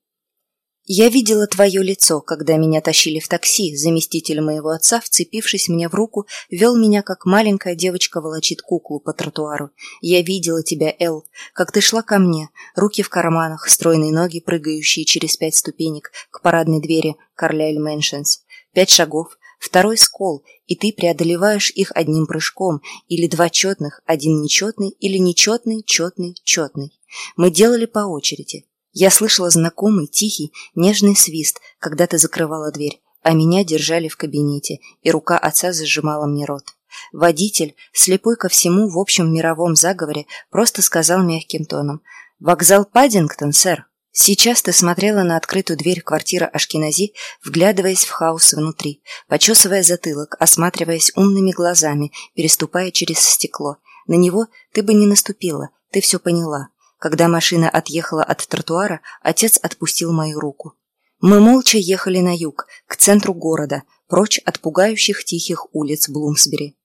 [SPEAKER 1] Я видела твое лицо, когда меня тащили в такси. Заместитель моего отца, вцепившись мне в руку, вел меня, как маленькая девочка волочит куклу по тротуару. Я видела тебя, Эл, как ты шла ко мне, руки в карманах, стройные ноги, прыгающие через пять ступенек к парадной двери Карляль Мэншенс. Пять шагов, второй скол, и ты преодолеваешь их одним прыжком, или два четных, один нечетный, или нечетный, четный, четный. Мы делали по очереди. Я слышала знакомый, тихий, нежный свист, когда ты закрывала дверь, а меня держали в кабинете, и рука отца зажимала мне рот. Водитель, слепой ко всему в общем мировом заговоре, просто сказал мягким тоном «Вокзал Паддингтон, сэр». Сейчас ты смотрела на открытую дверь квартиры Ашкенази, вглядываясь в хаос внутри, почесывая затылок, осматриваясь умными глазами, переступая через стекло. На него ты бы не наступила, ты все поняла. Когда машина отъехала от тротуара, отец отпустил мою руку. Мы молча ехали на юг, к центру города, прочь от пугающих тихих улиц Блумсбери.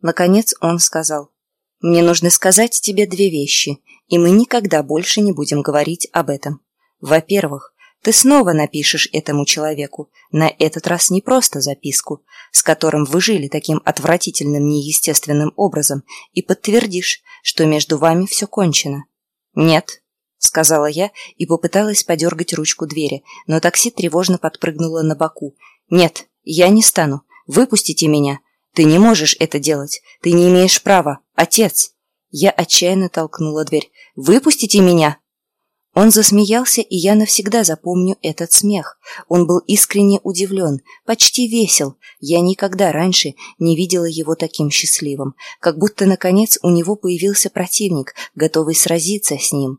[SPEAKER 1] Наконец он сказал, «Мне нужно сказать тебе две вещи, и мы никогда больше не будем говорить об этом. Во-первых, ты снова напишешь этому человеку, на этот раз не просто записку, с которым вы жили таким отвратительным неестественным образом, и подтвердишь, что между вами все кончено. Нет, сказала я и попыталась подергать ручку двери, но такси тревожно подпрыгнуло на боку. Нет, я не стану. Выпустите меня. Ты не можешь это делать. Ты не имеешь права. Отец. Я отчаянно толкнула дверь. Выпустите меня. Он засмеялся, и я навсегда запомню этот смех. Он был искренне удивлен, почти весел. Я никогда раньше не видела его таким счастливым, как будто, наконец, у него появился противник, готовый сразиться с ним.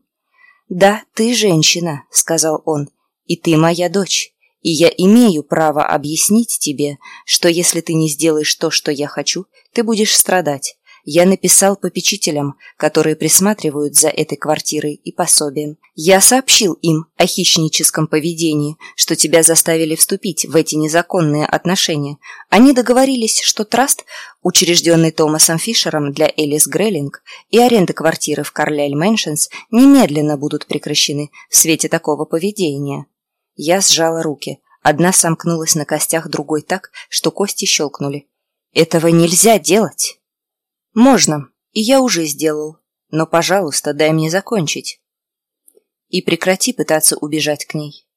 [SPEAKER 1] «Да, ты женщина», — сказал он, — «и ты моя дочь. И я имею право объяснить тебе, что если ты не сделаешь то, что я хочу, ты будешь страдать я написал попечителям, которые присматривают за этой квартирой и пособием. Я сообщил им о хищническом поведении, что тебя заставили вступить в эти незаконные отношения. Они договорились, что траст, учрежденный Томасом Фишером для Элис Греллинг, и аренда квартиры в Карляль Мэншенс немедленно будут прекращены в свете такого поведения. Я сжала руки. Одна сомкнулась на костях другой так, что кости щелкнули. «Этого нельзя делать!» «Можно, и я уже сделал. Но, пожалуйста, дай мне закончить». И прекрати пытаться убежать к ней.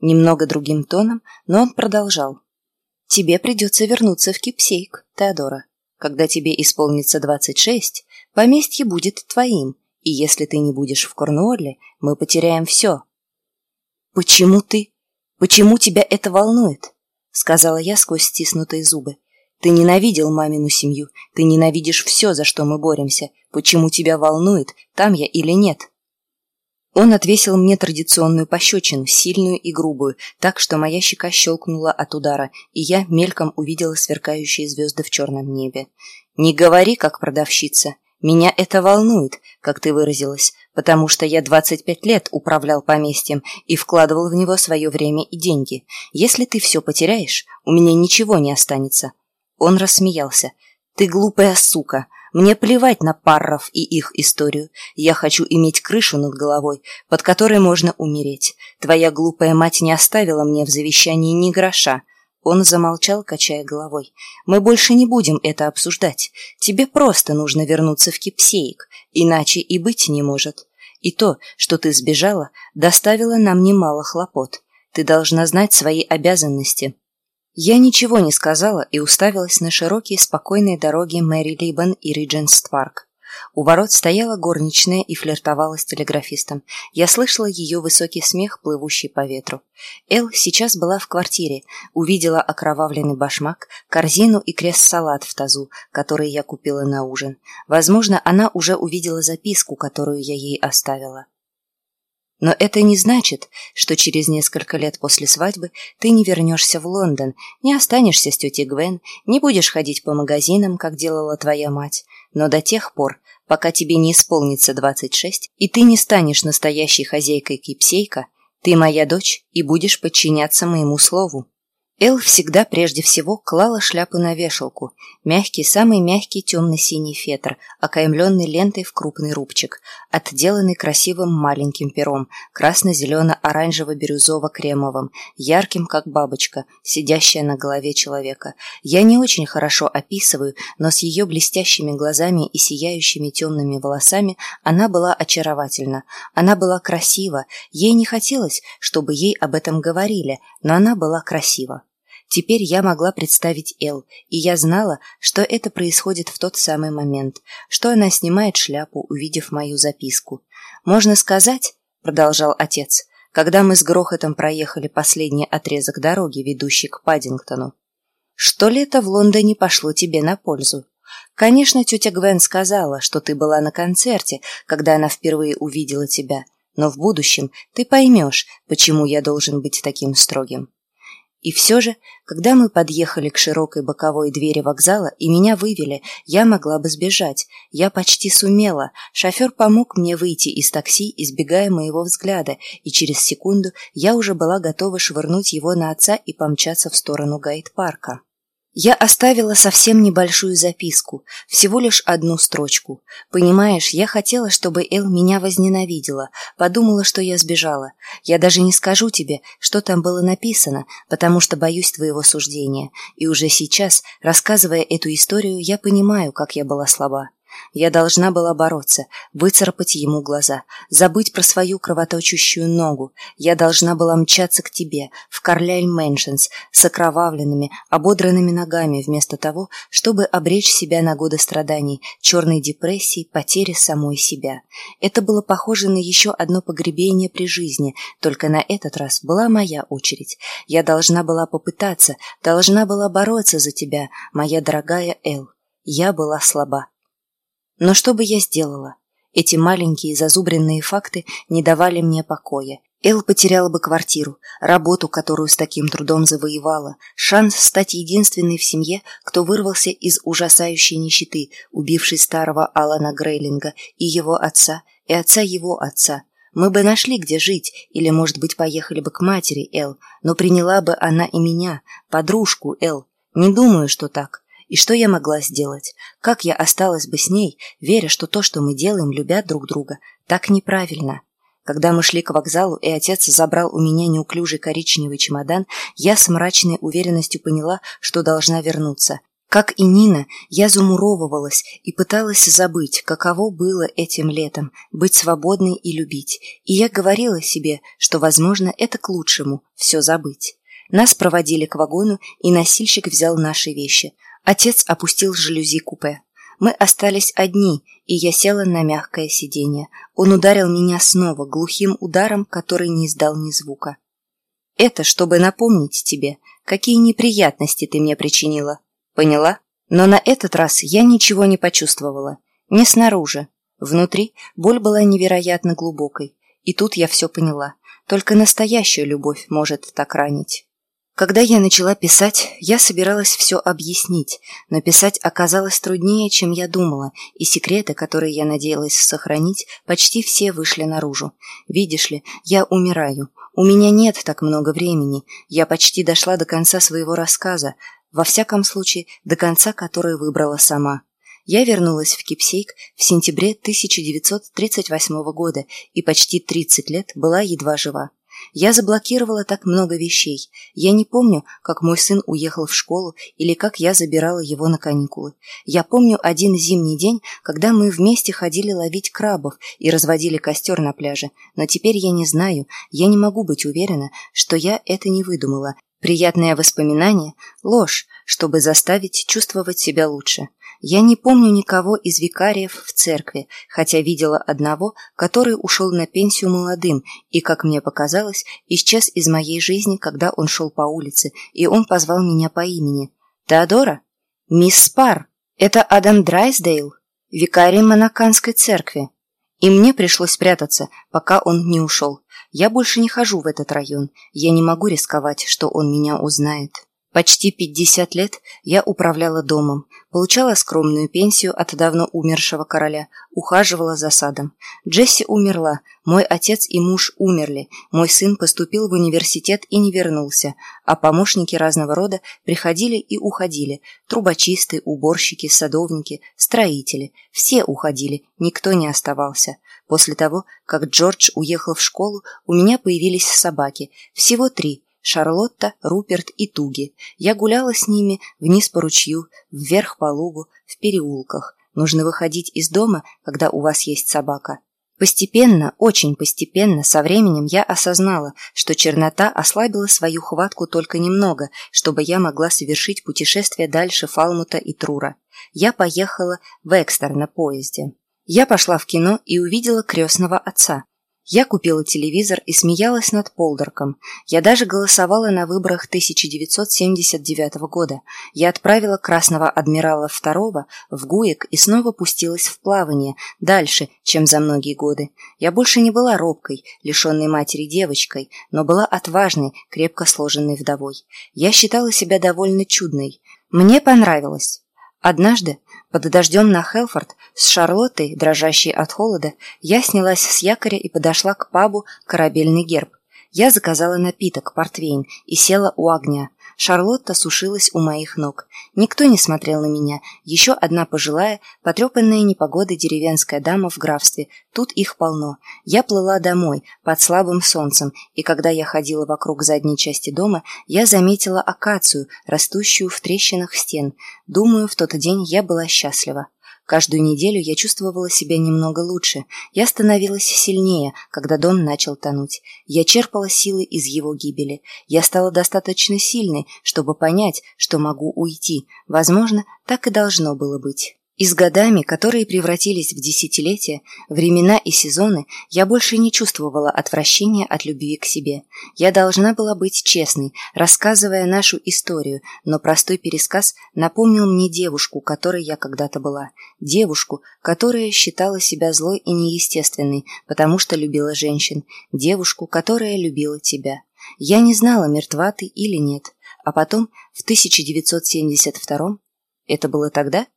[SPEAKER 1] Немного другим тоном, но он продолжал. «Тебе придется вернуться в Кипсейк, Теодора. Когда тебе исполнится двадцать шесть, поместье будет твоим, и если ты не будешь в Корнуолле, мы потеряем все». «Почему ты? Почему тебя это волнует?» сказала я сквозь стиснутые зубы. Ты ненавидел мамину семью, ты ненавидишь все, за что мы боремся. Почему тебя волнует, там я или нет?» Он отвесил мне традиционную пощечину, сильную и грубую, так что моя щека щелкнула от удара, и я мельком увидела сверкающие звезды в черном небе. «Не говори, как продавщица. Меня это волнует, как ты выразилась, потому что я 25 лет управлял поместьем и вкладывал в него свое время и деньги. Если ты все потеряешь, у меня ничего не останется. Он рассмеялся. «Ты глупая сука! Мне плевать на парров и их историю. Я хочу иметь крышу над головой, под которой можно умереть. Твоя глупая мать не оставила мне в завещании ни гроша». Он замолчал, качая головой. «Мы больше не будем это обсуждать. Тебе просто нужно вернуться в Кипсеик, иначе и быть не может. И то, что ты сбежала, доставило нам немало хлопот. Ты должна знать свои обязанности. Я ничего не сказала и уставилась на широкие спокойные дороги Мэри Либан и Ридженс Парк. У ворот стояла горничная и флиртовала с телеграфистом. Я слышала ее высокий смех, плывущий по ветру. Эл сейчас была в квартире, увидела окровавленный башмак, корзину и крест-салат в тазу, который я купила на ужин. Возможно, она уже увидела записку, которую я ей оставила. Но это не значит, что через несколько лет после свадьбы ты не вернешься в Лондон, не останешься с тетей Гвен, не будешь ходить по магазинам, как делала твоя мать. Но до тех пор, пока тебе не исполнится 26, и ты не станешь настоящей хозяйкой Кипсейка, ты моя дочь и будешь подчиняться моему слову. Эл всегда прежде всего клала шляпу на вешалку, мягкий, самый мягкий темно-синий фетр, окаймленный лентой в крупный рубчик, отделанный красивым маленьким пером, красно-зелено-оранжево-бирюзово-кремовым, ярким, как бабочка, сидящая на голове человека. Я не очень хорошо описываю, но с ее блестящими глазами и сияющими темными волосами она была очаровательна. Она была красива, ей не хотелось, чтобы ей об этом говорили, но она была красива. Теперь я могла представить Эл, и я знала, что это происходит в тот самый момент, что она снимает шляпу, увидев мою записку. «Можно сказать», — продолжал отец, когда мы с грохотом проехали последний отрезок дороги, ведущий к Паддингтону, «что лето в Лондоне пошло тебе на пользу. Конечно, тетя Гвен сказала, что ты была на концерте, когда она впервые увидела тебя, но в будущем ты поймешь, почему я должен быть таким строгим». И все же, когда мы подъехали к широкой боковой двери вокзала и меня вывели, я могла бы сбежать. Я почти сумела. Шофер помог мне выйти из такси, избегая моего взгляда, и через секунду я уже была готова швырнуть его на отца и помчаться в сторону гайд-парка. Я оставила совсем небольшую записку, всего лишь одну строчку. Понимаешь, я хотела, чтобы Эл меня возненавидела, подумала, что я сбежала. Я даже не скажу тебе, что там было написано, потому что боюсь твоего суждения. И уже сейчас, рассказывая эту историю, я понимаю, как я была слаба. Я должна была бороться, выцарапать ему глаза, забыть про свою кровоточащую ногу. Я должна была мчаться к тебе, в Карляль Мэншенс, с окровавленными, ободранными ногами, вместо того, чтобы обречь себя на годы страданий, черной депрессии, потери самой себя. Это было похоже на еще одно погребение при жизни, только на этот раз была моя очередь. Я должна была попытаться, должна была бороться за тебя, моя дорогая Эл. Я была слаба. Но что бы я сделала? Эти маленькие зазубренные факты не давали мне покоя. Эл потеряла бы квартиру, работу, которую с таким трудом завоевала, шанс стать единственной в семье, кто вырвался из ужасающей нищеты, убившей старого Алана Грейлинга и его отца, и отца его отца. Мы бы нашли, где жить, или, может быть, поехали бы к матери Эл, но приняла бы она и меня, подружку Эл. Не думаю, что так. И что я могла сделать? Как я осталась бы с ней, веря, что то, что мы делаем, любя друг друга, так неправильно? Когда мы шли к вокзалу, и отец забрал у меня неуклюжий коричневый чемодан, я с мрачной уверенностью поняла, что должна вернуться. Как и Нина, я замуровывалась и пыталась забыть, каково было этим летом, быть свободной и любить. И я говорила себе, что, возможно, это к лучшему, все забыть. Нас проводили к вагону, и носильщик взял наши вещи – Отец опустил жалюзи купе. Мы остались одни, и я села на мягкое сиденье. Он ударил меня снова глухим ударом, который не издал ни звука. «Это чтобы напомнить тебе, какие неприятности ты мне причинила. Поняла? Но на этот раз я ничего не почувствовала. Не снаружи. Внутри боль была невероятно глубокой. И тут я все поняла. Только настоящая любовь может так ранить. Когда я начала писать, я собиралась все объяснить, но писать оказалось труднее, чем я думала, и секреты, которые я надеялась сохранить, почти все вышли наружу. Видишь ли, я умираю. У меня нет так много времени. Я почти дошла до конца своего рассказа, во всяком случае, до конца, который выбрала сама. Я вернулась в Кипсейк в сентябре 1938 года и почти 30 лет была едва жива. Я заблокировала так много вещей. Я не помню, как мой сын уехал в школу или как я забирала его на каникулы. Я помню один зимний день, когда мы вместе ходили ловить крабов и разводили костер на пляже. Но теперь я не знаю, я не могу быть уверена, что я это не выдумала. Приятное воспоминание – ложь, чтобы заставить чувствовать себя лучше. Я не помню никого из викариев в церкви, хотя видела одного, который ушел на пенсию молодым и, как мне показалось, исчез из моей жизни, когда он шел по улице, и он позвал меня по имени. «Теодора? Мисс Спар, это Адам Драйсдейл, викарий Монаканской церкви». И мне пришлось прятаться, пока он не ушел. Я больше не хожу в этот район. Я не могу рисковать, что он меня узнает. Почти 50 лет я управляла домом, получала скромную пенсию от давно умершего короля, ухаживала за садом. Джесси умерла, мой отец и муж умерли, мой сын поступил в университет и не вернулся, а помощники разного рода приходили и уходили, трубочисты, уборщики, садовники, строители, все уходили, никто не оставался. После того, как Джордж уехал в школу, у меня появились собаки, всего три – Шарлотта, Руперт и Туги. Я гуляла с ними вниз по ручью, вверх по лугу, в переулках. Нужно выходить из дома, когда у вас есть собака. Постепенно, очень постепенно, со временем я осознала, что чернота ослабила свою хватку только немного, чтобы я могла совершить путешествие дальше Фалмута и Трура. Я поехала в Экстер на поезде. Я пошла в кино и увидела крестного отца. Я купила телевизор и смеялась над Полдорком. Я даже голосовала на выборах 1979 года. Я отправила красного адмирала II в ГУИК и снова пустилась в плавание, дальше, чем за многие годы. Я больше не была робкой, лишенной матери девочкой, но была отважной, крепко сложенной вдовой. Я считала себя довольно чудной. Мне понравилось. Однажды, под дождем на Хелфорд, с Шарлоттой, дрожащей от холода, я снялась с якоря и подошла к пабу «Корабельный герб». Я заказала напиток, портвейн, и села у огня. Шарлотта сушилась у моих ног. Никто не смотрел на меня. Еще одна пожилая, потрепанная непогодой деревенская дама в графстве. Тут их полно. Я плыла домой, под слабым солнцем, и когда я ходила вокруг задней части дома, я заметила акацию, растущую в трещинах стен. Думаю, в тот день я была счастлива. Каждую неделю я чувствовала себя немного лучше. Я становилась сильнее, когда дом начал тонуть. Я черпала силы из его гибели. Я стала достаточно сильной, чтобы понять, что могу уйти. Возможно, так и должно было быть. И с годами, которые превратились в десятилетия, времена и сезоны, я больше не чувствовала отвращения от любви к себе. Я должна была быть честной, рассказывая нашу историю, но простой пересказ напомнил мне девушку, которой я когда-то была. Девушку, которая считала себя злой и неестественной, потому что любила женщин. Девушку, которая любила тебя. Я не знала, мертва ты или нет. А потом, в 1972 это было тогда,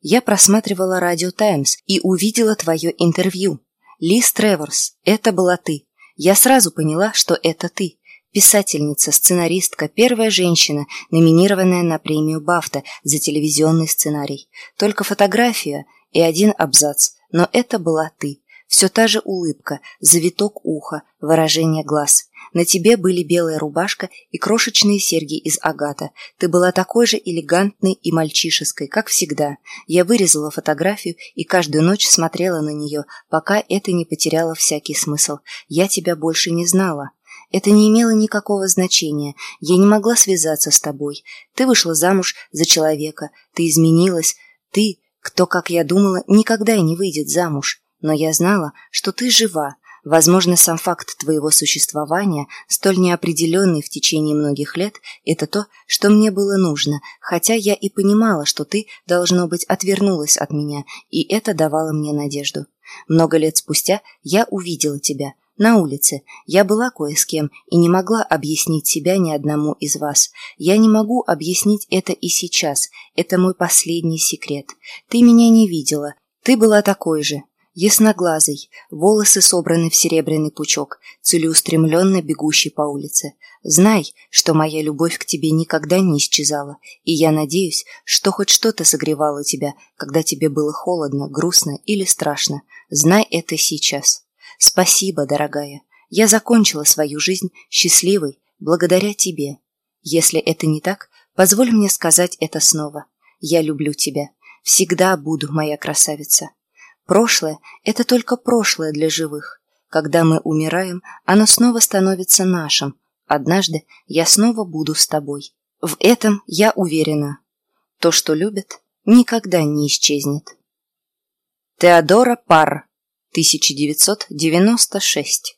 [SPEAKER 1] я просматривала «Радио Таймс» и увидела твое интервью. Лиз Треворс, это была ты. Я сразу поняла, что это ты. Писательница, сценаристка, первая женщина, номинированная на премию Бафта за телевизионный сценарий. Только фотография и один абзац, но это была ты. Все та же улыбка, завиток уха, выражение глаз. На тебе были белая рубашка и крошечные серьги из агата. Ты была такой же элегантной и мальчишеской, как всегда. Я вырезала фотографию и каждую ночь смотрела на нее, пока это не потеряло всякий смысл. Я тебя больше не знала. Это не имело никакого значения. Я не могла связаться с тобой. Ты вышла замуж за человека. Ты изменилась. Ты, кто, как я думала, никогда и не выйдет замуж. Но я знала, что ты жива. Возможно, сам факт твоего существования, столь неопределенный в течение многих лет, это то, что мне было нужно, хотя я и понимала, что ты, должно быть, отвернулась от меня, и это давало мне надежду. Много лет спустя я увидела тебя. На улице. Я была кое с кем и не могла объяснить себя ни одному из вас. Я не могу объяснить это и сейчас. Это мой последний секрет. Ты меня не видела. Ты была такой же, Ясноглазый, волосы собраны в серебряный пучок, целеустремленно бегущий по улице. Знай, что моя любовь к тебе никогда не исчезала, и я надеюсь, что хоть что-то согревало тебя, когда тебе было холодно, грустно или страшно. Знай это сейчас. Спасибо, дорогая. Я закончила свою жизнь счастливой благодаря тебе. Если это не так, позволь мне сказать это снова. Я люблю тебя. Всегда буду, моя красавица. Прошлое – это только прошлое для живых. Когда мы умираем, оно снова становится нашим. Однажды я снова буду с тобой. В этом я уверена. То, что любят, никогда не исчезнет. Теодора Пар, 1996